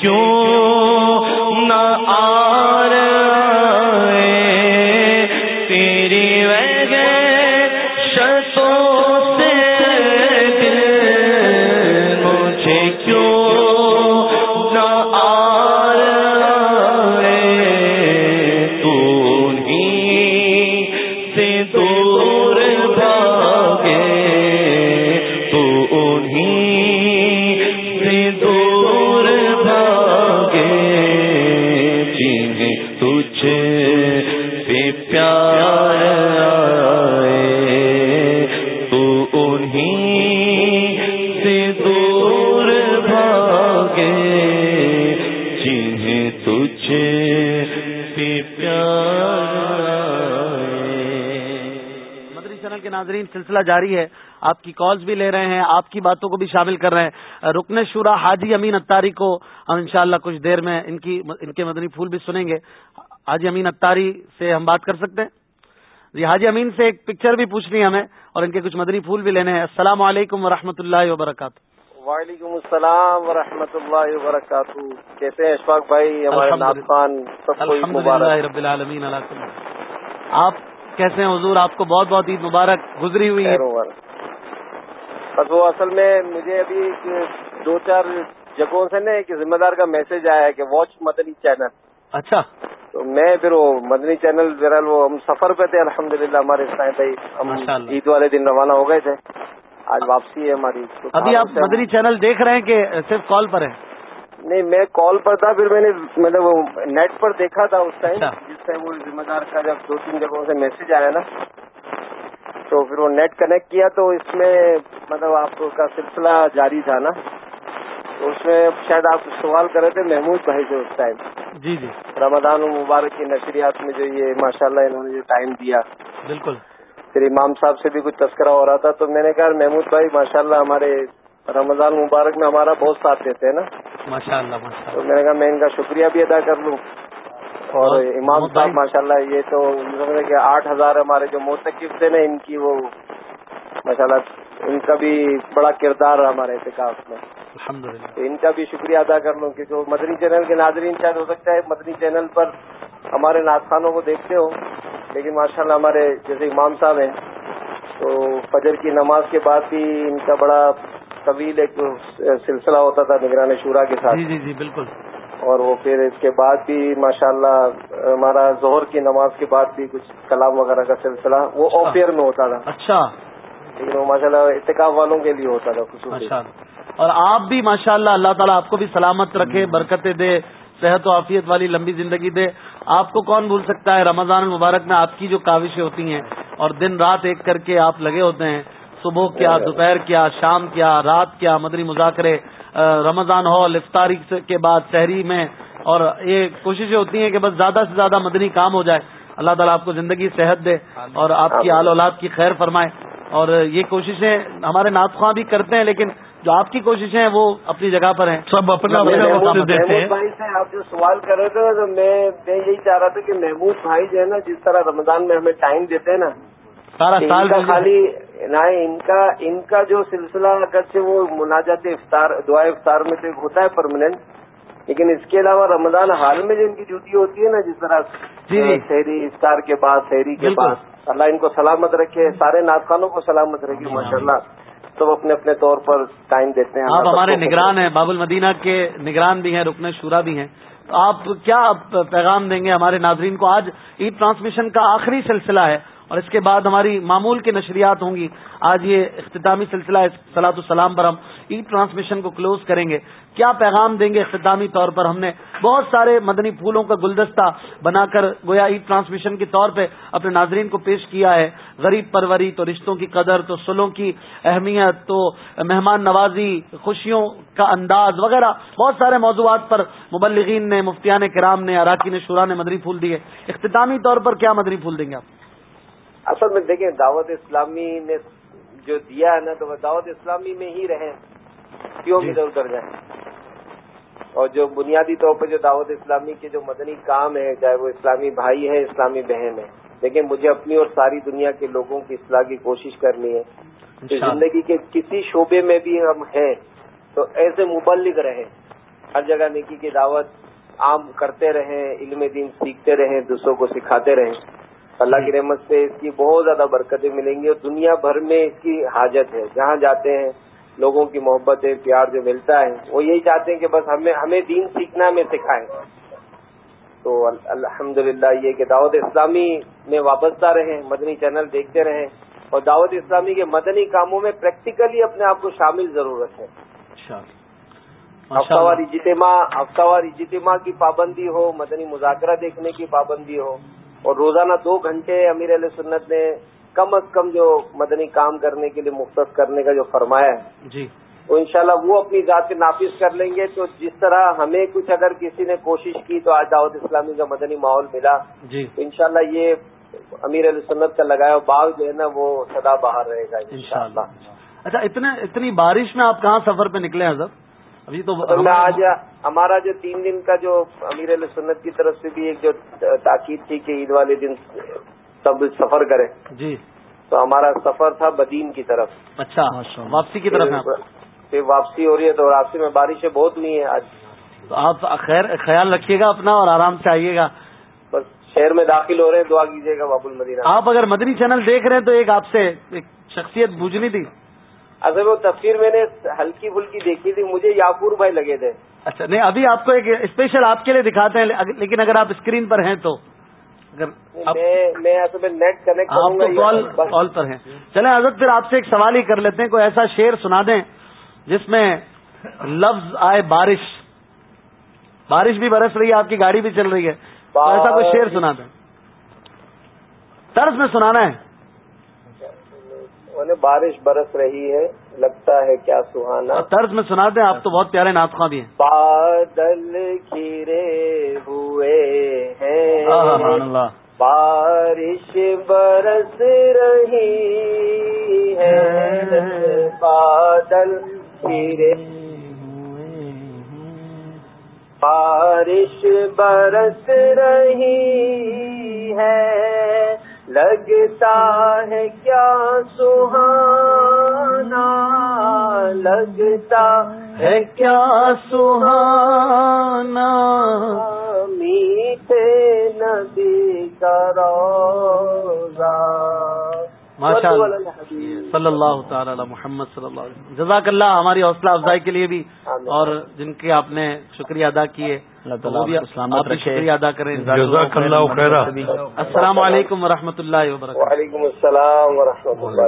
کیوں سلسلہ جاری ہے۔ آپ کی کالز بھی لے رہے ہیں آپ کی باتوں کو بھی شامل کر رہے ہیں۔ رکن شورا حاجی امین اتاری کو ہم انشاءاللہ کچھ دیر میں ان کی ان کے مدنی پھول بھی سنیں گے۔ حاجی امین اتاری سے ہم بات کر سکتے ہیں۔ جی حاجی امین سے ایک پکچر بھی پوچھنی ہے ہمیں اور ان کے کچھ مدنی پھول بھی لینے ہیں۔ السلام علیکم ورحمۃ اللہ وبرکاتہ۔ وعلیکم السلام ورحمۃ اللہ وبرکاتہ۔ کیسے ہیں اشفاق بھائی؟ ہمارے خان رب العالمین آپ کیسے ہیں؟ حضور آپ کو بہت بہت عید مبارک گزری ہوئی ہے۔ بس وہ اصل میں مجھے ابھی دو چار جگہوں سے نا ایک ذمہ دار کا میسج آیا ہے کہ واچ مدنی چینل۔ اچھا۔ تو میں پھر وہ مدنی چینل بہرحال وہ ہم سفر پہ تھے الحمد للہ ہمارے بھائی ہم عید والے دن روانہ ہو گئے تھے۔ آج واپسی ہے ہماری۔ ابھی آپ مدنی چینل دیکھ رہے ہیں کہ صرف کال پر ہے نہیں میں کال پر تھا پھر میں نے مطلب وہ نیٹ پر دیکھا تھا اس ٹائم اچھا۔ جس ٹائم وہ ذمہ دار کا جب دو تین جگہوں سے میسج آیا نا۔ تو پھر وہ نیٹ کنیکٹ کیا تو اس میں مطلب آپ کا سلسلہ جاری تھا نا۔ اس میں شاید آپ سوال کر رہے تھے محمود بھائی سے اس ٹائم جی جی۔ رمضان المبارک کی نشریات میں جو یہ ماشاء اللہ انہوں نے جو ٹائم دیا۔ بالکل۔ پھر امام صاحب سے بھی کچھ تذکرہ ہو رہا تھا تو میں نے کہا محمود بھائی ماشاء اللہ ہمارے رمضان مبارک میں ہمارا بہت ساتھ دیتے ہیں نا۔ ماشاء اللہ تو میں نے کہا میں ان کا شکریہ بھی ادا کر لوں۔ اور امام صاحب ماشاء اللہ یہ تو کہ آٹھ ہزار ہمارے جو موتقف تھے نا ان کی وہ ماشاء اللہ ان کا بھی بڑا کردار ہمارے احتکاب میں۔ تو ان کا بھی شکریہ ادا کر لوں کیونکہ مدنی چینل کے ناظرین شاید ہو سکتا ہے مدنی چینل پر ہمارے ناخانوں کو دیکھتے ہو۔ لیکن ماشاء اللہ ہمارے جیسے امام صاحب ہیں تو فجر کی نماز کے بعد بھی ان کا بڑا طویل ایک سلسلہ ہوتا تھا نگران شورا کے ساتھ۔ جی جی جی بالکل۔ اور وہ پھر اس کے بعد بھی ماشاء اللہ ہمارا ظہر کی نماز کے بعد بھی کچھ کلام وغیرہ کا سلسلہ وہ آف ایئر میں ہوتا تھا۔ اچھا۔ لیکن وہ ماشاء اللہ والوں کے لیے ہوتا تھا خصوصی اور آپ بھی ماشاء اللہ اللہ تعالیٰ آپ کو بھی سلامت رکھے برکتیں دے صحت و عافیت والی لمبی زندگی دے۔ آپ کو کون بھول سکتا ہے رمضان المبارک میں آپ کی جو کاوشیں ہوتی ہیں اور دن رات ایک کر کے آپ لگے ہوتے ہیں۔ صبح کیا دوپہر کیا شام کیا رات کیا مدنی مذاکرے رمضان ہال افطاری کے بعد شہری میں اور یہ کوششیں ہوتی ہیں کہ بس زیادہ سے زیادہ مدنی کام ہو جائے۔ اللہ تعالیٰ آپ کو زندگی صحت دے اور آپ کی آل اولاد کی خیر فرمائے۔ اور یہ کوششیں ہمارے ناطخواں بھی کرتے ہیں لیکن جو آپ کی کوششیں ہیں وہ اپنی جگہ پر ہیں۔ سب اپنا بھائی سے آپ جو سوال کر رہے تھے تو میں یہی چاہ رہا تھا کہ محمود بھائی جو ہے نا جس طرح رمضان میں ہمیں ٹائم دیتے ہیں نا سارا سال کا خالی نہ ان کا ان کا جو سلسلہ اگرچہ وہ مناجات افطار دعا افطار میں تو ہوتا ہے پرماننٹ لیکن اس کے علاوہ رمضان حال میں جو ان کی ڈیوٹی ہوتی ہے نا جس طرح جی، جی۔ شہری افطار کے بعد شہری کے بعد اللہ ان کو سلامت رکھے سارے ناخانوں کو سلامت رکھے ماشاء اللہ سب اپنے اپنے طور پر ٹائم دیتے ہیں۔ آپ ہمارے نگران ہیں باب المدینہ کے نگران بھی ہیں رکن شورا بھی ہیں۔ آپ کیا پیغام دیں گے ہمارے ناظرین کو؟ آج عید ٹرانسمیشن کا آخری سلسلہ ہے۔ اور اس کے بعد ہماری معمول کی نشریات ہوں گی۔ آج یہ اختتامی سلسلہ سلاۃ السلام پر ہم e ای ٹرانسمیشن کو کلوز کریں گے۔ کیا پیغام دیں گے اختتامی طور پر؟ ہم نے بہت سارے مدنی پھولوں کا گلدستہ بنا کر گویا e ای ٹرانسمیشن کے طور پہ اپنے ناظرین کو پیش کیا ہے۔ غریب پروری تو رشتوں کی قدر، تو سلوں کی اہمیت، تو مہمان نوازی، خوشیوں کا انداز وغیرہ۔ بہت سارے موضوعات پر مبلغین نے، مفتیان کرام نے، اراکین شورا نے مدنی پھول دیے۔ اختتامی طور پر کیا مدنی پھول دیں گے آپ؟ اصل میں دیکھیں دعوت اسلامی نے جو دیا ہے نا تو وہ دعوت اسلامی میں ہی رہیں کیوں ادھر ادھر جائیں۔ اور جو بنیادی طور پہ جو دعوت اسلامی کے جو مدنی کام ہے چاہے وہ اسلامی بھائی ہے اسلامی بہن ہے لیکن مجھے اپنی اور ساری دنیا کے لوگوں کی اصلاح کی کوشش کرنی ہے۔ کہ زندگی کے کسی شعبے میں بھی ہم ہیں تو ایسے مبلغ رہیں۔ ہر جگہ نیکی کی دعوت عام کرتے رہیں علم دین سیکھتے رہیں دوسروں کو سکھاتے رہیں۔ اللہ کی رحمت سے اس کی بہت زیادہ برکتیں ملیں گی اور دنیا بھر میں اس کی حاجت ہے۔ جہاں جاتے ہیں لوگوں کی محبت ہے پیار جو ملتا ہے وہ یہی چاہتے ہیں کہ بس ہمیں ہمیں دین سیکھنا میں سکھائیں۔ تو الحمد یہ کہ دعوت اسلامی میں وابستہ رہیں مدنی چینل دیکھتے رہیں اور دعوت اسلامی کے مدنی کاموں میں پریکٹیکلی اپنے آپ کو شامل ضرور رکھیں۔ ہفتہ وار اجتماع ہفتہ وار اجتماع کی پابندی ہو مدنی مذاکرہ دیکھنے کی پابندی ہو اور روزانہ دو گھنٹے امیر علیہ سنت نے کم از کم جو مدنی کام کرنے کے لیے مختص کرنے کا جو فرمایا ہے جی۔ تو انشاءاللہ وہ اپنی ذات سے نافذ کر لیں گے۔ تو جس طرح ہمیں کچھ اگر کسی نے کوشش کی تو آج دعوت اسلامی کا مدنی ماحول ملا۔ جی۔ تو انشاءاللہ یہ امیر علیہ سنت کا لگایا باغ جو ہے نا وہ سدا باہر رہے گا انشاءاللہ۔ اچھا اتنے اتنی بارش میں آپ کہاں سفر پہ نکلے ہیں حضرت؟ ابھی تو میں آج ہمارا جو تین دن کا جو امیر علیہ سنت کی طرف سے بھی ایک جو تاکید تھی کہ عید والے دن سب سفر کریں۔ جی۔ تو ہمارا سفر تھا بدین کی طرف۔ اچھا واپسی کی طرف پھر واپسی ہو رہی ہے تو راستے میں بارشیں بہت ہوئی ہیں آج۔ تو آپ خیر خیال رکھیے گا اپنا اور آرام سے آئیے گا۔ بس شہر میں داخل ہو رہے ہیں دعا کیجیے گا باب المدینہ آپ اگر مدنی چینل دیکھ رہے ہیں تو ایک آپ سے ایک شخصیت بوجھنی تھی۔ اصل وہ تصویر میں نے ہلکی پھلکی دیکھی تھی مجھے یاپور بھائی لگے تھے۔ اچھا نہیں ابھی آپ کو ایک اسپیشل آپ کے لیے دکھاتے ہیں لیکن اگر آپ اسکرین پر ہیں تو۔ اگر میں اصل میں نیٹ کنیکٹ کال پر ہیں۔ چلیں حضرت پھر آپ سے ایک سوال ہی کر لیتے ہیں کوئی ایسا شعر سنا دیں جس میں لفظ آئے بارش۔ بارش بھی برس رہی ہے آپ کی گاڑی بھی چل رہی ہے۔ ایسا کوئی شعر سنا دیں۔ طرز میں سنانا ہے۔ بارش برس رہی ہے لگتا ہے کیا سہانا۔ طرز میں سنا دیں آپ تو بہت پیارے ناطخواں بھی ہیں۔ بادل گھرے ہوئے ہیں۔ بارش برس رہی ہے۔ بادل گھرے بارش برس رہی ہے۔ لگتا ہے کیا سہانا؟ لگتا ہے کیا سہانا؟ میٹھے ندی کا روزہ۔ ماشاء اللہ صلی اللہ تعالی محمد صلی اللہ علیہ جزاک اللہ ہماری حوصلہ افزائی کے لیے بھی اور جن کے آپ نے شکریہ ادا کیے شکریہ ادا کریں. السلام علیکم و رحمۃ اللہ وبرکاتہ. وعلیکم السلام و اللہ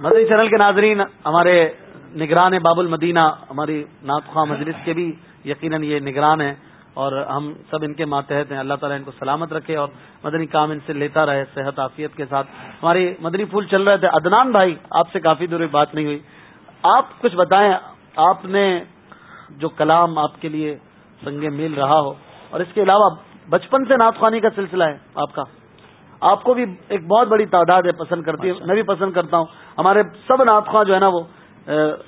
مدنی چینل کے ناظرین ہمارے نگران باب المدینہ ہماری ناطخواں مجلس کے بھی یقیناً یہ نگران ہیں۔ اور ہم سب ان کے ماتحت ہیں۔ اللہ تعالیٰ ان کو سلامت رکھے اور مدنی کام ان سے لیتا رہے صحت عافیت کے ساتھ۔ ہماری مدنی پھول چل رہے تھے۔ ادنان بھائی آپ سے کافی دور بات نہیں ہوئی۔ آپ کچھ بتائیں آپ نے جو کلام آپ کے لیے سنگ میل رہا ہو اور اس کے علاوہ بچپن سے نعت خوانی کا سلسلہ ہے آپ کا۔ آپ کو بھی ایک بہت بڑی تعداد ہے پسند کرتی ہے میں بھی پسند کرتا ہوں۔ ہمارے سب نعت خواہ جو ہے نا وہ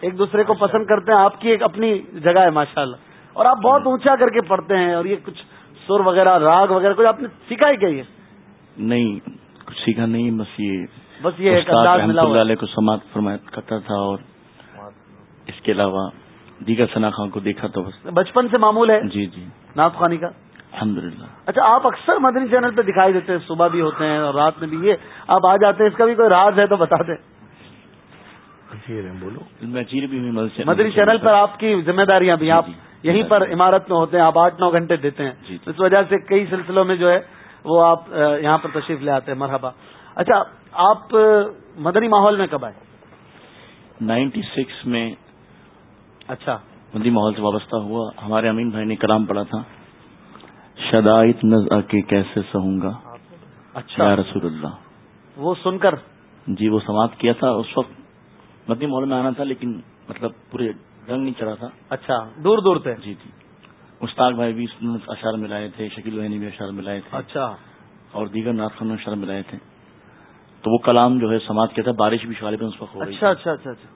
ایک دوسرے کو پسند کرتے ہیں۔ آپ کی ایک اپنی جگہ ہے ماشاء اللہ اور آپ بہت اونچا کر کے پڑھتے ہیں اور یہ کچھ سر وغیرہ راگ وغیرہ کچھ آپ نے سیکھا ہی کہیے نہیں کچھ سیکھا نہیں بس یہ بس یہ کو سماعت فرمایت کرتا تھا اور اس کے علاوہ دیگر ثنا خان کو دیکھا تو بس بچپن سے معمول ہے؟ جی جی۔ نعت خوانی کا؟ الحمد للہ اچھا آپ اکثر مدنی چینل پہ دکھائی دیتے ہیں صبح بھی ہوتے ہیں اور رات میں بھی یہ۔ آپ آ جاتے ہیں اس کا بھی کوئی راز ہے تو بتا دیں۔ بولو؟ مدنی چینل پر آپ کی ذمہ داریاں بھی آپ جی، جی۔ یہیں پر عمارت میں ہوتے ہیں آپ آٹھ نو گھنٹے دیتے ہیں۔ جی، جی۔ اس وجہ سے کئی سلسلوں میں جو ہے وہ آپ یہاں پر تشریف لے آتے ہیں مرحبا۔ اچھا آپ مدنی ماحول میں کب آئے؟ نائنٹی سکس میں اچھا۔ مدنی ماحول سے وابستہ ہوا۔ ہمارے امین بھائی نے کلام پڑھا تھا شدائت نز کے کیسے سہوں گا؟ اچھا۔ رسول اللہ۔ وہ سن کر۔ جی وہ سماعت کیا تھا اس وقت مدنی ماحول میں آنا تھا لیکن مطلب پورے رنگ نہیں چڑھا تھا۔ اچھا دور دور تھے۔ جی جی۔ مشتاق بھائی بھی اشار ملائے تھے شکیل بھائی نے بھی اشار ملائے تھے۔ اچھا۔ اور دیگر ناخ نے اشار ملائے تھے۔ تو وہ کلام جو ہے سماعت کیا تھا بارش بھی شغالب اس وقت ہو رہی اچھا اچھا اچھا اچھا۔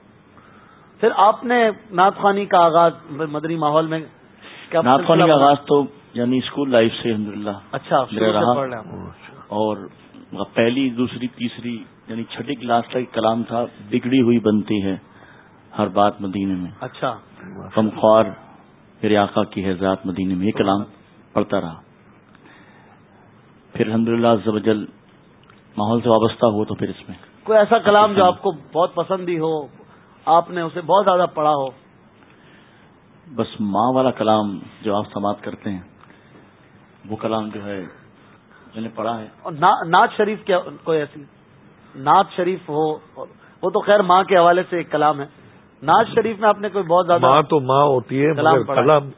پھر آپ نے نعت خوانی کا آغاز مدنی ماحول میں نعت خوانی کا آغاز تو یعنی اسکول لائف سے الحمد للہ اچھا اور پہلی دوسری تیسری یعنی چھٹی کلاس تک کلام تھا بگڑی ہوئی بنتی ہے۔ ہر بات مدینے میں۔ اچھا۔ کم خوار میرے آقا کی ہے ذات مدینے میں۔ یہ کلام پڑھتا رہا۔ پھر الحمد للہ ماحول سے وابستہ ہو تو پھر اس میں۔ کوئی ایسا کلام جو آپ کو بہت پسند بھی ہو آپ نے اسے بہت زیادہ پڑھا ہو؟ بس ماں والا کلام جو آپ سماعت کرتے ہیں وہ کلام جو ہے میں نے پڑھا ہے۔ اور نعت شریف کیا کوئی ایسی نعت شریف ہو وہ تو خیر ماں کے حوالے سے ایک کلام ہے۔ ناز شریف میں آپ نے کوئی بہت زیادہ ماں تو ماں ہوتی ہے کلام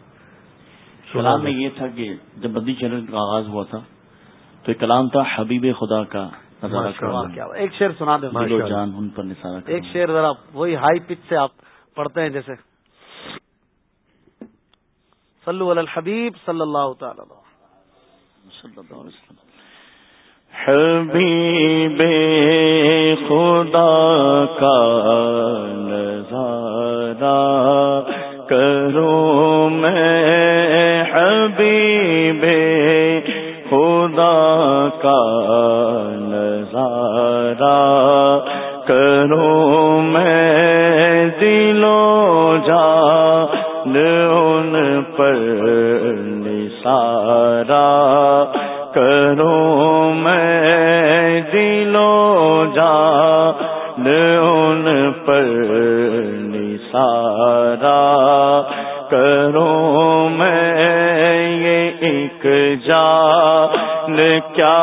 کلام میں یہ تھا کہ جب بدی چینل کا آغاز ہوا تھا تو ایک کلام تھا حبیب خدا کا ایک شعر سنا دیں۔ جان ان پر نثارہ ایک شعر ذرا وہی ہائی پچ سے آپ پڑھتے ہیں جیسے صلو علی الحبیب صلی اللہ تعالی صلی اللہ علیہ وسلم۔ حبیب خدا کا نظارہ کرو میں حبیب خدا کا نظارہ کرو میں دلو جا ان پر نثارہ پر نثارا کروں میں یہ ایک جان کیا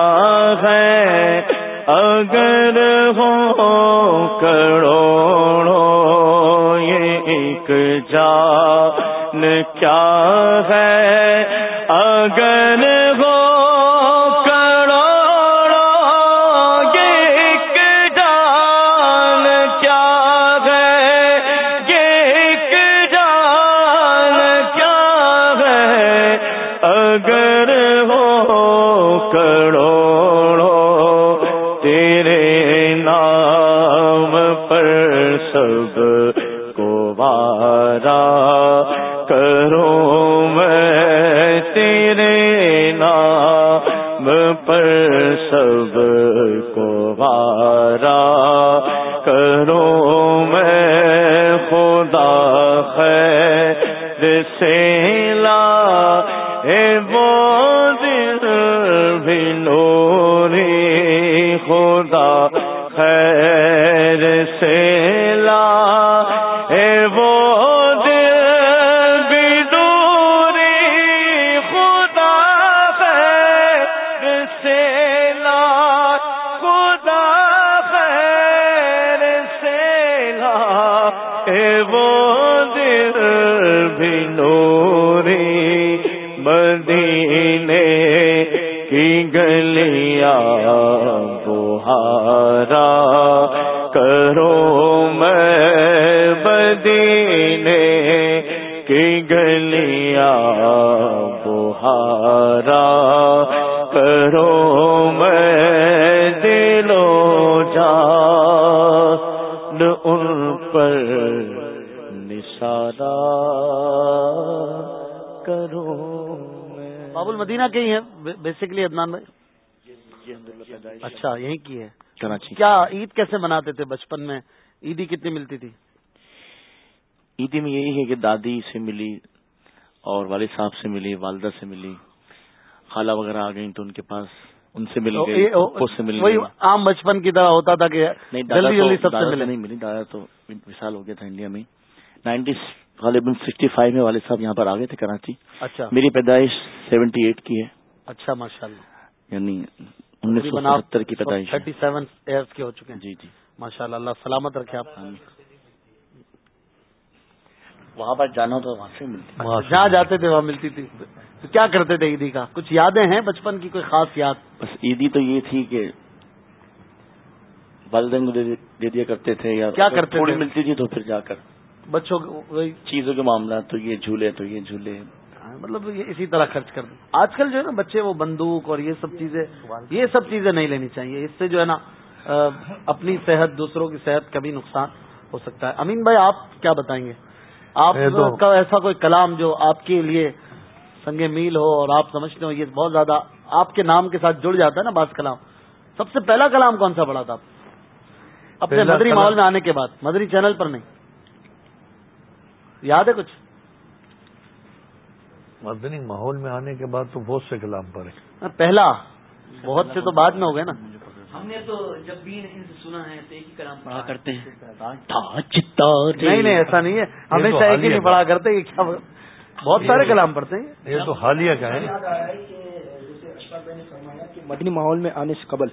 ہے؟ اگر ہو کروڑوں یہ ایک جان کیا ہے؟ اگر ذرا کرو میں تیرے نام پر سب کو وارا کرو میں خدا خیر سے لا اے وہ دل بھی نوری خدا خیر سے یا بہارا کرو میں بدینے کی گلیا بہارا کرو میں دلو جا ان پر نشارہ کرو باب المدینہ کے ہی ہیں بیسکلی عدنان بھائی۔ اچھا یہیں کی ہے۔ کراچی۔ کیا عید کیسے مناتے تھے بچپن میں؟ عیدی کتنی ملتی تھی؟ عیدی میں یہی ہے کہ دادی سے ملی اور والد صاحب سے ملی والدہ سے ملی خالہ وغیرہ آ گئی تو ان کے پاس ان سے مل گئی وہی عام بچپن کی طرح ہوتا تھا کہ جلدی جلدی سب سے نہیں ملی دادا تو مثال ہو گیا تھا انڈیا میں۔ نائنٹی غالباً سکسٹی فائیو میں والد صاحب یہاں پر آ گئے تھے کراچی۔ اچھا۔ میری پیدائش سیونٹی ایٹ کی ہے۔ اچھا ماشاء اللہ یعنی کی پیدائش تھرٹی سیون ایئرس کے ہو چکے ہیں۔ جی جی۔ ماشاء اللہ اللہ سلامت رکھے آپ۔ وہاں پر جانا تو وہاں سے ملتی۔ جہاں جاتے تھے وہاں ملتی تھی۔ تو کیا کرتے تھے عیدی کا؟ کچھ یادیں ہیں بچپن کی کوئی خاص یاد؟ بس عیدی تو یہ تھی کہ والدین دے دیا کرتے تھے یا کیا کرتے تھوڑی ملتی تھی تو پھر جا کر۔ بچوں چیزوں کے معاملات تو یہ جھولے تو یہ جھولے۔ مطلب یہ اسی طرح خرچ کر دیں۔ آج کل جو ہے نا بچے وہ بندوق اور یہ سب چیزیں یہ سب چیزیں نہیں لینی چاہیے۔ اس سے جو ہے نا اپنی صحت دوسروں کی صحت کا بھی نقصان ہو سکتا ہے۔ امین بھائی آپ کیا بتائیں گے؟ آپ کا ایسا کوئی کلام جو آپ کے لیے سنگ میل ہو اور آپ سمجھتے ہو یہ بہت زیادہ آپ کے نام کے ساتھ جڑ جاتا ہے نا بعض کلام۔ سب سے پہلا کلام کون سا پڑا تھا آپ؟ اپنے مدری ماحول میں آنے کے بعد مدری چینل پر نہیں۔ یاد ہے کچھ؟ مدنی ماحول میں آنے کے بعد تو بہت سے کلام پڑے ہاں، پہلا بہت سے تو بعد میں ہو گئے نا۔ ہم نے تو جب بھی سنا ہے تو ایک ہی کلام پڑھا کرتے ہیں۔ نہیں نہیں ایسا نہیں ہے۔ ہمیشہ ایک ہی نہیں پڑھا کرتے کیا بہت سارے کلام پڑھتے ہیں۔ یہ تو حالیہ کا ہے۔ مدنی ماحول میں آنے سے قبل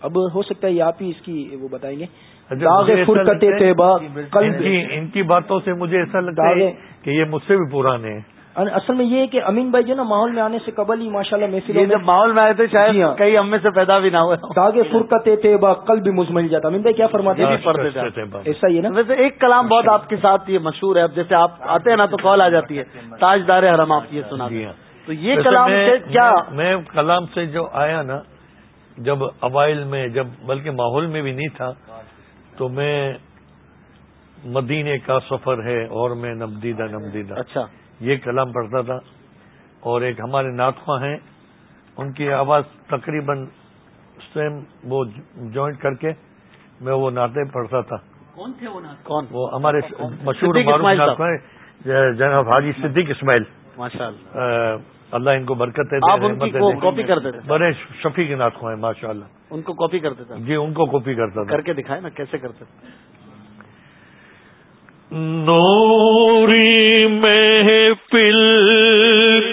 اب ہو سکتا ہے آپ ہی اس کی وہ بتائیں گے۔ ان کی باتوں سے مجھے ایسا لگتا ہے کہ یہ مجھ سے بھی پرانے ہیں۔ اصل میں یہ ہے کہ امین بھائی جو نا ماحول میں آنے سے قبل ہی ماشاء اللہ محفل جب ماحول میں آئے تھے شاید۔ کئی ہم میں سے پیدا بھی نہ ہوئے داغے فرقتے تھے با کل بھی مجھ مل جاتا۔ امین بھائی کیا فرماتے ہیں؟ ایسا ہی ہے نا؟ ویسے ایک کلام بہت آپ کے ساتھ یہ مشہور ہے۔ اب جیسے آپ آتے ہیں نا تو کال آ جاتی ہے۔ تاجدار حرم آپ یہ سنا جی ہاں۔ تو یہ کلام کیا میں کلام سے جو آیا نا جب اوائل میں جب بلکہ ماحول میں بھی نہیں تھا تو میں مدینے کا سفر ہے اور میں نمدیدہ نمدیدہ۔ اچھا۔ یہ کلام پڑھتا تھا اور ایک ہمارے ناطخواں ہیں ان کی آواز تقریباً سیم وہ جوائنٹ کر کے میں وہ نعتیں پڑھتا تھا۔ کون تھے وہ کون؟ وہ ہمارے مشہور جناب حاجی صدیق اسماعیل۔ اللہ ان کو برکت ہے کاپی کرتے تھے۔ بڑے شفیع کے ناتھ ہیں ماشاء اللہ ان کو کاپی کرتے تھے۔ جی ان کو کاپی کرتا تھا۔ کر کے دکھائے نا کیسے کرتے تھے۔ نوری میں محفل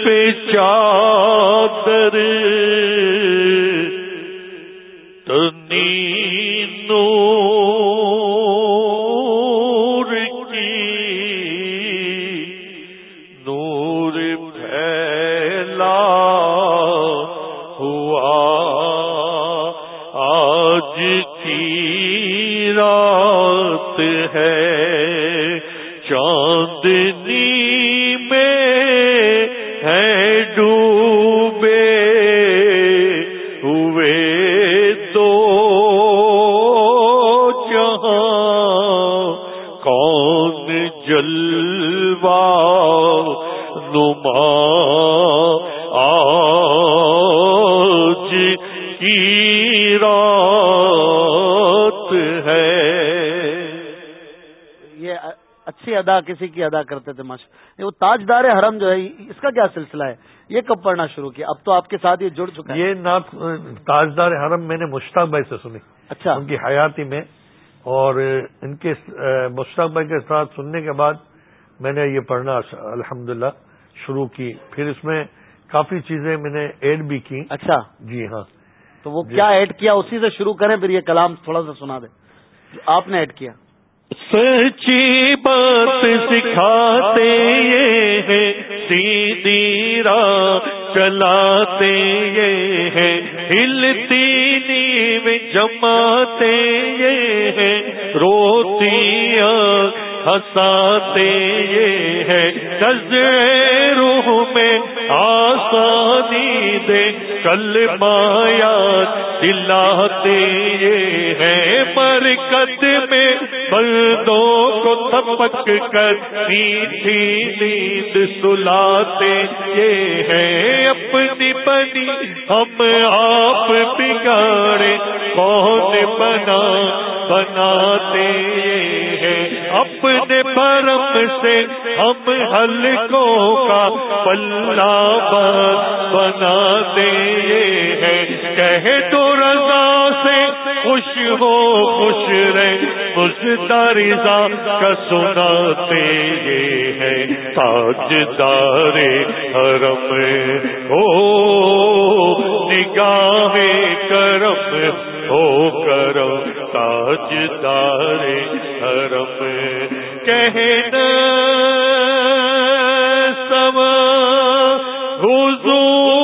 پہ چادر ادا کسی کی ادا کرتے تھے ماشاء وہ تاجدار حرم جو ہے اس کا کیا سلسلہ ہے؟ یہ کب پڑھنا شروع کیا؟ اب تو آپ کے ساتھ یہ جڑ چکا ہے۔ یہ تاجدار حرم میں نے مشتاق بھائی سے سنی۔ اچھا۔ ان کی حیاتی میں۔ اور ان کے مشتاق بھائی کے ساتھ سننے کے بعد میں نے یہ پڑھنا الحمد شروع کی۔ پھر اس میں کافی چیزیں میں نے ایڈ بھی کی۔ اچھا۔ جی ہاں۔ تو وہ کیا ایڈ کیا؟ اسی سے شروع کریں پھر یہ کلام تھوڑا سا سنا دیں۔ آپ نے ایڈ کیا۔ سچی بات سکھاتے یہ ہے سیدھی راہ چلاتے یہ ہے ہلتی نیو جماتے یہ ہے روتی ہنساتے یہ ہے روح میں آسانی دے۔ کل مایا دلاتے یہ ہے، برکت میں بلدوں کو تھپک کر میٹھی نیند سلاتے یہ ہے۔ اپنی بنی ہم آپ بگاڑے، کون بنا، بناتے ہیں اپنے برم سے ہم ہلکوں کا پلہ بناتے ہیں۔ کہہ تو رضا خوش ہو، خوش رہے۔ رضا کا سناتے یہ ہے۔ تاج دار حرم ہو، نگاہ کرم ہو کرم۔ تاج دار حرم کہنا سب حضور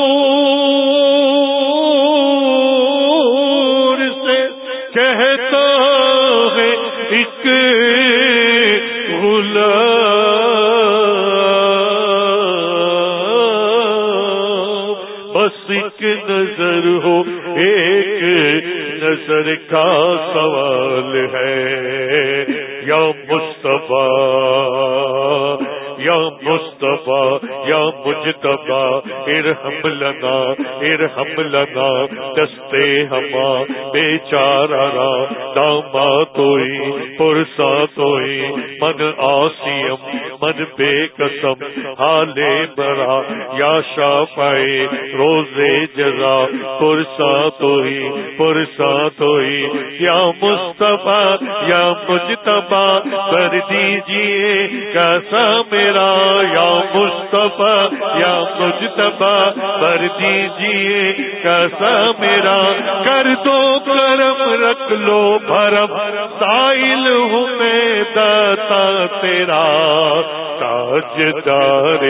ایک کا سوال ہے۔ یا مصطفیٰ یا مصطفیٰ، یا مجتبا ارحم لنا ارحم لنا، دستے ہما بے چارا داما توئی، پرسا توئی، من آسیم، من بے قسم حالے برا، یا شافائے روزے جزا، پرسا توئی پرسا توئی، یا مصطفیٰ، یا مجتبا کر دیجیے کیسا میرا یا مصطفیٰ، یا مجتبا کر دیجیے کیسا میرا۔ کر دو کرم، رکھ لو بھرم، سائل ہوں میں داتا تیرا۔ تاج دار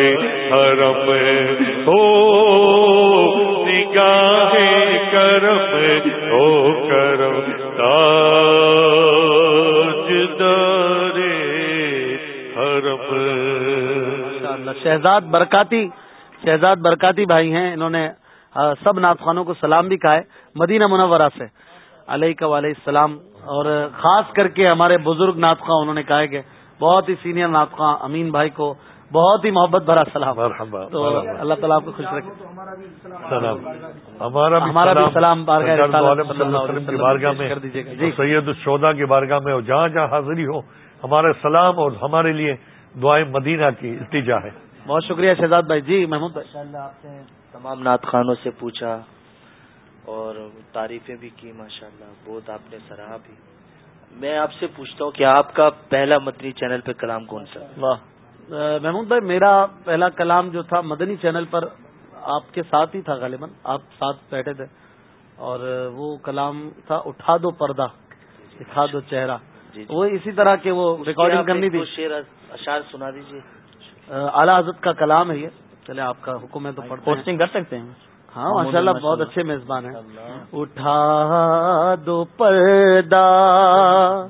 حرم ہو نگاہ کرم ہو کرم۔ تاج دار حرم شہزاد برکاتی شہزاد برکاتی بھائی ہیں انہوں نے سب ناطخانوں کو سلام بھی کہا ہے مدینہ منورہ سے۔ علیہ کا علیہ السلام۔ اور خاص کر کے ہمارے بزرگ ناطخواں انہوں نے کہا ہے کہ بہت ہی سینئر ناطخواں امین بھائی کو بہت ہی محبت بھرا سلام۔ تو اللہ تعالیٰ آپ کو خوش رکھے۔ ہمارا بھی سلام۔ بارگاہ میں جی۔ سید الشودا کی بارگاہ میں جہاں جہاں حاضری ہو ہمارا سلام اور ہمارے لیے دعائیں مدینہ کی التجا ہے۔ بہت شکریہ شہزاد بھائی جی محمود بھائی۔ آپ سے تمام نعت خانوں سے پوچھا اور تعریفیں بھی کی ماشاء اللہ بہت آپ نے سراہا بھی۔ میں آپ سے پوچھتا ہوں کہ آپ کا پہلا مدنی چینل پہ کلام کون سا واہ۔ محمود بھائی میرا پہلا کلام جو تھا مدنی چینل پر آپ کے ساتھ ہی تھا غالباً آپ ساتھ بیٹھے تھے۔ اور وہ کلام تھا اٹھا دو پردہ دکھا دو چہرہ۔ جی جی۔ وہ اسی طرح کے وہ ریکارڈنگ کرنی تھی۔ شیر اشار سنا دیجیے اعلیٰ حضرت کا کلام ہے یہ۔ چلے آپ کا حکم ہے تو پوسٹنگ کر سکتے ہیں۔ ہاں ماشاء اللہ بہت اچھے میزبان ہیں۔ اٹھا دو پردہ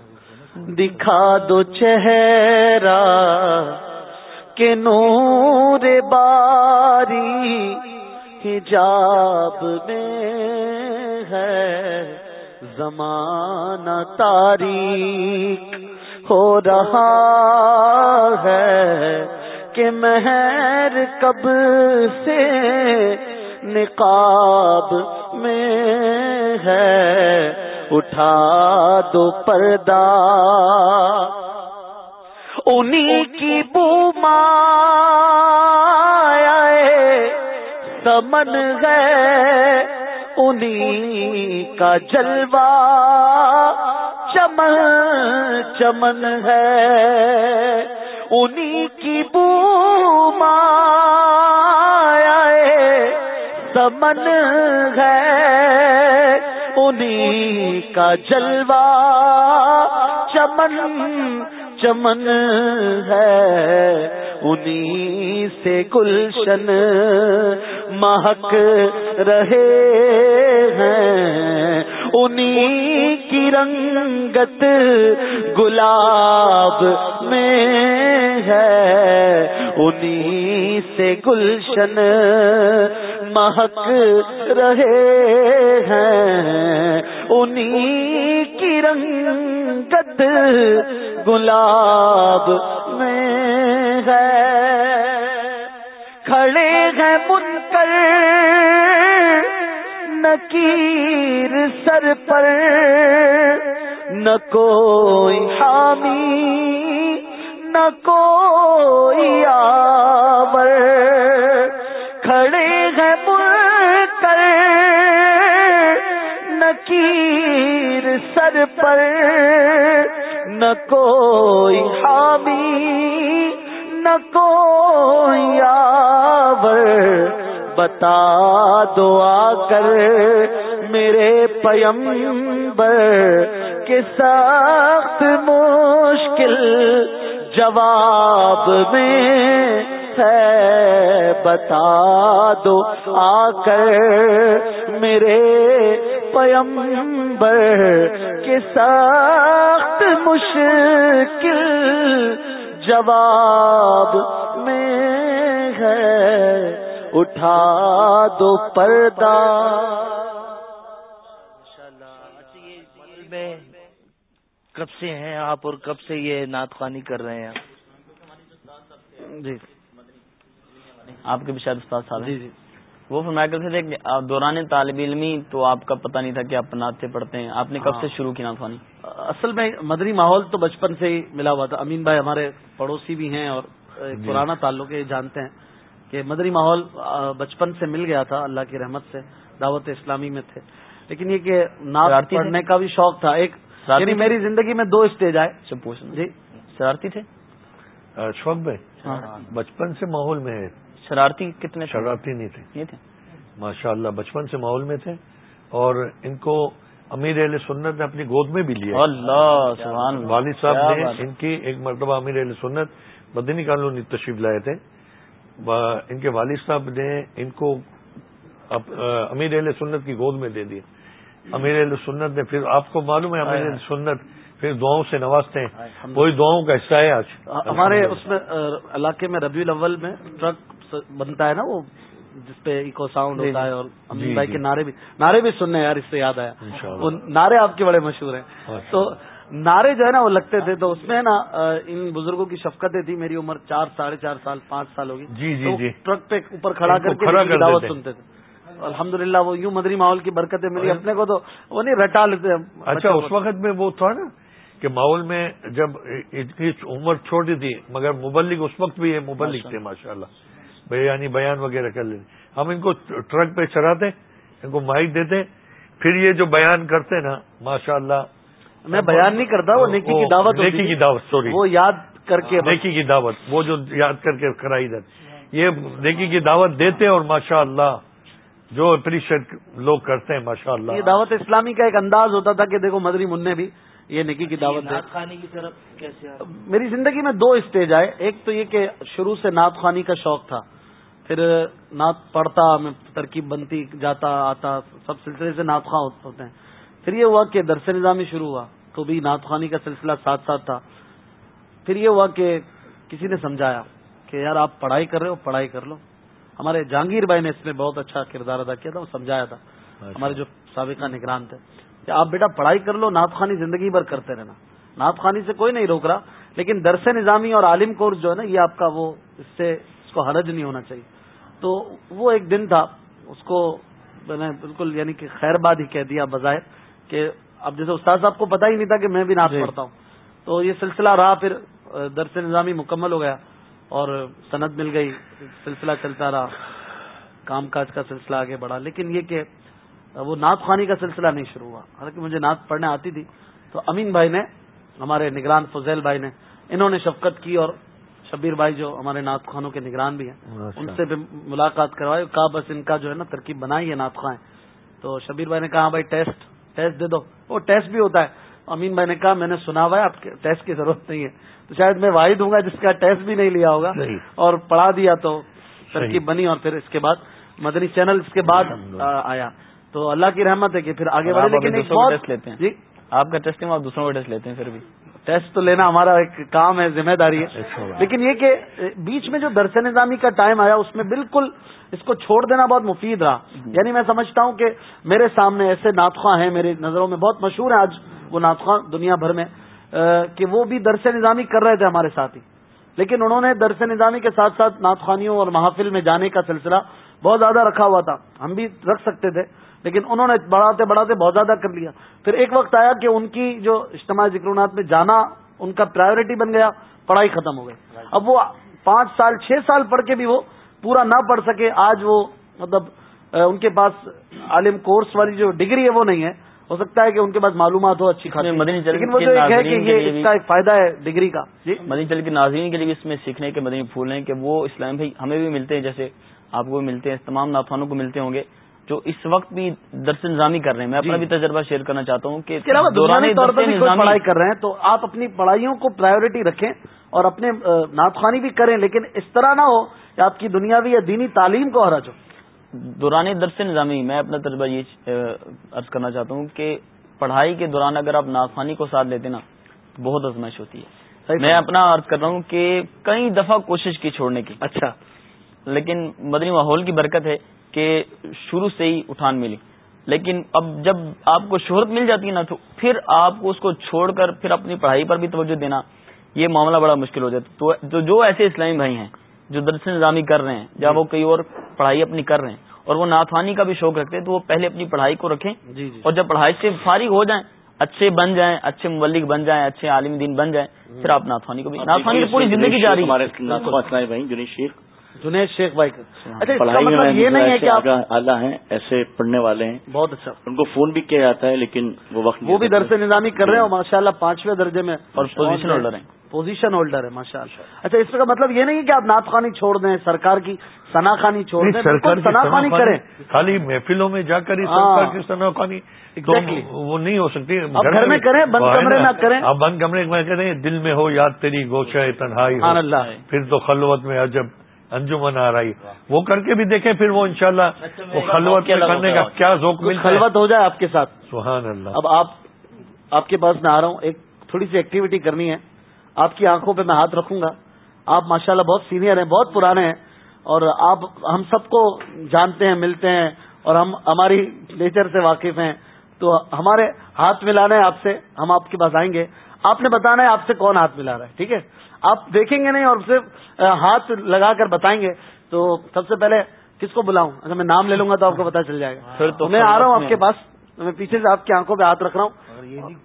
دکھا دو چہرہ کے نور باری حجاب میں ہے۔ زمانہ تاریخ ہو رہا ہے۔ کہ مہر کب سے نقاب میں ہے؟ اٹھا دو پردہ۔ انہیں کی بوما سمن ہے۔ انہیں کا جلوہ چمن چمن ہے۔ انہیں کی بوما سمن ہے انہیں کا جلوہ۔ چمن چمن ہے انہیں سے گلشن۔ مہک رہے ہیں۔ انہیں کی رنگت گلاب میں ہے۔ انہیں سے گلشن مہک رہے ہیں۔ انہیں کی رنگت گلاب میں ہے۔ کھڑے ہیں من کر نکیر سر پر، نہ کوئی حامی، نہ کوئی آور کھڑے ہیں مل کر نکیر سر پر، نہ کوئی حامی، نہ کوئی آور بتا دو آ کر میرے پیمبر کے سخت مشکل جواب میں ہے۔ بتا دو آ کر میرے پیمبر کے سخت مشکل جواب میں ہے۔ اٹھا دو پردہ۔ میں کب سے ہیں آپ اور کب سے یہ نعت خوانی کر رہے ہیں جی۔ آپ کے بھی شاید استاد صاحب جی جی۔ وہ فرمایا کرتے تھے کہ دوران طالب علمی تو آپ کا پتہ نہیں تھا کہ آپ نعت سے پڑھتے ہیں۔ آپ نے کب سے شروع کی نعت خوانی؟ اصل میں مدری ماحول تو بچپن سے ہی ملا ہوا تھا۔ امین بھائی ہمارے پڑوسی بھی ہیں اور پرانا تعلق یہ جانتے ہیں۔ کہ مدری ماحول بچپن سے مل گیا تھا اللہ کی رحمت سے دعوت اسلامی میں تھے۔ لیکن یہ کہ نعت پڑھنے کا بھی شوق تھا۔ ایک یعنی میری زندگی میں دو اسٹیج آئے۔ جی۔ شرارتی تھے؟ شوق بھائی۔ بچپن سے ماحول میں ہے شرارتی کتنے شرارتی نہیں تھے۔ یہ تھے۔ ماشاء اللہ بچپن سے ماحول میں تھے۔ اور ان کو امیر علیہ سنت نے اپنی گود میں بھی لیا۔ اللہ سبحان والد صاحب نے ان کی ایک مرتبہ امیر علیہ سنت مدنی قانونی تشریف لائے تھے۔ ان کے والد صاحب نے ان کو امیر علیہ سنت کی گود میں دے دی۔ امیر علیہ سنت نے پھر آپ کو معلوم ہے امیر علیہ سنت پھر دعاؤں سے نوازتے ہیں۔ وہی دعاؤں کا حصہ ہے آج۔ ہمارے اس میں علاقے میں ربیع الاول میں ٹرک بنتا ہے نا وہ جس پہ ایکو ساؤنڈ ہوتا ہے اور امین بھائی کے نعرے بھی نعرے بھی سننے یار اس سے یاد آیا۔ وہ نعرے آپ کے بڑے مشہور ہیں۔ تو نعرے جو ہے نا وہ لگتے تھے تو اس میں نا ان بزرگوں کی شفقتیں تھی میری عمر چار ساڑھے چار سال پانچ سال ہوگی۔ جی جی جی۔ ٹرک پہ اوپر کھڑا کر کے دعوت سنتے تھے۔ الحمد للہ وہ یوں مدری ماحول کی برکتیں ملی اپنے کو تو وہ نہیں رٹا لیتے اچھا اس وقت میں وہ تھا نا کہ ماحول میں جب اتنی عمر چھوٹی تھی مگر مبلک اس وقت بھی یہ مبلک تھے ماشاء اللہ یعنی بیان وغیرہ کر لیتے۔ ہم ان کو ٹرک پہ چڑھاتے ان کو مائک دیتے۔ پھر یہ جو بیان کرتے نا ماشاء اللہ میں بیان نہیں کرتا وہ نیکی کی دعوت نیکی کی دعوت سوری وہ یاد کر کے نیکی کی دعوت وہ جو یاد کر کے کرائی جاتی یہ نیکی کی دعوت دیتے اور ماشاء اللہ جو اپریشیٹ لوگ کرتے ہیں ماشاء اللہ یہ دعوت اسلامی کا ایک انداز ہوتا تھا کہ دیکھو مدری منہ بھی یہ نکی کی دعوت خانی کی طرف کیسے میری زندگی میں دو اسٹیج آئے۔ ایک تو یہ کہ شروع سے نعت خوانی کا شوق تھا پھر نعت پڑھتا میں ترکیب بنتی جاتا آتا سب سلسلے سے نعت خواہ ہوتے ہیں۔ پھر یہ ہوا کہ درس نظامی شروع ہوا تو بھی نعت خوانی کا سلسلہ ساتھ ساتھ تھا۔ پھر یہ ہوا کہ کسی نے سمجھایا کہ یار آپ پڑھائی کر رہے ہو پڑھائی کر لو۔ ہمارے جہانگیر بھائی نے اس میں بہت اچھا کردار ادا کیا تھا وہ سمجھایا تھا۔ ہمارے جو سابقہ نگران تھے کہ آپ بیٹا پڑھائی کر لو نعت خانی زندگی بھر کرتے رہنا۔ نعت خانی سے کوئی نہیں روک رہا لیکن درس نظامی اور عالم کورس جو ہے نا یہ آپ کا وہ اس سے اس کو حرج نہیں ہونا چاہیے۔ تو وہ ایک دن تھا اس کو میں نے بالکل یعنی کہ خیر باد ہی کہہ دیا بظاہر۔ کہ اب جیسے استاد صاحب کو پتا ہی نہیں تھا کہ میں بھی نعت جی۔ پڑھتا ہوں۔ تو یہ سلسلہ رہا پھر درس نظامی مکمل ہو گیا اور سند مل گئی سلسلہ چلتا رہا۔ کام کاج کا سلسلہ آگے بڑھا۔ لیکن یہ کہ وہ نعت خوانی کا سلسلہ نہیں شروع ہوا۔ حالانکہ مجھے نعت پڑھنے آتی تھی۔ تو امین بھائی نے ہمارے نگران فضیل بھائی نے انہوں نے شفقت کی اور شبیر بھائی جو ہمارے نعت خوانوں کے نگران بھی ہیں ان سے بھی ملاقات کروائی کہا بس ان کا جو ہے نا ترکیب بنائی ہے نعت خواہیں تو شبیر بھائی نے کہا بھائی ٹیسٹ ٹیسٹ دے دو۔ وہ ٹیسٹ بھی ہوتا ہے۔ امین بھائی نے کہا میں نے سنا ہوا ہے آپ ٹیسٹ کی ضرورت نہیں ہے۔ تو شاید میں واحد ہوں گا جس کا ٹیسٹ بھی نہیں لیا ہوگا۔ اور پڑھا دیا تو ترکیب بنی اور پھر اس کے بعد مدنی چینل اس کے بعد آیا۔ تو اللہ کی رحمت ہے کہ پھر آگے بڑھے لیکن ٹیسٹ لیتے ہیں۔ جی؟ آپ کا ٹیسٹ آپ دوسروں کا ٹیسٹ لیتے ہیں پھر بھی۔ ٹیسٹ تو لینا ہمارا ایک کام ہے ذمہ داری ہے۔ لیکن یہ کہ بیچ میں جو درس نظامی کا ٹائم آیا اس میں بالکل اس کو چھوڑ دینا بہت مفید رہا۔ یعنی میں سمجھتا ہوں کہ میرے سامنے ایسے ناطخواں ہیں میری نظروں میں بہت مشہور ہیں آج وہ ناطخواں دنیا بھر میں کہ وہ بھی درس نظامی کر رہے تھے ہمارے ساتھ ہی۔ لیکن انہوں نے درس نظامی کے ساتھ ساتھ ناطخوانیوں اور محافل میں جانے کا سلسلہ بہت زیادہ رکھا ہوا تھا۔ ہم بھی رکھ سکتے تھے۔ لیکن انہوں نے بڑھاتے بڑھاتے بہت زیادہ کر لیا۔ پھر ایک وقت آیا کہ ان کی جو اجتماعی ذکرونات میں جانا ان کا پرائیورٹی بن گیا پڑھائی ختم ہو گئی۔ اب وہ پانچ سال چھ سال پڑھ کے بھی وہ پورا نہ پڑھ سکے آج وہ مطلب ان کے پاس عالم کورس والی جو ڈگری ہے وہ نہیں ہے۔ ہو سکتا ہے کہ ان کے پاس معلومات ہو اچھی خاصی۔ مدنی لیکن وہ جو ہے کہ یہ اس کا ایک فائدہ ہے ڈگری کا۔ جی؟ مدنی چل کے ناظرین کے لیے بھی اس میں سیکھنے کے مدنی پھول ہیں کہ وہ اسلام بھائی ہمیں بھی ملتے ہیں جیسے آپ کو بھی ملتے ہیں تمام نافانوں کو ملتے ہوں گے۔ جو اس وقت بھی درس نظامی کر رہے ہیں۔ میں اپنا جی۔ بھی تجربہ شیئر کرنا چاہتا ہوں کہ طور پر پڑھائی کر رہے ہیں تو آپ اپنی پڑھائیوں کو پرائیورٹی رکھیں اور اپنے ناطخانی بھی کریں لیکن اس طرح نہ ہو کہ آپ کی دنیاوی یا دینی تعلیم کو حرج ہو دوران درس نظامی میں اپنا تجربہ یہ عرض کرنا چاہتا ہوں کہ پڑھائی کے دوران اگر آپ ناطخانی کو ساتھ لیتے نا بہت ازمائش ہوتی ہے۔ میں اپنا عرض کر رہا ہوں کہ کئی دفعہ کوشش کی چھوڑنے کی۔ اچھا۔ لیکن مدنی ماحول کی برکت ہے۔ کہ شروع سے ہی اٹھان ملی۔ لیکن اب جب آپ کو شہرت مل جاتی ہے نا تو پھر آپ کو اس کو چھوڑ کر پھر اپنی پڑھائی پر بھی توجہ دینا یہ معاملہ بڑا مشکل ہو جاتا تو جو ایسے اسلامی بھائی ہیں جو درس نظامی کر رہے ہیں جب وہ کئی اور پڑھائی اپنی کر رہے ہیں اور وہ ناتوانی کا بھی شوق رکھتے ہیں تو وہ پہلے اپنی پڑھائی کو رکھیں۔ جی جی۔ اور جب پڑھائی سے فارغ ہو جائیں اچھے بن جائیں اچھے مبلک بن جائیں اچھے عالم دین بن جائیں پھر آپ ناتوانی کو بھی ناتوانی پوری زندگی جاری ہے۔ جنید شیخ بھائی اچھا پڑھائی مطلب یہ نہیں ہے کہ اعلیٰ ہیں ایسے پڑھنے والے ہیں۔ بہت اچھا۔ ان کو فون بھی کیا جاتا ہے لیکن وہ وقت وہ بھی درس نظامی کر رہے ہیں ماشاء اللہ پانچویں درجے میں اور پوزیشن ہولڈر ہیں۔ پوزیشن ہولڈر ہے ماشاء اللہ اچھا اس کا مطلب یہ نہیں کہ آپ نعت خانی چھوڑ دیں سرکار کی سنا خانی چھوڑ دیں سنا خانی کریں۔ خالی محفلوں میں جا کر سرکار کی سنا خانی وہ نہیں ہو سکتی۔ گھر میں کریں بند کمرے میں کریں۔ آپ بند کمرے میں کریں دل میں ہو یاد تیری گوشہ تنہائی اللہ۔ پھر تو خلوت میں عجب۔ انجمن آ رہی۔ وہ کر کے بھی دیکھیں پھر وہ انشاءاللہ وہ خلوت کرنے کا کیا ذوق ملتا خلوت ہو جائے آپ کے ساتھ۔ سبحان اللہ۔ اب آپ آپ کے پاس میں آ رہا ہوں۔ ایک تھوڑی سی ایکٹیویٹی کرنی ہے۔ آپ کی آنکھوں پہ میں ہاتھ رکھوں گا۔ آپ ماشاءاللہ بہت سینئر ہیں بہت پرانے ہیں۔ اور آپ ہم سب کو جانتے ہیں ملتے ہیں۔ اور ہم ہماری نیچر سے واقف ہیں۔ تو ہمارے ہاتھ ملانا ہے آپ سے۔ ہم آپ کے پاس آئیں گے۔ آپ نے بتانا ہے آپ سے کون ہاتھ ملا رہا ہے ٹھیک ہے؟ آپ دیکھیں گے نہیں اور صرف ہاتھ لگا کر بتائیں گے تو سب سے پہلے کس کو بلاؤں؟ اگر میں نام لے لوں گا تو آپ کو پتا چل جائے گا۔ تو میں آ رہا ہوں آپ کے پاس میں پیچھے سے آپ کی آنکھوں پہ ہاتھ رکھ رہا ہوں۔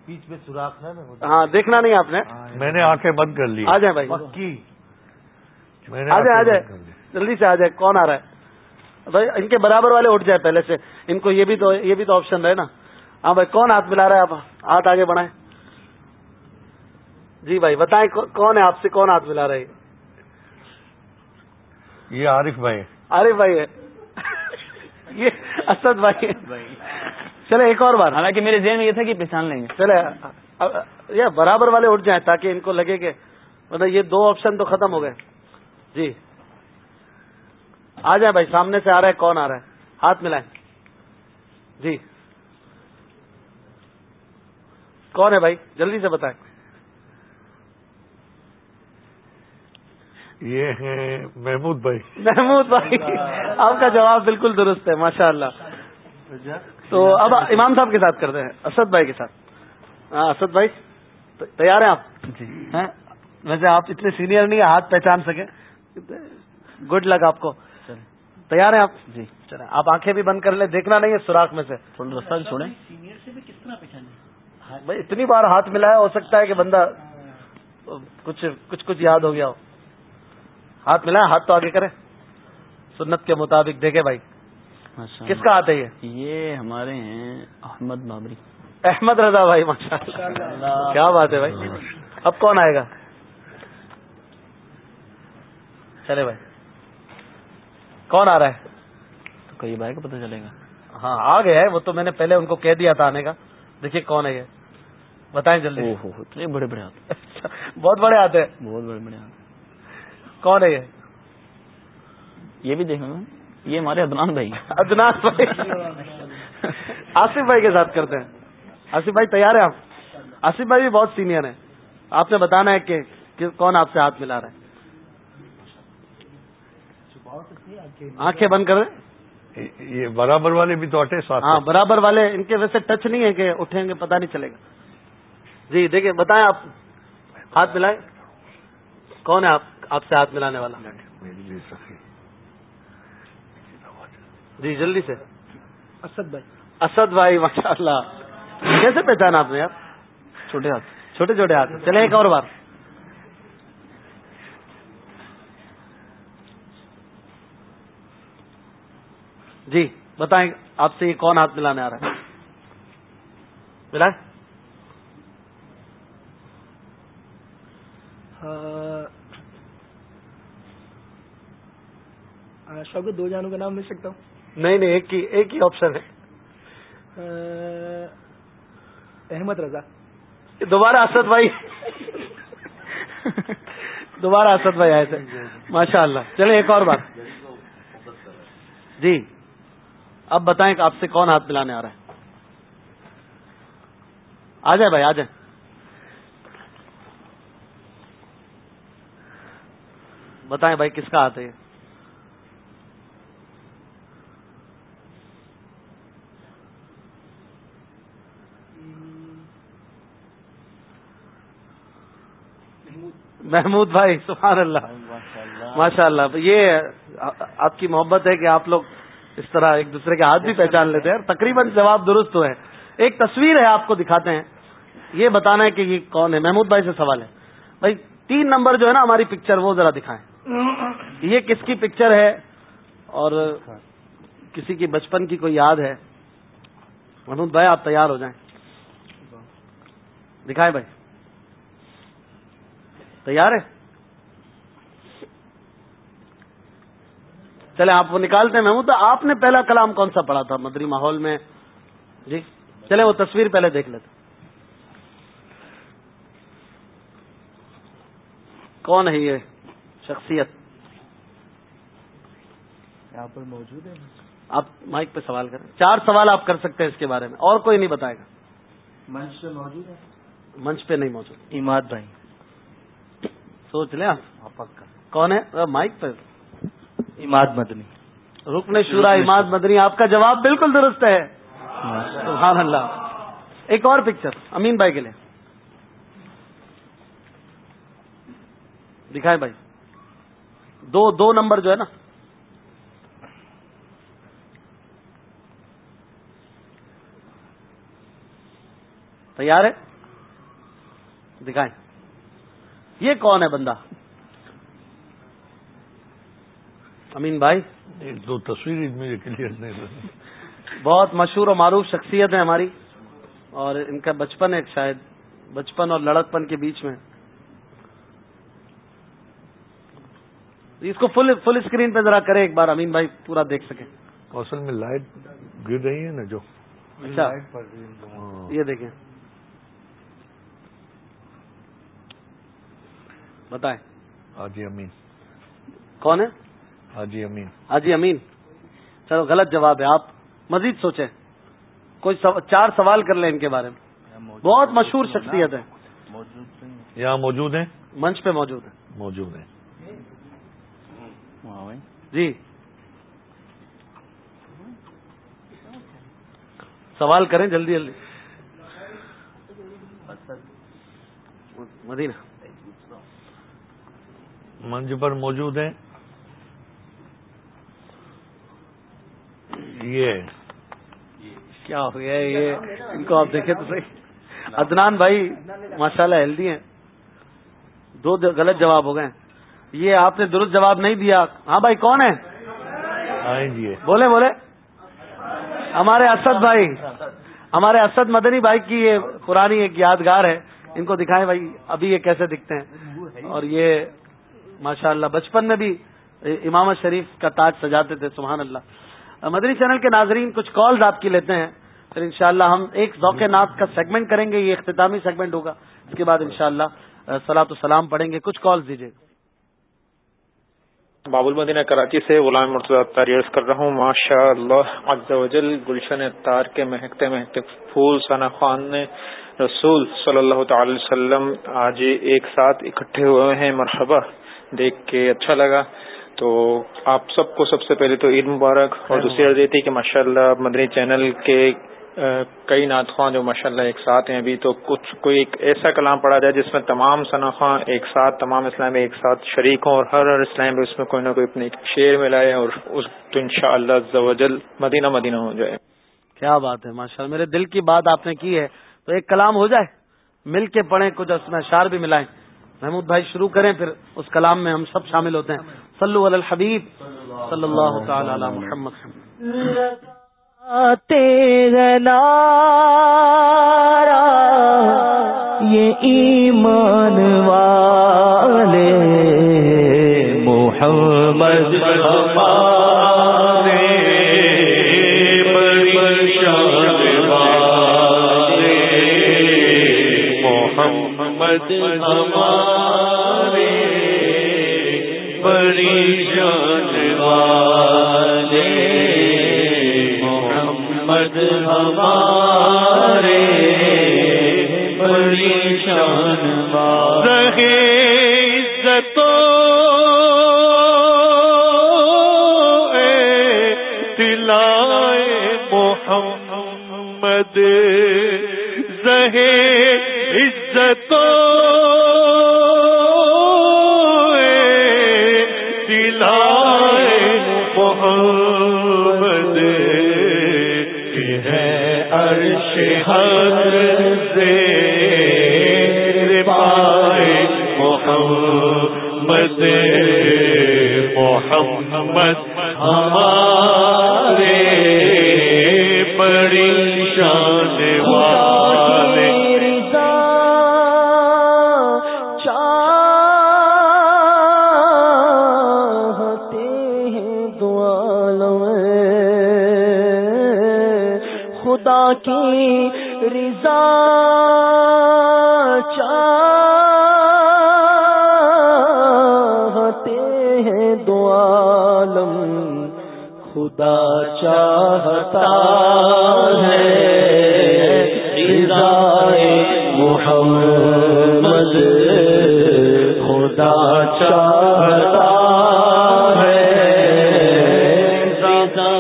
بیچ میں سوراخ ہے نا۔ ہاں دیکھنا نہیں آپ نے۔ میں نے آنکھیں بند کر لی۔ آ جائیں بھائی۔ آ جائیں آ جائیں۔ جلدی سے آ جائے کون آ رہا ہے؟ بھائی ان کے برابر والے اٹھ جائے پہلے سے۔ ان کو یہ بھی تو یہ بھی تو آپشن رہے نا۔ ہاں بھائی کون ہاتھ ملا رہا ہے آپ؟ ہاتھ آگے بڑھائیں۔ جی بھائی بتائیں کون ہے آپ سے؟ کون ہاتھ ملا رہے؟ یہ عارف بھائی عارف بھائی ہے یہ اسد بھائی چلے ایک اور بار۔ حالانکہ میرے ذہن میں یہ تھا کہ پہچان لیں گے۔ چلے یہ برابر والے اٹھ جائیں تاکہ ان کو لگے کہ مطلب یہ دو آپشن تو ختم ہو گئے۔ جی۔ آ جائیں بھائی سامنے سے آ رہا ہے کون آ رہا ہے؟ ہاتھ ملائیں۔ جی۔ کون ہے بھائی؟ جلدی سے بتائیں۔ یہ ہے محمود بھائی۔ محمود بھائی۔ آپ کا جواب بالکل درست ہے ماشاء اللہ تو اب امام صاحب کے ساتھ کرتے ہیں اسد بھائی کے ساتھ۔ ہاں اسد بھائی تیار ہیں آپ؟ جی۔ ویسے آپ اتنے سینئر نہیں ہاتھ پہچان سکے گڈ لک آپ کو۔ تیار ہیں آپ؟ جی۔ چلے آپ آنکھیں بھی بند کر لیں دیکھنا نہیں ہے سوراخ میں سے۔ تھوڑا رستہ بھی چھوڑیں سینئر سے بھی کس طرح پہچانے؟ بھائی اتنی بار ہاتھ ملایا ہو سکتا ہے کہ بندہ کچھ کچھ کچھ یاد ہو گیا ہو۔ ہاتھ ملا ہاتھ تو آگے کرے سنت کے مطابق دیکھے بھائی۔ کس کا ہاتھ ہے یہ؟ یہ ہمارے ہیں احمد بابری۔ احمد رضا بھائی ماشاء اللہ کیا بات ہے بھائی۔ اب کون آئے گا؟ چلے بھائی۔ کون آ رہا ہے؟ تو کئی بھائی کو پتہ چلے گا۔ ہاں آ گیا ہے وہ تو میں نے پہلے ان کو کہہ دیا تھا آنے کا۔ دیکھیے کون ہے یہ۔ بتائیں جلدی۔ بڑے بڑے ہاتھ۔ بہت بڑے آتے ہیں۔ بہت بڑے بڑے ہاتھ۔ کون ہے یہ؟ بھی دیکھیں گا یہ ہمارے ادنان بھائی۔ ادنان بھائی۔ آصف بھائی کے ساتھ کرتے ہیں۔ آصف بھائی تیار ہیں آپ؟ آصف بھائی بھی بہت سینئر ہیں۔ آپ نے بتانا ہے کہ کون آپ سے ہاتھ ملا رہا ہے۔ آنکھیں بند کر یہ برابر والے بھی تو اٹھے ساتھ ہاں برابر والے ان کے ویسے ٹچ نہیں ہے کہ اٹھیں گے پتہ نہیں چلے گا۔ جی دیکھیں بتائیں آپ۔ ہاتھ ملائیں۔ کون ہے آپ؟ آپ سے ہاتھ ملانے والا۔ جی جلدی سے۔ اسد بھائی۔ اسد بھائی ماشاء اللہ کیسے پہچانا آپ نے یار چھوٹے ہاتھ۔ چھوٹے چھوٹے ہاتھ۔ چلے ایک اور بار۔ جی بتائیں آپ سے یہ کون ہاتھ ملانے آ رہا ہے؟ ملا کو دو جانوں کا نام مل سکتا ہوں؟ نہیں نہیں ایک ہی ایک ہی آپشن ہے۔ احمد رضا۔ دوبارہ اسد بھائی۔ دوبارہ اسد بھائی آئے تھے۔ ماشاء اللہ چلے ایک اور بات۔ جی۔ اب بتائیں کہ آپ سے کون ہاتھ ملانے آ رہا ہے۔ آ جائے بھائی آ جائیں۔ بتائیں بھائی کس کا ہاتھ ہے محمود بھائی سبحان اللہ۔ ماشاء اللہ یہ آپ کی محبت ہے کہ آپ لوگ اس طرح ایک دوسرے کے ہاتھ بھی پہچان لیتے ہیں تقریباً جواب درست ہوئے ایک تصویر ہے آپ کو دکھاتے ہیں۔ یہ بتانا ہے کہ یہ کون ہے؟ محمود بھائی سے سوال ہے۔ بھائی تین نمبر جو ہے نا ہماری پکچر وہ ذرا دکھائیں۔ یہ کس کی پکچر ہے؟ اور کسی کی بچپن کی کوئی یاد ہے؟ محمود بھائی آپ تیار ہو جائیں۔ دکھائیں بھائی۔ تیار ہے؟ چلے آپ وہ نکالتے ہیں محمود تو آپ نے پہلا کلام کون سا پڑھا تھا مدری ماحول میں؟ جی چلے وہ تصویر پہلے دیکھ لیتے کون ہے یہ شخصیت؟ یہاں پر موجود ہے۔ آپ مائک پہ سوال کریں۔ چار سوال آپ کر سکتے ہیں اس کے بارے میں اور کوئی نہیں بتائے گا۔ منچ پہ موجود ہے۔ منچ پہ نہیں موجود۔ اماد بھائی۔ سوچ لیں آپ کون ہے؟ مائک پہ اماد مدنی۔ رکن شورا اماد مدنی آپ کا جواب بالکل درست ہے۔ سبحان اللہ۔ ایک اور پکچر امین بھائی کے لیے۔ دکھائے بھائی۔ دو دو نمبر جو ہے نا۔ تیار ہے؟ دکھائیں۔ یہ کون ہے بندہ؟ امین بھائی؟ ایک دو تصویر مجھے کلیئر نہیں بہت مشہور و معروف شخصیت ہے ہماری اور ان کا بچپن ہے شاید بچپن اور لڑکپن کے بیچ میں۔ اس کو فل فل اسکرین پہ ذرا کرے ایک بار امین بھائی پورا دیکھ سکیں۔ اصل میں لائٹ گر رہی ہے نا جو۔ اچھا۔ یہ دیکھیں۔ بتائیں۔ حاجی امین۔ کون ہے؟ حاجی امین۔ حاجی امین۔ چلو غلط جواب ہے۔ آپ مزید سوچیں۔ کوئی چار سوال کر لیں ان کے بارے میں۔ بہت مشہور شخصیت ہے۔ یہاں موجود ہیں؟ منچ پہ موجود ہے موجود ہیں۔ جی۔ سوال کریں جلدی جلدی۔ مدینہ۔ منچ پر موجود ہیں۔ یہ کیا ہو گیا یہ ان کو آپ دیکھیں تو صحیح۔ ادنان بھائی ماشاء اللہ ہیلدی ہیں۔ دو غلط جواب ہو گئے یہ آپ نے درست جواب نہیں دیا۔ ہاں بھائی کون ہے بولے بولے ہمارے اسد بھائی ہمارے اسد مدنی بھائی کی یہ پرانی ایک یادگار ہے۔ ان کو دکھائیں بھائی ابھی یہ کیسے دکھتے ہیں۔ اور یہ ماشاء اللہ بچپن میں بھی امام شریف کا تاج سجاتے تھے سبحان اللہ مدنی چینل کے ناظرین، کچھ کالز آپ کی لیتے ہیں، پھر انشاءاللہ ہم ایک ذوق نات کا سیگمنٹ کریں گے، یہ اختتامی سیگمنٹ ہوگا۔ اس کے بعد انشاءاللہ شاء اللہ سلام پڑھیں گے۔ کچھ کالز دیجیے باب المدینہ کراچی سے غلام مرتضی عرض کر رہا ہوں۔ ماشاء اللہ عز و جل گلشن اتار کے مہکتے مہکتے پھول ثنا خان نے رسول صلی اللہ تعالی وسلم آج ایک ساتھ اکٹھے ہوئے ہیں۔ مرحبا۔ دیکھ کے اچھا لگا۔ تو آپ سب کو سب سے پہلے تو عید مبارک اور دوسری عرض یہ تھی کہ ماشاء اللہ مدنی چینل کے کئی نعت جو ماشاء اللہ ایک ساتھ ہیں ابھی تو کچھ کوئی ایک ایسا کلام پڑھا جائے جس میں تمام صنخواں ایک ساتھ تمام اسلام ایک ساتھ شریک ہوں اور ہر ہر اسلام اس میں کوئی نہ کوئی اپنے شیر میں لائے اور اس تو ان شاء اللہ مدینہ مدینہ ہو جائے۔ کیا بات ہے ماشاء اللہ میرے دل کی بات آپ نے کی ہے۔ تو ایک کلام ہو جائے مل کے پڑھیں کچھ اس میں اشار بھی ملائیں۔ محمود بھائی شروع کریں، پھر اس کلام میں ہم سب شامل ہوتے ہیں۔ صلو علی الحبیب، صلی اللہ تعالی علی محمد۔ یہ ایمان والے محمد محمد ہمارے پریشان والے۔ محمد ہمارے پریشان رہے عزت دلائے محمد زہے عزت محمد محمد ہمارے بڑی شان والے۔ چاہتے ہیں دعالم خدا کی خدا چاہتا ہے۔ رضا محمد خدا چاہتا ہے۔ رضا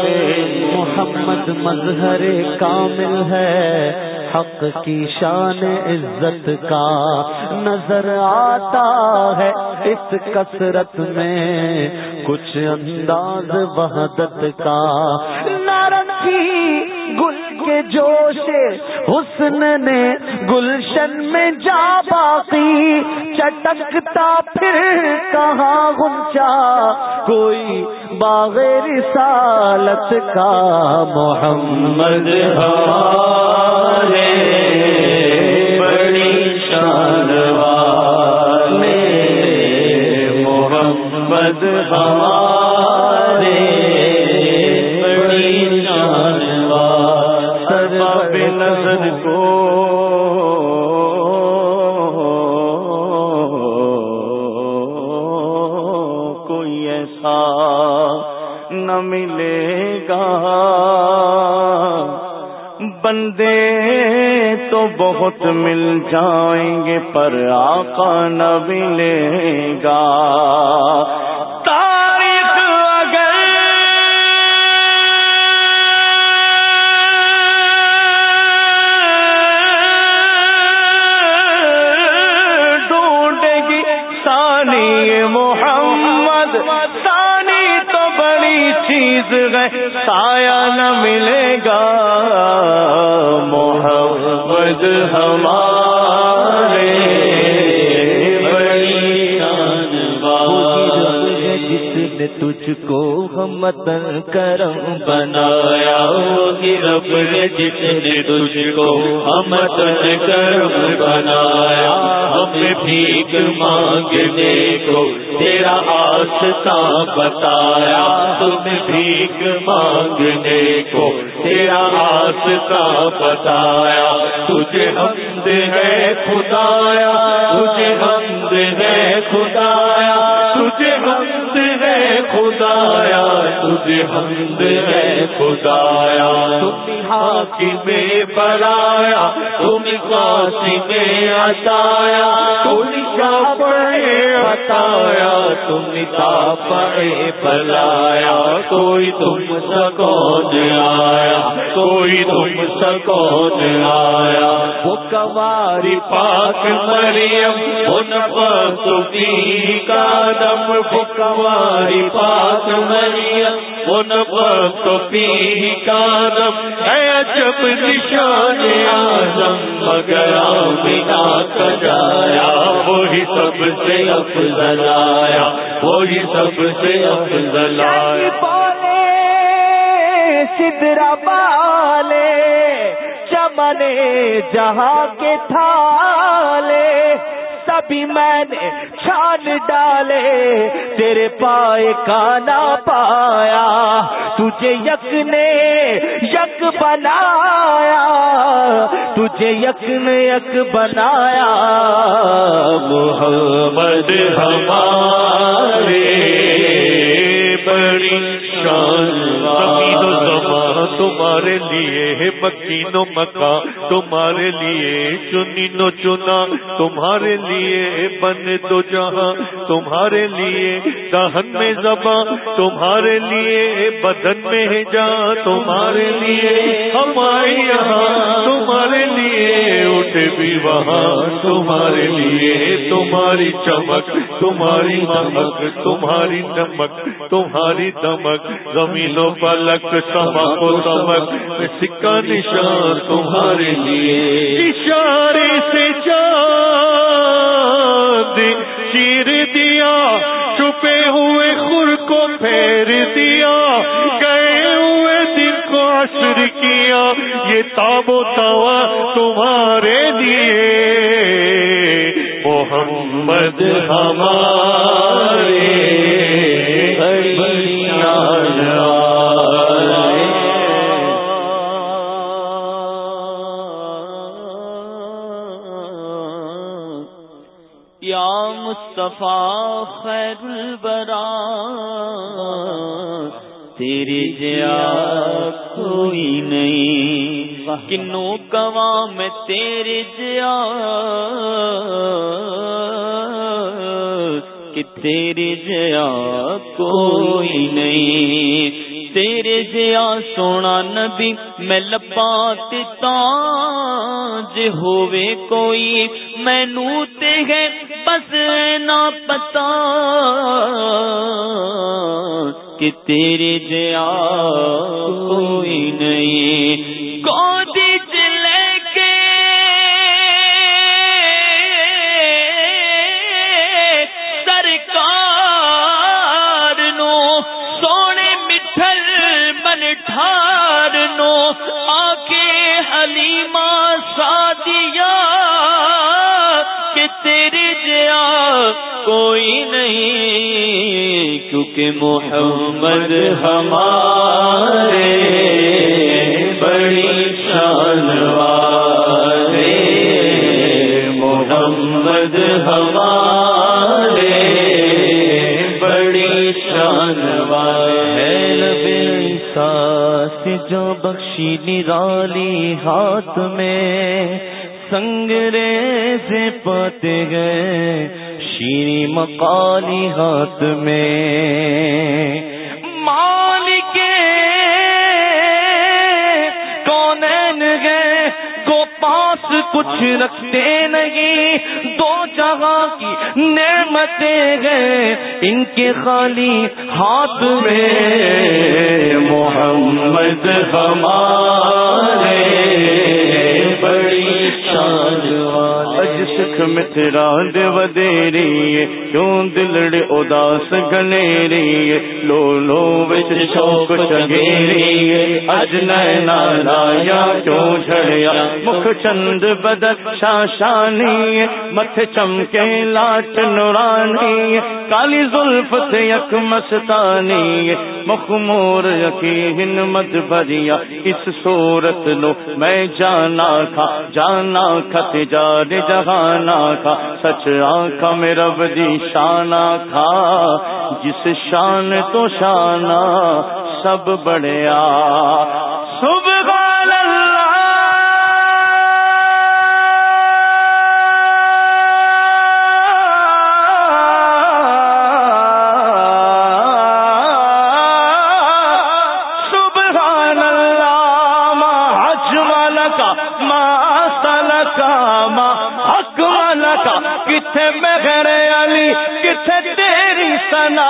محمد مظہر کامل ہے۔ حق کی شان عزت کا نظر آتا ہے۔ اس کثرت میں کچھ انداز وحدت کا۔ نارنگی گل کے جوش، حسن نے گلشن میں جا باقی۔ چٹکتا پھر کہاں گنچا کوئی باغ رسالت کا محمد ہمارے محمد ہمارے بڑی شان والے نظر کو۔ کوئی ایسا نہ ملے گا۔ بندے تو بہت مل جائیں گے، پر آقا نہ ملے گا۔ تاریخ اگر ڈھونڈے گی ثانی محمد، ثانی تو بڑی چیز ہے۔ جس نے تجھ کو ہمتن کرم بنایا ہمیں بھیک مانگنے کو تیرا آستا بتایا۔ تم بھیک مانگنے کو تیرا آستا بتایا۔ تجھے حمد ہے خدایا، تجھے حمد ہے خدایا، تجھے حمد ہے خدایا، تجھے حمد ہے خدایا۔ بلایا تم کاسی میں عطایا تم کا پڑے بتایا تم کا پڑے بلایا کوئی تم سکون آیا، کوئی تم سکون آیا۔ وہ کماری پاک مریم، ان پر تھی کا دم وہ کماری سب سے افضل آیا۔ سدرا بالے چمنے جہاں کے تھالے، سبھی میں نے چھان ڈالے، تیرے پائے کا نہ پایا، تجھے یک نے یک بنایا، تجھے یک نے یک بنایا۔ محمد ہمارے بڑی تمہارے لیے مکین و مکا تمہارے لیے چنی نو چنا، تمہارے لیے بن دو جہاں، تمہارے لیے دہن میں زباں، تمہارے لیے بدن میں ہے جا تمہارے لیے ہمارے یہاں، تمہارے لیے اٹھے بھی وہاں تمہارے لیے تمہاری چمک، تمہاری ممک تمہاری نمک، تمہاری دمک، زمینوں پلک سمک و سمک سکہ نشان تمہارے لیے۔ اشارے سے چاند چیر دیا، چھپے ہوئے خور کو پھیر دیا، گئے ہوئے دن کو عصر کیا، یہ تاب و توا تمہارے لیے محمد ہمارے یا مصطفیٰ خیر البرا تیری جیا کوئی نہیں۔ کنو کوا میں تیری جیا، کہ تیری جیا کوئی نہیں۔ تیرے جیا سونا نبی میں لپات تاج ہووے کوئی۔ مینو تے ہے بس نہ پتا کہ تیرے جیا کوئی نہیں۔ کہ محمد ہمارے بڑی شان والے، محمد ہمارے بڑی شان والے۔ ساس جو بخشی نرالی ہاتھ میں سنگرے سے پاتے گئے شیری مکالی ہاتھ میں۔ کچھ رکھتے نہیں۔ دو جگہ کی نعمتیں گئے ان کے خالی ہاتھ میں محمد ہمارے۔ سکھ مترا دیو کیوں دلڑ اداس گنیری لو لو وچ شوق چگیری اج نینا لایا کیوں جھڑیا؟ مکھ چند بدل شاشانی مت چمکے لاٹ نورانی کالی زلف تھے یک مستانی مخمور یقین مت بھریا۔ اس صورت لو میں جانا کھا جانا کھت جار جہانا کھا سچ آنکھا میں رب دی شانا کھا جس شان تو شانا سب بڑیا سبحان کتھے مغر علی کتھے تیری سنا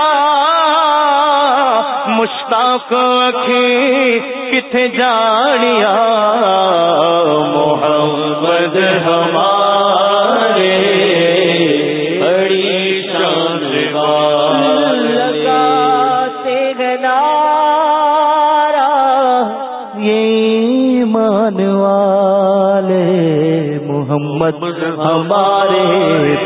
مشتاق اکھی کتھے جانیا محمد ہمارے بڑی شان لگاتے گنارا یہ مان والے محمد ہمارے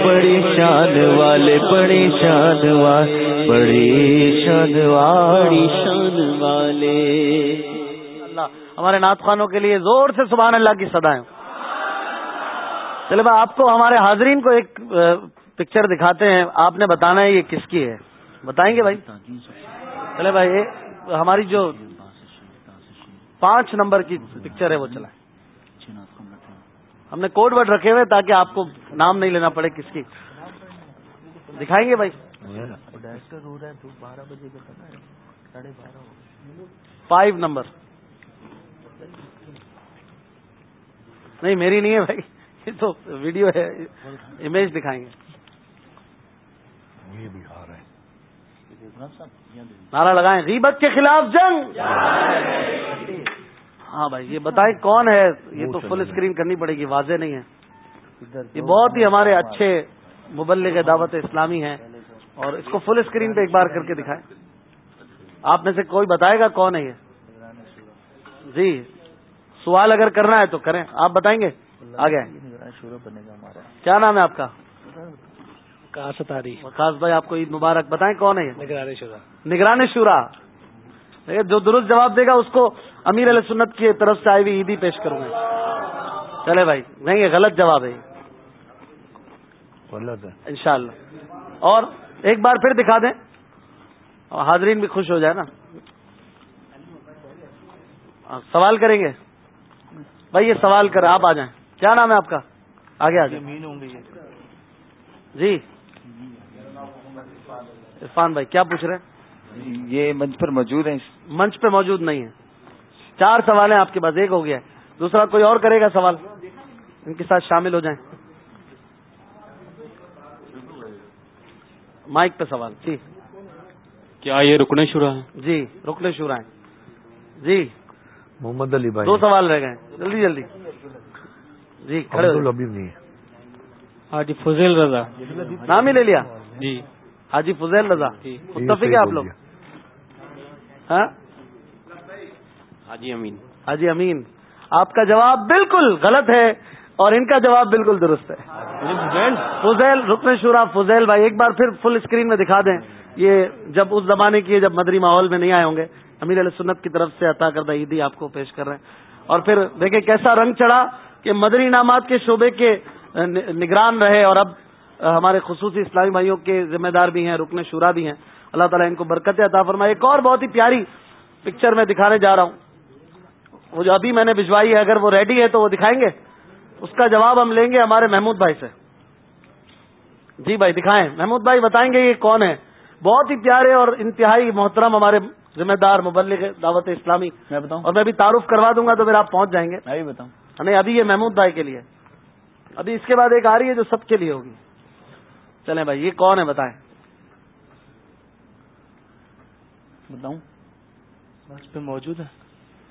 بڑی شان والے، بڑی شان والے، بڑی شان والی، شان والے۔ اللہ، ہمارے نعت خانوں کے لیے زور سے سبحان اللہ کی صدایں۔ چلے بھائی، آپ کو ہمارے حاضرین کو ایک پکچر دکھاتے ہیں۔ آپ نے بتانا ہے یہ کس کی ہے۔ بتائیں گے بھائی؟ چلے بھائی ہماری جو پانچ نمبر کی پکچر ہے وہ چلائیں۔ ہم نے کوڈ ورڈ رکھے ہوئے تاکہ آپ کو نام نہیں لینا پڑے کس کی۔ دکھائیں گے بھائی؟ فائیو نمبر نہیں میری نہیں ہے بھائی۔ یہ تو ویڈیو ہے۔ امیج دکھائیں گے۔ نعرہ لگائیں۔ غیبت کے خلاف جنگ۔ ہاں بھائی یہ بتائیں کون ہے؟ یہ تو فل اسکرین کرنی پڑے گی واضح نہیں ہے۔ یہ بہت ہی ہمارے اچھے مبلغ دعوت اسلامی ہیں۔ اور اس کو فل اسکرین پہ ایک بار کر کے دکھائیں۔ آپ میں سے کوئی بتائے گا کون ہے یہ؟ جی سوال اگر کرنا ہے تو کریں۔ آپ بتائیں گے؟ آگے۔ کیا نام ہے آپ کا؟ خاص بھائی آپ کو عید مبارک۔ بتائیں کون ہے یہ؟ شورا۔ نگران شورا۔ جو درست جواب دے گا اس کو امیر علیہ سنت کی طرف سے آئی ہوئی عیدی پیش کروں گا چلے بھائی نہیں یہ غلط جواب ہے۔ ان شاء اللہ اور ایک بار پھر دکھا دیں۔ اور حاضرین بھی خوش ہو جائے نا۔ سوال کریں گے؟ بھائی یہ سوال کر آپ آ جائیں۔ کیا نام ہے آپ کا؟ آگے آ جائیں۔ جی۔ عرفان بھائی کیا پوچھ رہے ہیں؟ یہ منچ پر موجود ہیں۔ منچ پہ موجود نہیں ہے چار سوال ہیں آپ کے پاس ایک ہو گیا۔ ہے دوسرا کوئی اور کرے گا سوال؟ ان کے ساتھ شامل ہو جائیں۔ مائک پہ سوال جی۔ کیا یہ رکنے شورا ہے جی رکنے شورا ہیں۔ جی۔ محمد علی بھائی۔ دو سوال رہ گئے۔ جلدی جلدی۔ جی کھڑے نہیں حاجی فضیل رضا۔ نام ہی لے لیا؟ جی۔ حاجی فضیل رضا۔ متفق ہے آپ لوگ؟ ہاں؟ حاجی امین۔ حاجی امین آپ کا جواب بالکل غلط ہے اور ان کا جواب بالکل درست ہے۔ فضیل رکن شورا فضیل بھائی ایک بار پھر فل اسکرین میں دکھا دیں۔ یہ جب اس زمانے کی جب مدری ماحول میں نہیں آئے ہوں گے۔ امیر علیہ سنت کی طرف سے عطا کردہ عیدی آپ کو پیش کر رہے ہیں۔ اور پھر دیکھیں کیسا رنگ چڑھا کہ مدری انعامات کے شعبے کے نگران رہے اور اب ہمارے خصوصی اسلامی بھائیوں کے ذمہ دار بھی ہیں رکن شورا بھی ہیں۔ اللہ تعالیٰ ان کو برکت عطا فرمائے۔ ایک اور بہت ہی پیاری پکچر میں دکھانے جا رہا ہوں۔ وہ جو ابھی میں نے بھجوائی ہے اگر وہ ریڈی ہے تو وہ دکھائیں گے۔ اس کا جواب ہم لیں گے ہمارے محمود بھائی سے۔ جی بھائی دکھائیں۔ محمود بھائی بتائیں گے یہ کون ہے بہت ہی پیارے اور انتہائی محترم ہمارے ذمہ دار مبلغ دعوت اسلامی۔ میں بتاؤں۔ اور میں بھی تعارف کروا دوں گا تو پھر آپ پہنچ جائیں گے۔ میں بھی بتاؤں۔ نہیں ابھی یہ محمود بھائی کے لیے۔ ابھی اس کے بعد ایک آ رہی ہے جو سب کے لیے ہوگی۔ چلیں بھائی یہ کون ہے بتائیں۔ بتاؤں۔ پہ موجود ہے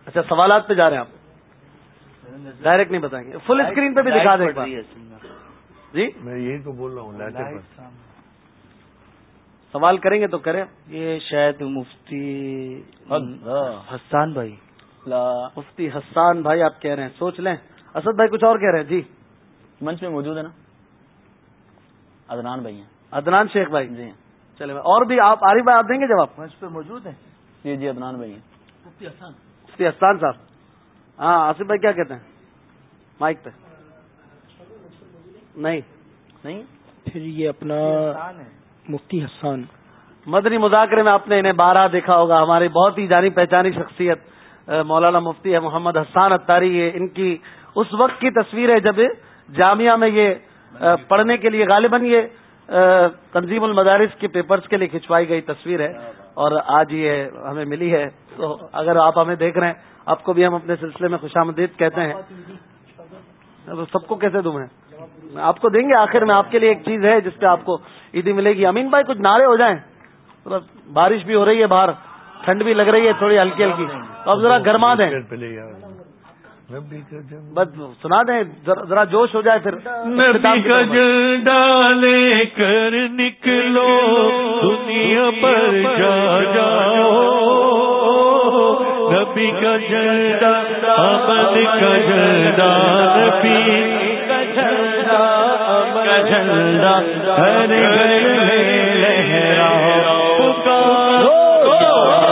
اچھا سوالات پہ جا رہے ہیں آپ۔ ڈائریکٹ نہیں بتائیں گے۔ فل اسکرین پہ بھی دکھا دیں جی؟ میں یہی تو بول رہا ہوں سوال کریں گے تو کریں۔ یہ شاید مفتی حسان بھائی۔ مفتی حسان بھائی آپ کہہ رہے ہیں۔ سوچ لیں۔ اسد بھائی کچھ اور کہہ رہے ہیں۔ جی۔ منچ میں موجود ہے نا؟ ادنان بھائی ہیں۔ ادنان شیخ بھائی۔ جی۔ چلے اور بھی آپ عارف بھائی آپ دیں گے جواب منچ پہ موجود ہیں؟ جی جی ادنان بھائی ہیں۔ مفتی حسان۔ مفتی حسان صاحب۔ ہاں آصف بھائی کیا کہتے ہیں؟ مائک پہ۔ نہیں۔ نہیں پھر یہ اپنا مفتی حسان۔ مدنی مذاکرے میں آپ نے انہیں بارہ دیکھا ہوگا۔ ہماری بہت ہی جانی پہچانی شخصیت مولانا مفتی ہے محمد حسان اتاری یہ ان کی اس وقت کی تصویر ہے جب جامعہ میں یہ پڑھنے کے لیے غالباً یہ تنظیم المدارس کے پیپرز کے لیے کھنچوائی گئی تصویر ہے۔ اور آج یہ ہمیں ملی ہے۔ تو اگر آپ ہمیں دیکھ رہے ہیں آپ کو بھی ہم اپنے سلسلے میں خوش آمدید کہتے ہیں۔ سب کو کیسے دوں میں آپ کو دیں گے آخر میں آپ کے لیے ایک چیز ہے جس پہ آپ کو عیدی ملے گی۔ امین بھائی کچھ نعرے ہو جائیں۔ بارش بھی ہو رہی ہے باہر ٹھنڈ بھی لگ رہی ہے تھوڑی ہلکی ہلکی۔ تو اب ذرا گرما دیں۔ بس سنا دیں ذرا جوش ہو جائے پھر۔ ڈالے کر نکلو دنیا پر جا جاؤ۔ نبی کا جھنڈا، امن کا جھنڈا نبی کا جھنڈا کا جھنڈا، ہر گھر میں لہرا پکارو۔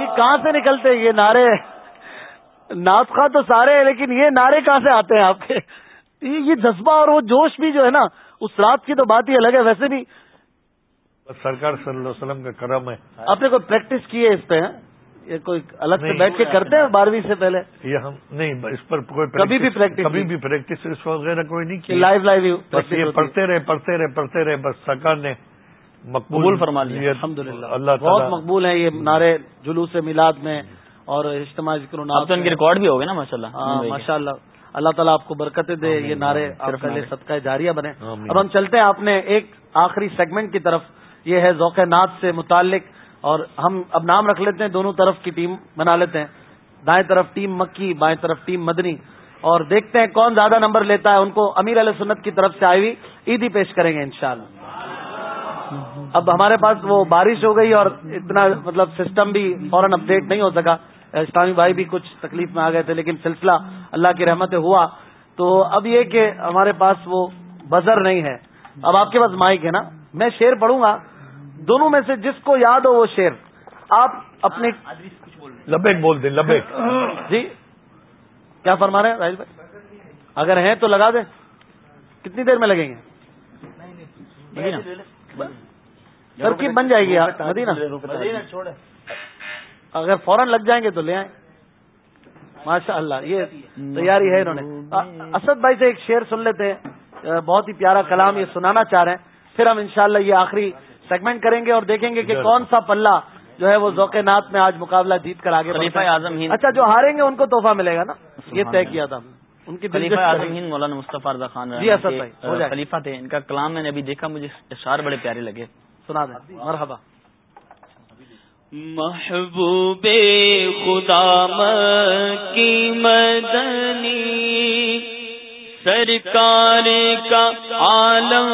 یہ کہاں سے نکلتے یہ نعرے ناطخواہ تو سارے ہیں لیکن یہ نعرے کہاں سے آتے ہیں آپ کے؟ یہ جذبہ اور وہ جوش بھی جو ہے نا اس رات کی تو بات ہی الگ ہے ویسے بھی سرکار صلی اللہ علیہ وسلم کا کرم ہے۔ آپ نے کوئی پریکٹس کی ہے اس پہ؟ یہ کوئی الگ سے بیٹھ کے کرتے ہیں بارہویں سے پہلے؟ یہ ہم نہیں اس پر کوئی کبھی بھی پریکٹس کبھی بھی پریکٹس اس وغیرہ کوئی نہیں کی۔ لائیو لائیو بس یہ پڑھتے رہے پڑھتے رہے پڑھتے رہے بس سرکار نے مقبول فرما لیا الحمد للہ اللہ بہت مقبول ہے یہ نعرے جلوس میلاد میں اور اجتماع ذکر تو ان کے ریکارڈ بھی ہو گئے نا ماشاء اللہ ماشاء اللہ اللہ تعالیٰ آپ کو برکتیں دے یہ نعرے آپ کے لیے صدقہ جاریہ بنے۔ اب ہم چلتے ہیں آپ نے ایک آخری سیگمنٹ کی طرف۔ یہ ہے ذوق نات سے متعلق۔ اور ہم اب نام رکھ لیتے ہیں، دونوں طرف کی ٹیم بنا لیتے ہیں۔ دائیں طرف ٹیم مکی، بائیں طرف ٹیم مدنی۔ اور دیکھتے ہیں کون زیادہ نمبر لیتا ہے۔ ان کو امیر علیہ سنت کی طرف سے آئی ہوئی عیدی پیش کریں گے انشاءاللہ۔ اب ہمارے پاس وہ بارش ہو گئی اور اتنا مطلب سسٹم بھی فوراً اپڈیٹ نہیں ہو سکا۔ اسلامی بھائی بھی کچھ تکلیف میں آ گئے تھے، لیکن سلسلہ اللہ کی رحمت ہوا۔ تو اب یہ کہ ہمارے پاس وہ بزر نہیں ہے۔ اب آپ کے پاس مائک ہے نا؟ میں شیر پڑھوں گا۔ دونوں میں سے جس کو یاد ہو وہ شیر آپ اپنے لبیک بول دیں لبیک۔ جی۔ کیا فرما رہے ہیں؟ راہل بھائی؟ اگر ہیں تو لگا دیں۔ کتنی دیر میں لگیں گے؟ ترکیب بن جائے گی مدینہ۔ اگر فوراً لگ جائیں گے تو لے آئیں۔ ماشاء اللہ یہ تیاری ہے انہوں نے۔ اسد بھائی سے ایک شعر سن لیتے ہیں۔ بہت ہی پیارا کلام یہ سنانا چاہ رہے ہیں۔ پھر ہم انشاءاللہ یہ آخری سیگمنٹ کریں گے اور دیکھیں گے کہ کون سا پلہ جو ہے وہ ذوق نات میں آج مقابلہ جیت کر آگے اعظم اچھا جو ہاریں گے ان کو تحفہ ملے گا نا؟ یہ طے کیا تھا۔ ان کی خلیفہ اعظم ہند مولانا مصطفیٰ رضا خان جی اسد بھائی خلیفہ تھے۔ ان کا کلام میں نے ابھی دیکھا مجھے اشعار بڑے پیارے لگے۔ سنا دیں۔ مرحبا۔ محبوب خدا کی مدنی سرکار کا عالم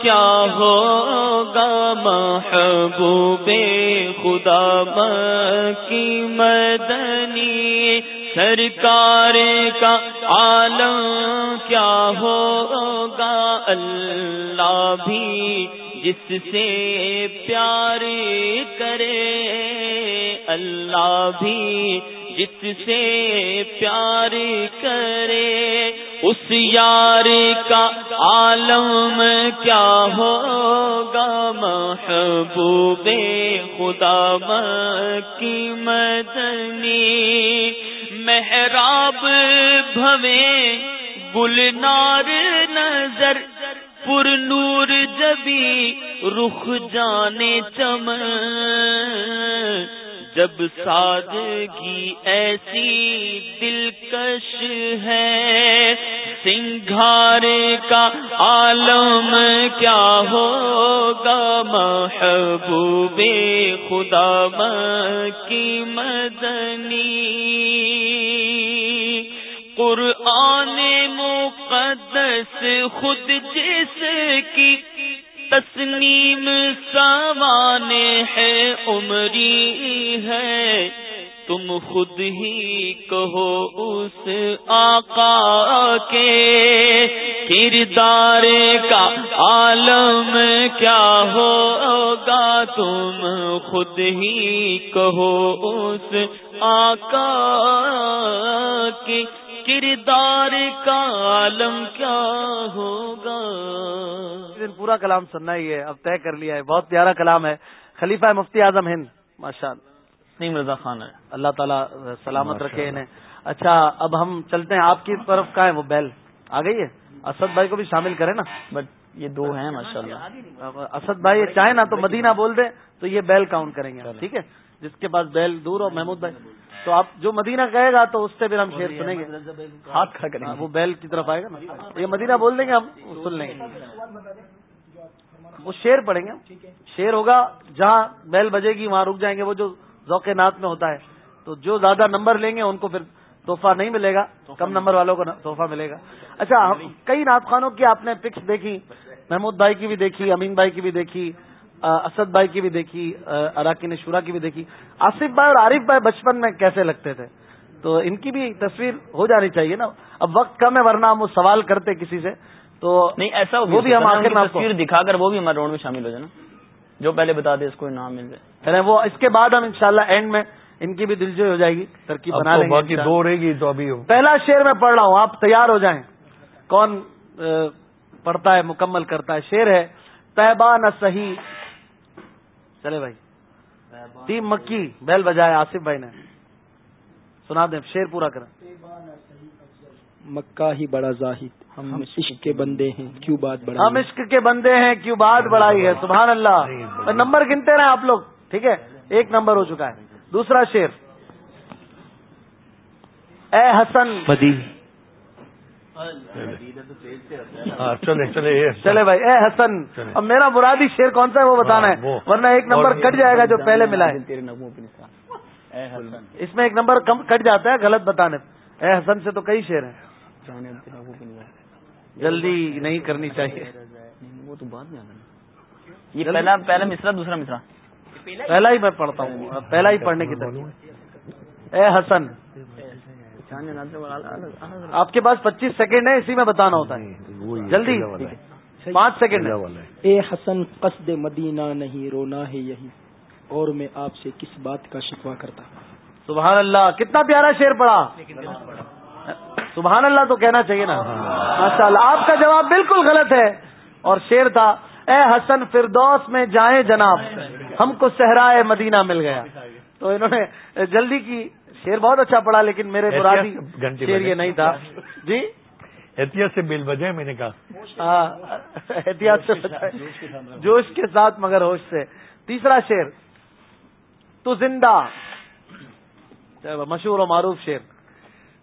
کیا ہوگا محبوب خدا کی مدنی سرکار کا عالم کیا ہوگا اللہ بھی جس سے پیار کرے اللہ بھی جس سے پیار کرے اس یار کا عالم کیا ہوگا محبوب خدا کی مدنی محراب بھوے گلنار نظر پر نور جبی رخ جانے چمن جب سادگی ایسی دلکش ہے، سنگھارے کا عالم کیا ہوگا؟ محبوب خدا کی مدنی۔ قرآن مقدس خود جس کی تسنیم سامان ہے، عمری ہے۔ تم خود ہی کہو اس آقا کے کردار کا عالم کیا ہوگا۔ تم خود ہی کہو اس آقا کے کردار کا عالم کیا ہوگا؟ پورا کلام سننا ہی ہے اب طے کر لیا ہے بہت پیارا کلام ہے۔ خلیفہ مفتی اعظم ہند ماشاء اللہ رضا خان ہے۔ اللہ تعالیٰ سلامت رکھے انہیں۔ اچھا اب ہم چلتے ہیں۔ آپ کی طرف کا ہے وہ بیل؟ آ گئی ہے؟ اسد بھائی کو بھی شامل کریں نا۔ بٹ یہ دو ہیں ماشاء اللہ اسد بھائی چاہیں نا تو مدینہ بول دیں تو یہ بیل کاؤنٹ کریں گے۔ ٹھیک ہے؟ جس کے پاس بیل دور اور محمود بھائی۔ تو آپ جو مدینہ کہے گا تو اس سے پھر ہم شیر سنیں گے۔ ہاتھ کھڑا کریں وہ بیل کی طرف آئے گا نا۔ یہ مدینہ بول دیں گے ہم سن لیں گے۔ وہ شیر پڑیں گے شیر ہوگا جہاں بیل بجے گی وہاں رک جائیں گے۔ وہ جو ذوق نات میں ہوتا ہے۔ تو جو زیادہ نمبر لیں گے ان کو پھر تحفہ نہیں ملے گا۔ کم نمبر والوں کو تحفہ ملے گا۔ اچھا کئی نعت خانوں کی آپ نے پکس دیکھی محمود بھائی کی بھی دیکھی امین بھائی کی بھی دیکھی۔ اسد بھائی کی بھی دیکھی اراکین شورا کی بھی دیکھی۔ آصف بھائی اور عارف بھائی بچپن میں کیسے لگتے تھے؟ تو ان کی بھی تصویر ہو جانی چاہیے نا۔ اب وقت کم ہے ورنہ ہم وہ سوال کرتے کسی سے۔ تو نہیں ایسا وہ بھی ہم آخر میں تصویر دکھا کر وہ بھی ہمارے راؤنڈ میں شامل ہو جائے نا۔ جو پہلے بتا دے اس کو نام مل جائے۔ وہ اس کے بعد ہم انشاءاللہ اینڈ میں ان کی بھی دلجوئی ہو جائے گی ترکیب بنا لیں گے دو رہے گی تو ابھی پہلا شعر میں پڑھ رہا ہوں آپ تیار ہو جائیں۔ کون پڑھتا ہے مکمل کرتا ہے۔ شعر ہے نہ صحیح چلے بھائی۔ ٹیم مکی بیل بجائے آصف بھائی نے۔ سنا دیں شیر پورا کریں۔ مکہ ہی بڑا زاہد۔ ہم عشق کے بندے ہیں کیوں بات بڑا ہم عشق کے بندے ہیں کیوں بات بڑھائی ہے؟ سبحان اللہ۔ نمبر گنتے رہے آپ لوگ ٹھیک ہے؟ ایک نمبر ہو چکا ہے۔ دوسرا شیر۔ اے حسن۔ ہاں چلے۔ چلے چلے بھائی اے حسن اب میرا مرادی شیر کون سا ہے وہ بتانا ہے؟ ہاں، ورنہ ایک نمبر کٹ جائے گا جو پہلے ملا ہے۔ اس میں ایک نمبر کٹ جاتا ہے غلط بتانے اے حسن سے تو کئی شیر ہیں۔ جلدی نہیں کرنی چاہیے۔ وہ تو بعد میں یہ پہلا پہلا مصرا دوسرا مصرا پہلا ہی۔ میں پڑھتا ہوں۔ پہلا ہی پڑھنے کی طرف اے حسن آپ کے پاس پچیس سیکنڈ ہے اسی میں بتانا ہوتا ہے۔ جلدی۔ پانچ سیکنڈ اے حسن قصد مدینہ نہیں رونا ہے یہی۔ اور میں آپ سے کس بات کا شکوا کرتا سبحان اللہ کتنا پیارا شیر پڑا سبحان اللہ تو کہنا چاہیے نا۔ ماشاء اللہ آپ کا جواب بالکل غلط ہے۔ اور شیر تھا اے حسن فردوس میں جائیں جناب۔ ہم کو صحرائے مدینہ مل گیا۔ تو انہوں نے جلدی کی۔ شیر بہت اچھا پڑا لیکن میرے مرادی شیر یہ نہیں تھا۔ جی؟ احتیاط سے بل بجے میں نے کہا ہاں احتیاط سے جوش کے ساتھ مگر ہوش سے۔ تیسرا شیر تو زندہ۔ مشہور و معروف شیر۔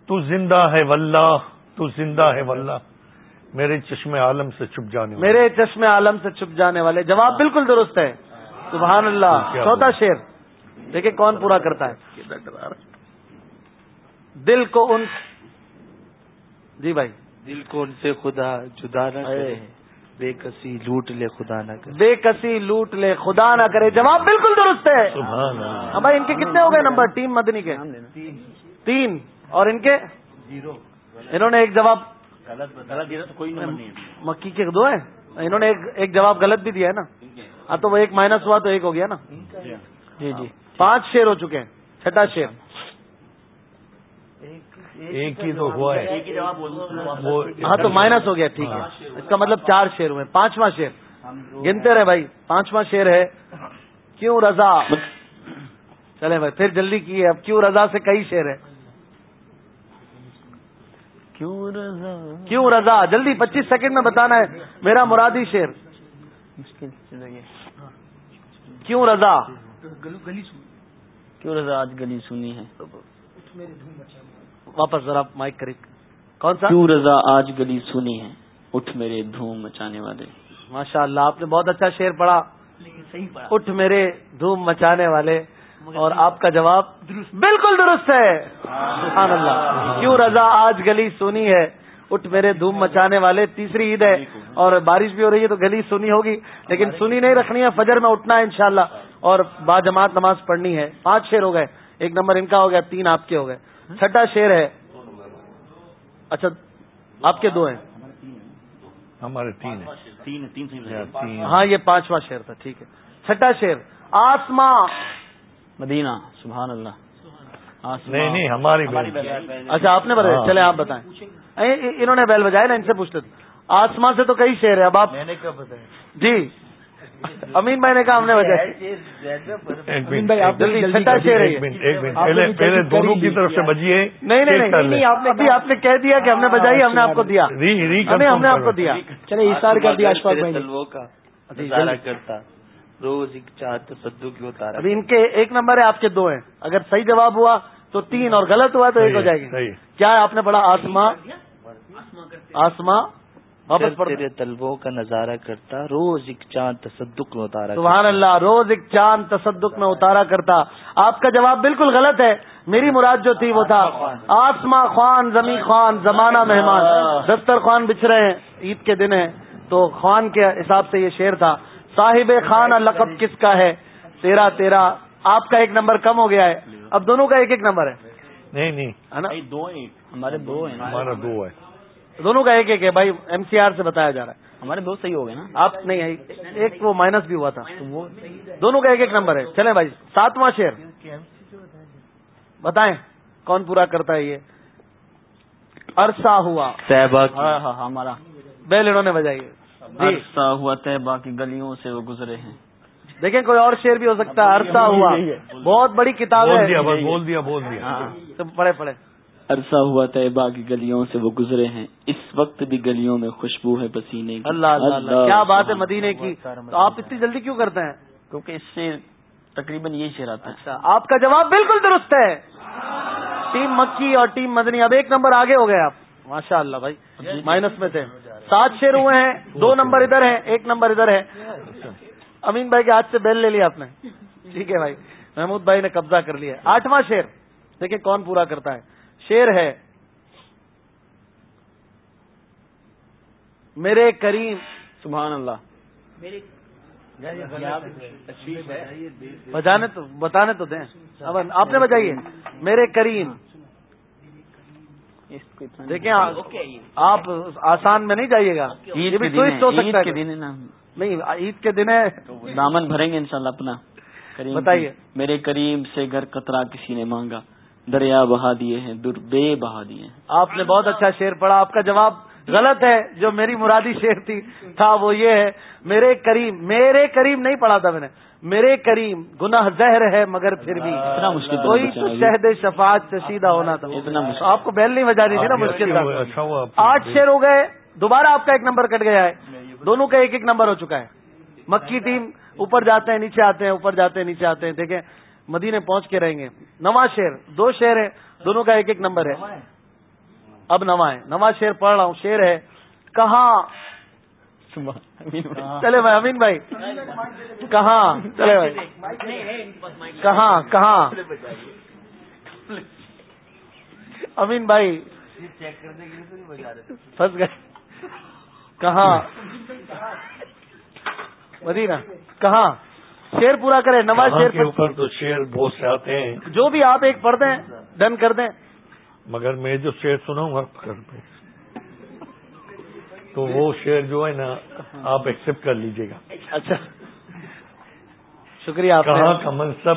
تو زندہ ہے واللہ تو زندہ ہے واللہ۔ میرے چشم عالم سے چھپ جانے والے۔ میرے چشم عالم سے چھپ جانے والے۔ جواب بالکل درست ہے۔ سبحان اللہ۔ چوتھا شیر۔ دیکھیں کون پورا کرتا ہے۔ دل کو ان جی بھائی دل کو ان سے خدا جدا نہ کرے بے کسی لوٹ لے خدا نہ کرے۔ بے کسی لوٹ لے خدا نہ کرے۔ جواب بالکل درست ہے۔ ہاں بھائی ان کے کتنے ہو گئے نمبر؟ ٹیم مدنی کے۔ تین۔ اور ان کے؟ انہوں نے ایک جواب مکی کے دو ہیں؟ انہوں نے ایک جواب غلط بھی دیا ہے نا۔ ہاں تو وہ ایک مائنس ہوا تو ایک ہو گیا نا۔ جی جی۔ پانچ شیر ہو چکے ہیں۔ چھٹا شیر۔ ایک ہی تو ہوا ہے۔ ہاں تو مائنس ہو گیا ٹھیک ہے۔ اس کا مطلب چار شیر ہوئے۔ پانچواں شیر گنتے رہے بھائی۔ پانچواں شیر ہے۔ کیوں رضا؟ چلے بھائی پھر جلدی کیے۔ اب کیوں رضا سے کئی شیر ہے کیوں رضا؟ کیوں رضا؟ جلدی پچیس سیکنڈ میں بتانا ہے۔ میرا مرادی شیر کیوں رضا؟ کیوں رضا آج گلی سنی ہے؟ واپس ذرا مائک قریب۔ کون سا؟ کیوں رضا آج گلی سنی ہے؟ اٹھ میرے دھوم مچانے والے۔ ماشاء اللہ آپ نے بہت اچھا شیر پڑھا۔ اٹھ میرے دھوم مچانے والے۔ اور آپ کا جواب بالکل درست ہے۔ سبحان اللہ۔ کیوں رضا آج گلی سونی ہے؟ اٹھ میرے دھوم مچانے والے تیسری عید ہے۔ اور بارش بھی ہو رہی ہے تو گلی سونی ہوگی۔ لیکن سنی نہیں رکھنی ہے فجر میں اٹھنا ہے انشاءاللہ۔ اور با جماعت نماز پڑھنی ہے۔ پانچ شیر ہو گئے۔ ایک نمبر ان کا ہو گیا تین آپ کے ہو گئے۔ چھٹا شیر ہے۔ اچھا آپ کے دو ہیں۔ ہمارے تین تین ہاں یہ پانچواں شیر تھا ٹھیک ہے۔ چھٹا شیر آسماں۔ مدینہ سبحان اللہ۔ نہیں نہیں ہماری اچھا آپ نے بتایا چلے آپ بتائیں۔ انہوں نے بیل بجائے نا ان سے پوچھتے تھے۔ آسمان سے تو کئی شیر ہے اب آپ نے بتایا؟ جی۔ امین بھائی نے کہا ہم نے بجائے پہلے دونوں کی طرف سے بجیے نہیں نہیں ابھی آپ نے کہہ دیا کہ ہم نے بجائی ہم نے آپ کو دیا۔ ہم نے آپ کو دیا۔ چلے اشار کر دیا اشفاق بھائی کرتا روز ایک چار تصدق کی ہوتا ابھی ان کے ایک نمبر ہے آپ کے دو ہیں۔ اگر صحیح جواب ہوا تو تین اور غلط ہوا تو ایک ہو جائے گی۔ کیا ہے آپ نے پڑھا؟ آسما آسما تیرے طلبوں کا نظارہ کرتا روز ایک چاند تصدق میں اتارا سبحان اللہ روز ایک چاند تصدق میں اتارا کرتا۔ آپ کا جواب بالکل غلط ہے۔ میری مراد جو تھی وہ تھا آسما خوان زمین خوان زمانہ مہمان۔ دفتر خوان بچھ رہے ہیں عید کے دن ہے تو خوان کے حساب سے یہ شعر تھا۔ صاحب خان لقب کس کا ہے؟ تیرا تیرا۔ آپ کا ایک نمبر کم ہو گیا ہے۔ اب دونوں کا ایک ایک نمبر ہے۔ نہیں نہیں۔ ہے نا؟ دو ہمارے دو ہیں۔ ہمارا دو ہے۔ دونوں کا ایک ایک ہے بھائی ایم سی آر سے بتایا جا رہا ہے۔ ہمارے دو صحیح ہو گئے نا؟ آپ نہیں ایک وہ مائنس بھی ہوا تھا۔ دونوں کا ایک ایک نمبر ہے۔ چلیں بھائی ساتواں شیر بتائیں کون پورا کرتا ہے یہ؟ عرصہ ہوا۔ ہمارا۔ بیل انہوں نے بجائی۔ عرصہ ہوا طیبہ کی گلیوں سے وہ گزرے ہیں۔ دیکھیں کوئی اور شیر بھی ہو سکتا ہے۔ عرصہ ہوا۔ بہت بڑی کتاب ہے۔ بول دیا بول دیا پڑھے پڑھے عرصہ ہوا طیبہ کی گلیوں سے وہ گزرے ہیں۔ اس وقت بھی گلیوں میں خوشبو ہے پسینے کی۔ اللہ اللہ اللہ کیا بات ہے مدینے کی؟ تو آپ اتنی جلدی کیوں کرتے ہیں؟ کیونکہ اس سے تقریباً یہی شیر آتا ہے۔ اچھا آپ کا جواب بالکل درست ہے۔ ٹیم مکی اور ٹیم مدنی اب ایک نمبر آگے ہو گئے آپ۔ ماشاء اللہ بھائی مائنس میں تھے۔ سات شیر ہوئے ہیں دو نمبر ادھر ہے ایک نمبر ادھر ہے۔ امین بھائی کے ہاتھ سے بیل لے لیا آپ نے۔ ٹھیک ہے بھائی محمود بھائی نے قبضہ کر لیا۔ آٹھواں شیر دیکھیں کون پورا کرتا ہے۔ شیر ہے۔ میرے کریم سبحان اللہ۔ بجانے تو بتانے تو دیں۔ اب آپ نے بجائیے۔ میرے کریم۔ دیکھیں آپ آسان میں نہیں جائیے گا۔ عید کے دن نہیں عید کے دن ہے۔ دامن بھریں گے انشاءاللہ اپنا۔ کریم بتائیے۔ میرے کریم سے گھر قطرہ کسی نے مانگا۔ دریا بہا دیے ہیں در بے بہا دیے ہیں۔ آپ نے بہت اچھا شعر پڑھا۔ آپ کا جواب غلط ہے جو میری مرادی شعر تھی تھا وہ یہ ہے میرے کریم میرے کریم نہیں پڑھا تھا میں نے۔ میرے کریم گناہ زہر ہے مگر پھر بھی۔ اتنا مشکل کوئی تو شہد شفاعت چشیدہ ہونا تھا۔ اتنا مشکل۔ آپ کو بیل نہیں بجا رہی تھی نا مشکل تھا۔ اچھا ہوا آٹھ شیر ہو گئے دوبارہ آپ کا ایک نمبر کٹ گیا ہے۔ دونوں کا ایک ایک نمبر ہو چکا ہے۔ مکی ٹیم اوپر جاتے ہیں نیچے آتے ہیں اوپر جاتے ہیں نیچے آتے ہیں۔ دیکھیں مدینے پہنچ کے رہیں گے۔ نواں شیر دو شیر ہے دونوں کا ایک ایک نمبر ہے۔ اب نواں ہے۔ نواں پڑھ رہا ہوں شیر ہے۔ کہاں؟ چلے بھائی امین بھائی۔ کہاں؟ چلے بھائی۔ کہاں؟ کہاں؟ امین بھائی۔ پھنس گئے۔ کہاں؟ مدینہ۔ کہاں؟ شیر پورا کرے نواز شیر کے اوپر تو شیر بہت سے آتے ہیں۔ جو بھی آپ ایک پڑھ دیں ڈن کر دیں۔ مگر میں جو شیر سناؤں گا تو وہ شیر جو ہے نا آپ ایکسپٹ کر لیجیے گا۔ اچھا۔ شکریہ کہاں کا منصب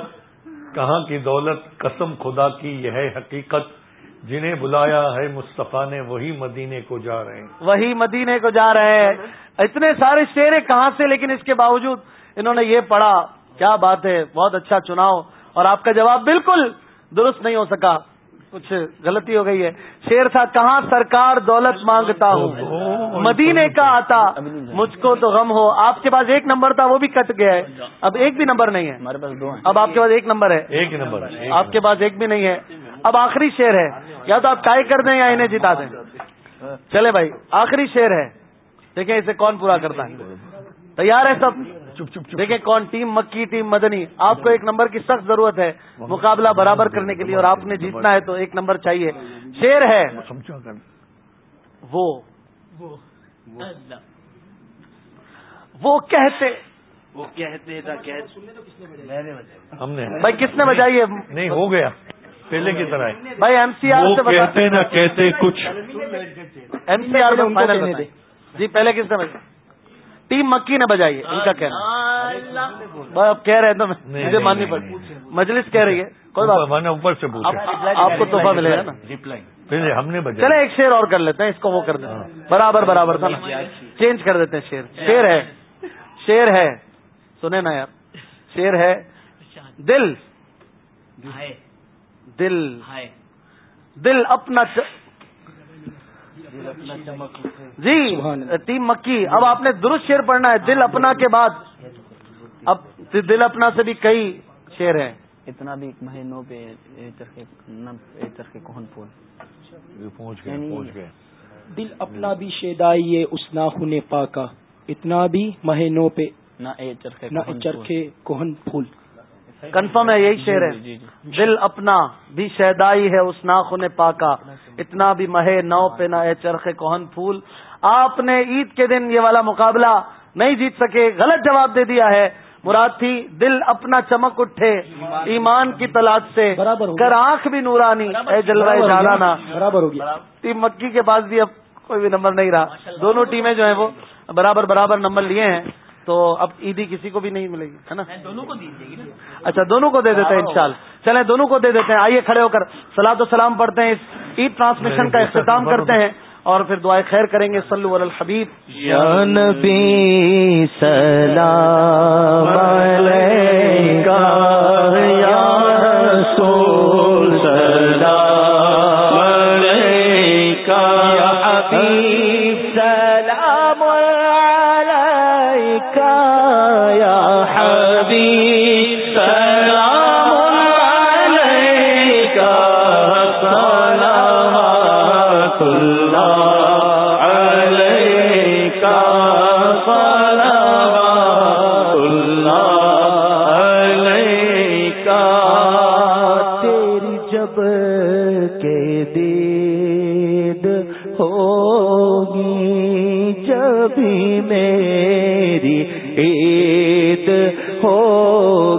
کہاں کی دولت قسم خدا کی یہ ہے حقیقت۔ جنہیں بلایا ہے مصطفیٰ نے وہی مدینے کو جا رہے ہیں۔ وہی مدینے کو جا رہے ہیں۔ اتنے سارے شیر کہاں سے لیکن اس کے باوجود انہوں نے یہ پڑھا کیا بات ہے بہت اچھا چناؤ۔ اور آپ کا جواب بالکل درست نہیں ہو سکا۔ کچھ غلطی ہو گئی ہے۔ شیر تھا کہاں سرکار دولت مانگتا ہوں؟ مدینے کا آتا مجھ کو تو غم ہو۔ آپ کے پاس ایک نمبر تھا وہ بھی کٹ گیا ہے۔ اب ایک بھی نمبر نہیں ہے۔ ہمارے پاس دو اب آپ کے پاس ایک نمبر ہے۔ ایک نمبر آپ کے پاس ایک بھی نہیں ہے۔ اب آخری شیر ہے۔ یا تو آپ ٹائی کر دیں یا انہیں جتا دیں۔ چلے بھائی آخری شیر ہے۔ دیکھیں اسے کون پورا کرتا ہے۔ تیار ہے سب؟ چپ چپ دیکھیں کون؟ ٹیم مکی ٹیم مدنی۔ آپ کو ایک نمبر کی سخت ضرورت ہے۔ مقابلہ برابر کرنے کے لیے اور آپ نے جیتنا ہے تو ایک نمبر چاہیے۔ شیر ہے۔ وہ۔ وہ کہتے۔ وہ کہتے ہم نے بھائی کس نے بجائی نہیں ہو گیا۔ پہلے کی طرح بھائی ایم سی آر سے کہتے نہ کہتے کچھ۔ ایم سی آر میں فائنل جی پہلے کس بجائی ٹیم مکی نے بجائی ان کا کہنا۔ اب کہہ رہے تو مجھے ماننی پڑی مجلس کہہ رہی ہے۔ کوئی بات میں نے اوپر سے پوچھا۔ آپ کو تحفہ ملے گا نا۔ پہلے ہم نے بجایا چلے ایک شیر اور کر لیتے ہیں اس کو وہ کر دیتے ہیں۔ برابر برابر تھا نا۔ چینج کر دیتے ہیں شیر شیر ہے۔ شیر ہے۔ سنے نا یار۔ شیر ہے۔ دل۔ دل دل اپنا جی ٹیم مکی۔ اب آپ نے درست شیر پڑھنا ہے۔ دل اپنا کے بعد۔ اب دل اپنا سے بھی کئی شیر ہیں۔ اتنا بھی مہینوں پہ چرخے کوہن پھول۔ پہنچ گئے پہنچ گئے۔ دل اپنا بھی شیدائی اس ناخن پاکا۔ اتنا بھی مہینوں پہ نہ چرخے نہ چرخے کوہن پھول۔ کنفرم ہے یہی شعر ہے. دل اپنا بھی شیدائی ہے اس ناخن پاکا. اتنا بھی مہے نو پہ نہ اے چرخ کوہن پھول. آپ نے عید کے دن یہ والا مقابلہ نہیں جیت سکے غلط جواب دے دیا ہے. مراد تھی دل اپنا چمک اٹھے ایمان کی تلاش سے. کر آنکھ بھی نورانی. اے جلوائے جالانا. برابر ہو گیا ٹیم مکی کے پاس بھی اب کوئی بھی نمبر نہیں رہا. دونوں ٹیمیں جو ہیں وہ برابر برابر نمبر لیے ہیں. تو اب عیدی کسی کو بھی نہیں ملے گی ہے نا؟ دونوں کو دیجیے گی اچھا دونوں کو دے دیتے ہیں انشاءاللہ۔ چلیں دونوں کو دے دیتے ہیں۔ آئیے کھڑے ہو کر سلاد و سلام پڑھتے ہیں۔ اس عید ٹرانسمیشن کا اختتام کرتے ہیں اور پھر دعائیں خیر کریں گے۔ صلو علی الحبیب۔ یا نبی سلام علیکہ۔ یا رسول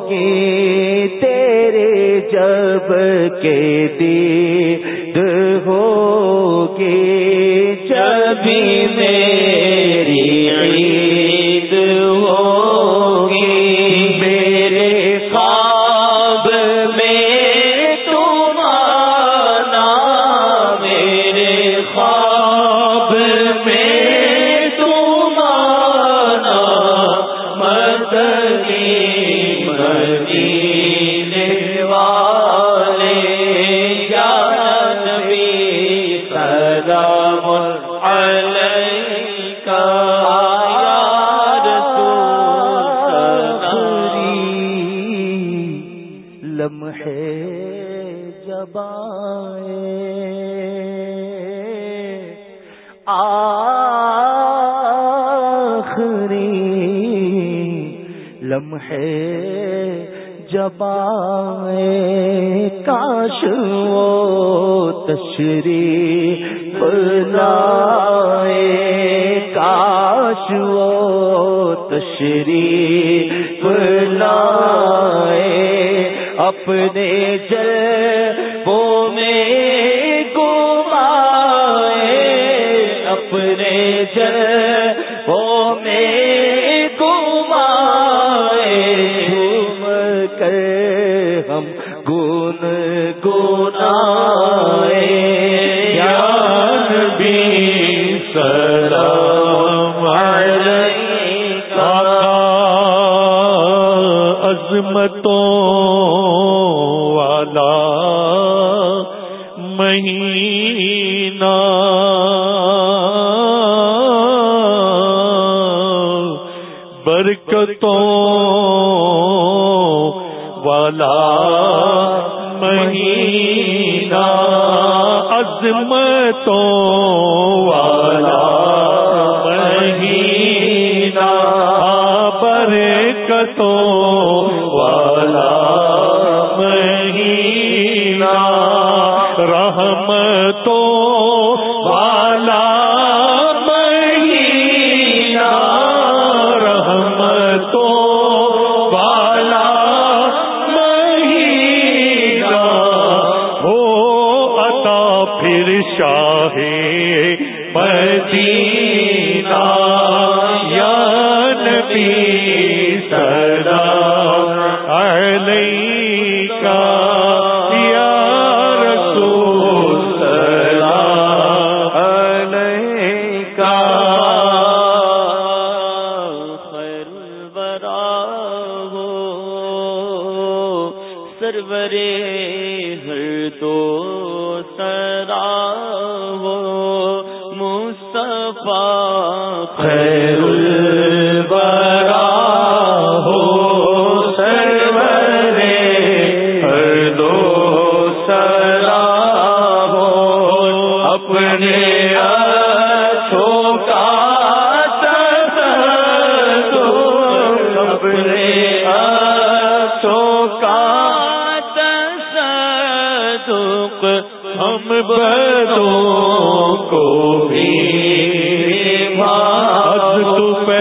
ہوگی تیرے جب کے دید ہوگی جب جب کاش وہ تشریف لائے کاش وہ تشریف لائے اپنے جلبوں میں گمائے اپنے جلبوں عظمتوں والا مہینہ۔ برکتوں والا مہینہ۔ عظمتوں والا مہینہ۔ برکتوں والا ہم بدوں کو بھی بھاگ تو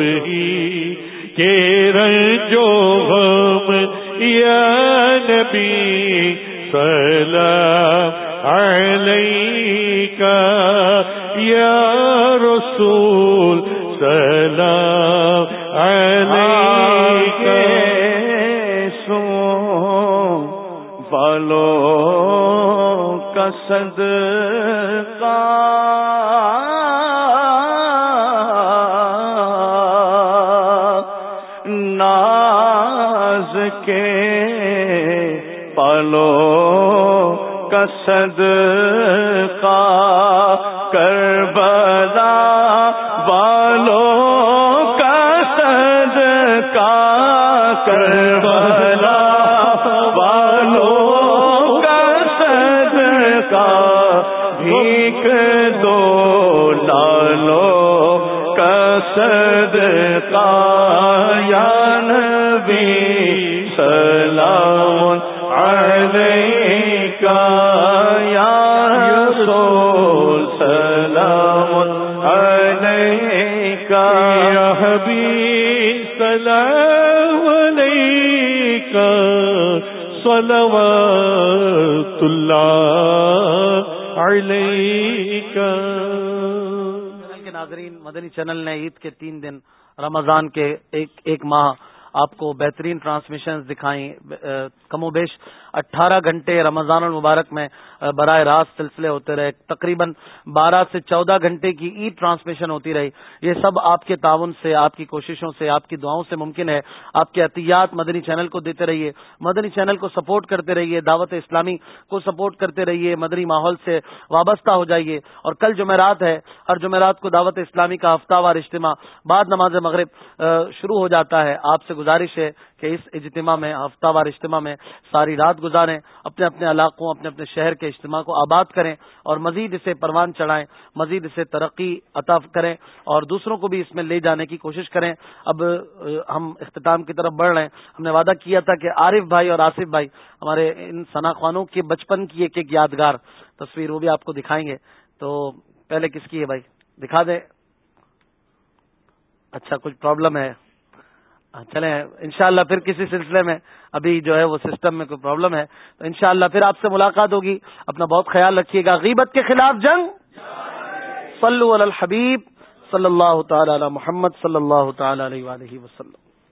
سب ہی کے رنجو غم یا نبی سلام علیکہ یا رسول سلام علیکہ سو والوں کا صدقہ ناز کا کربلا والوں کسد کا کربلا والوں کسد کا بھیک دو لالو کا یا یا سلام علیکہ صلوات اللہ علیکہ کے ناظرین، مدنی چینل نے عید کے تین دن رمضان کے ایک ایک ماہ آپ کو بہترین ٹرانسمیشن دکھائیں کم و بیش اٹھارہ گھنٹے رمضان المبارک میں براہ راست سلسلے ہوتے رہے۔ تقریباً بارہ سے چودہ گھنٹے کی ای ٹرانسمیشن ہوتی رہی۔ یہ سب آپ کے تعاون سے، آپ کی کوششوں سے، آپ کی دعاؤں سے ممکن ہے۔ آپ کے احتیاط مدنی چینل کو دیتے رہیے۔ مدنی چینل کو سپورٹ کرتے رہیے۔ دعوت اسلامی کو سپورٹ کرتے رہیے۔ مدنی ماحول سے وابستہ ہو جائیے۔ اور کل جمعرات ہے۔ ہر جمعرات کو دعوت اسلامی کا ہفتہ وار اجتماع بعد نماز مغرب شروع ہو جاتا ہے۔ آپ سے گزارش ہے کہ اس اجتماع میں، ہفتہ وار اجتماع میں ساری رات گزاریں اپنے اپنے علاقوں، اپنے اپنے شہر کے اجتماع کو آباد کریں اور مزید اسے پروان چڑھائیں، مزید اسے ترقی عطا کریں اور دوسروں کو بھی اس میں لے جانے کی کوشش کریں۔ اب ہم اختتام کی طرف بڑھ رہے ہیں۔ ہم نے وعدہ کیا تھا کہ عارف بھائی اور آصف بھائی ہمارے ان ثنا خوانوں کے بچپن کی ایک ایک یادگار تصویر وہ بھی آپ کو دکھائیں گے۔ تو پہلے کس کی ہے بھائی؟ دکھا دیں۔ اچھا کچھ پرابلم ہے۔ ہاں، چلیں، انشاءاللہ پھر کسی سلسلے میں ابھی جو ہے وہ سسٹم میں کوئی پرابلم ہے، تو انشاءاللہ پھر آپ سے ملاقات ہوگی۔ اپنا بہت خیال رکھیے گا۔ غیبت کے خلاف جنگ۔ صلو علی الحبیب صلی اللہ تعالی علی محمد صلی اللہ تعالی علیہ وسلم۔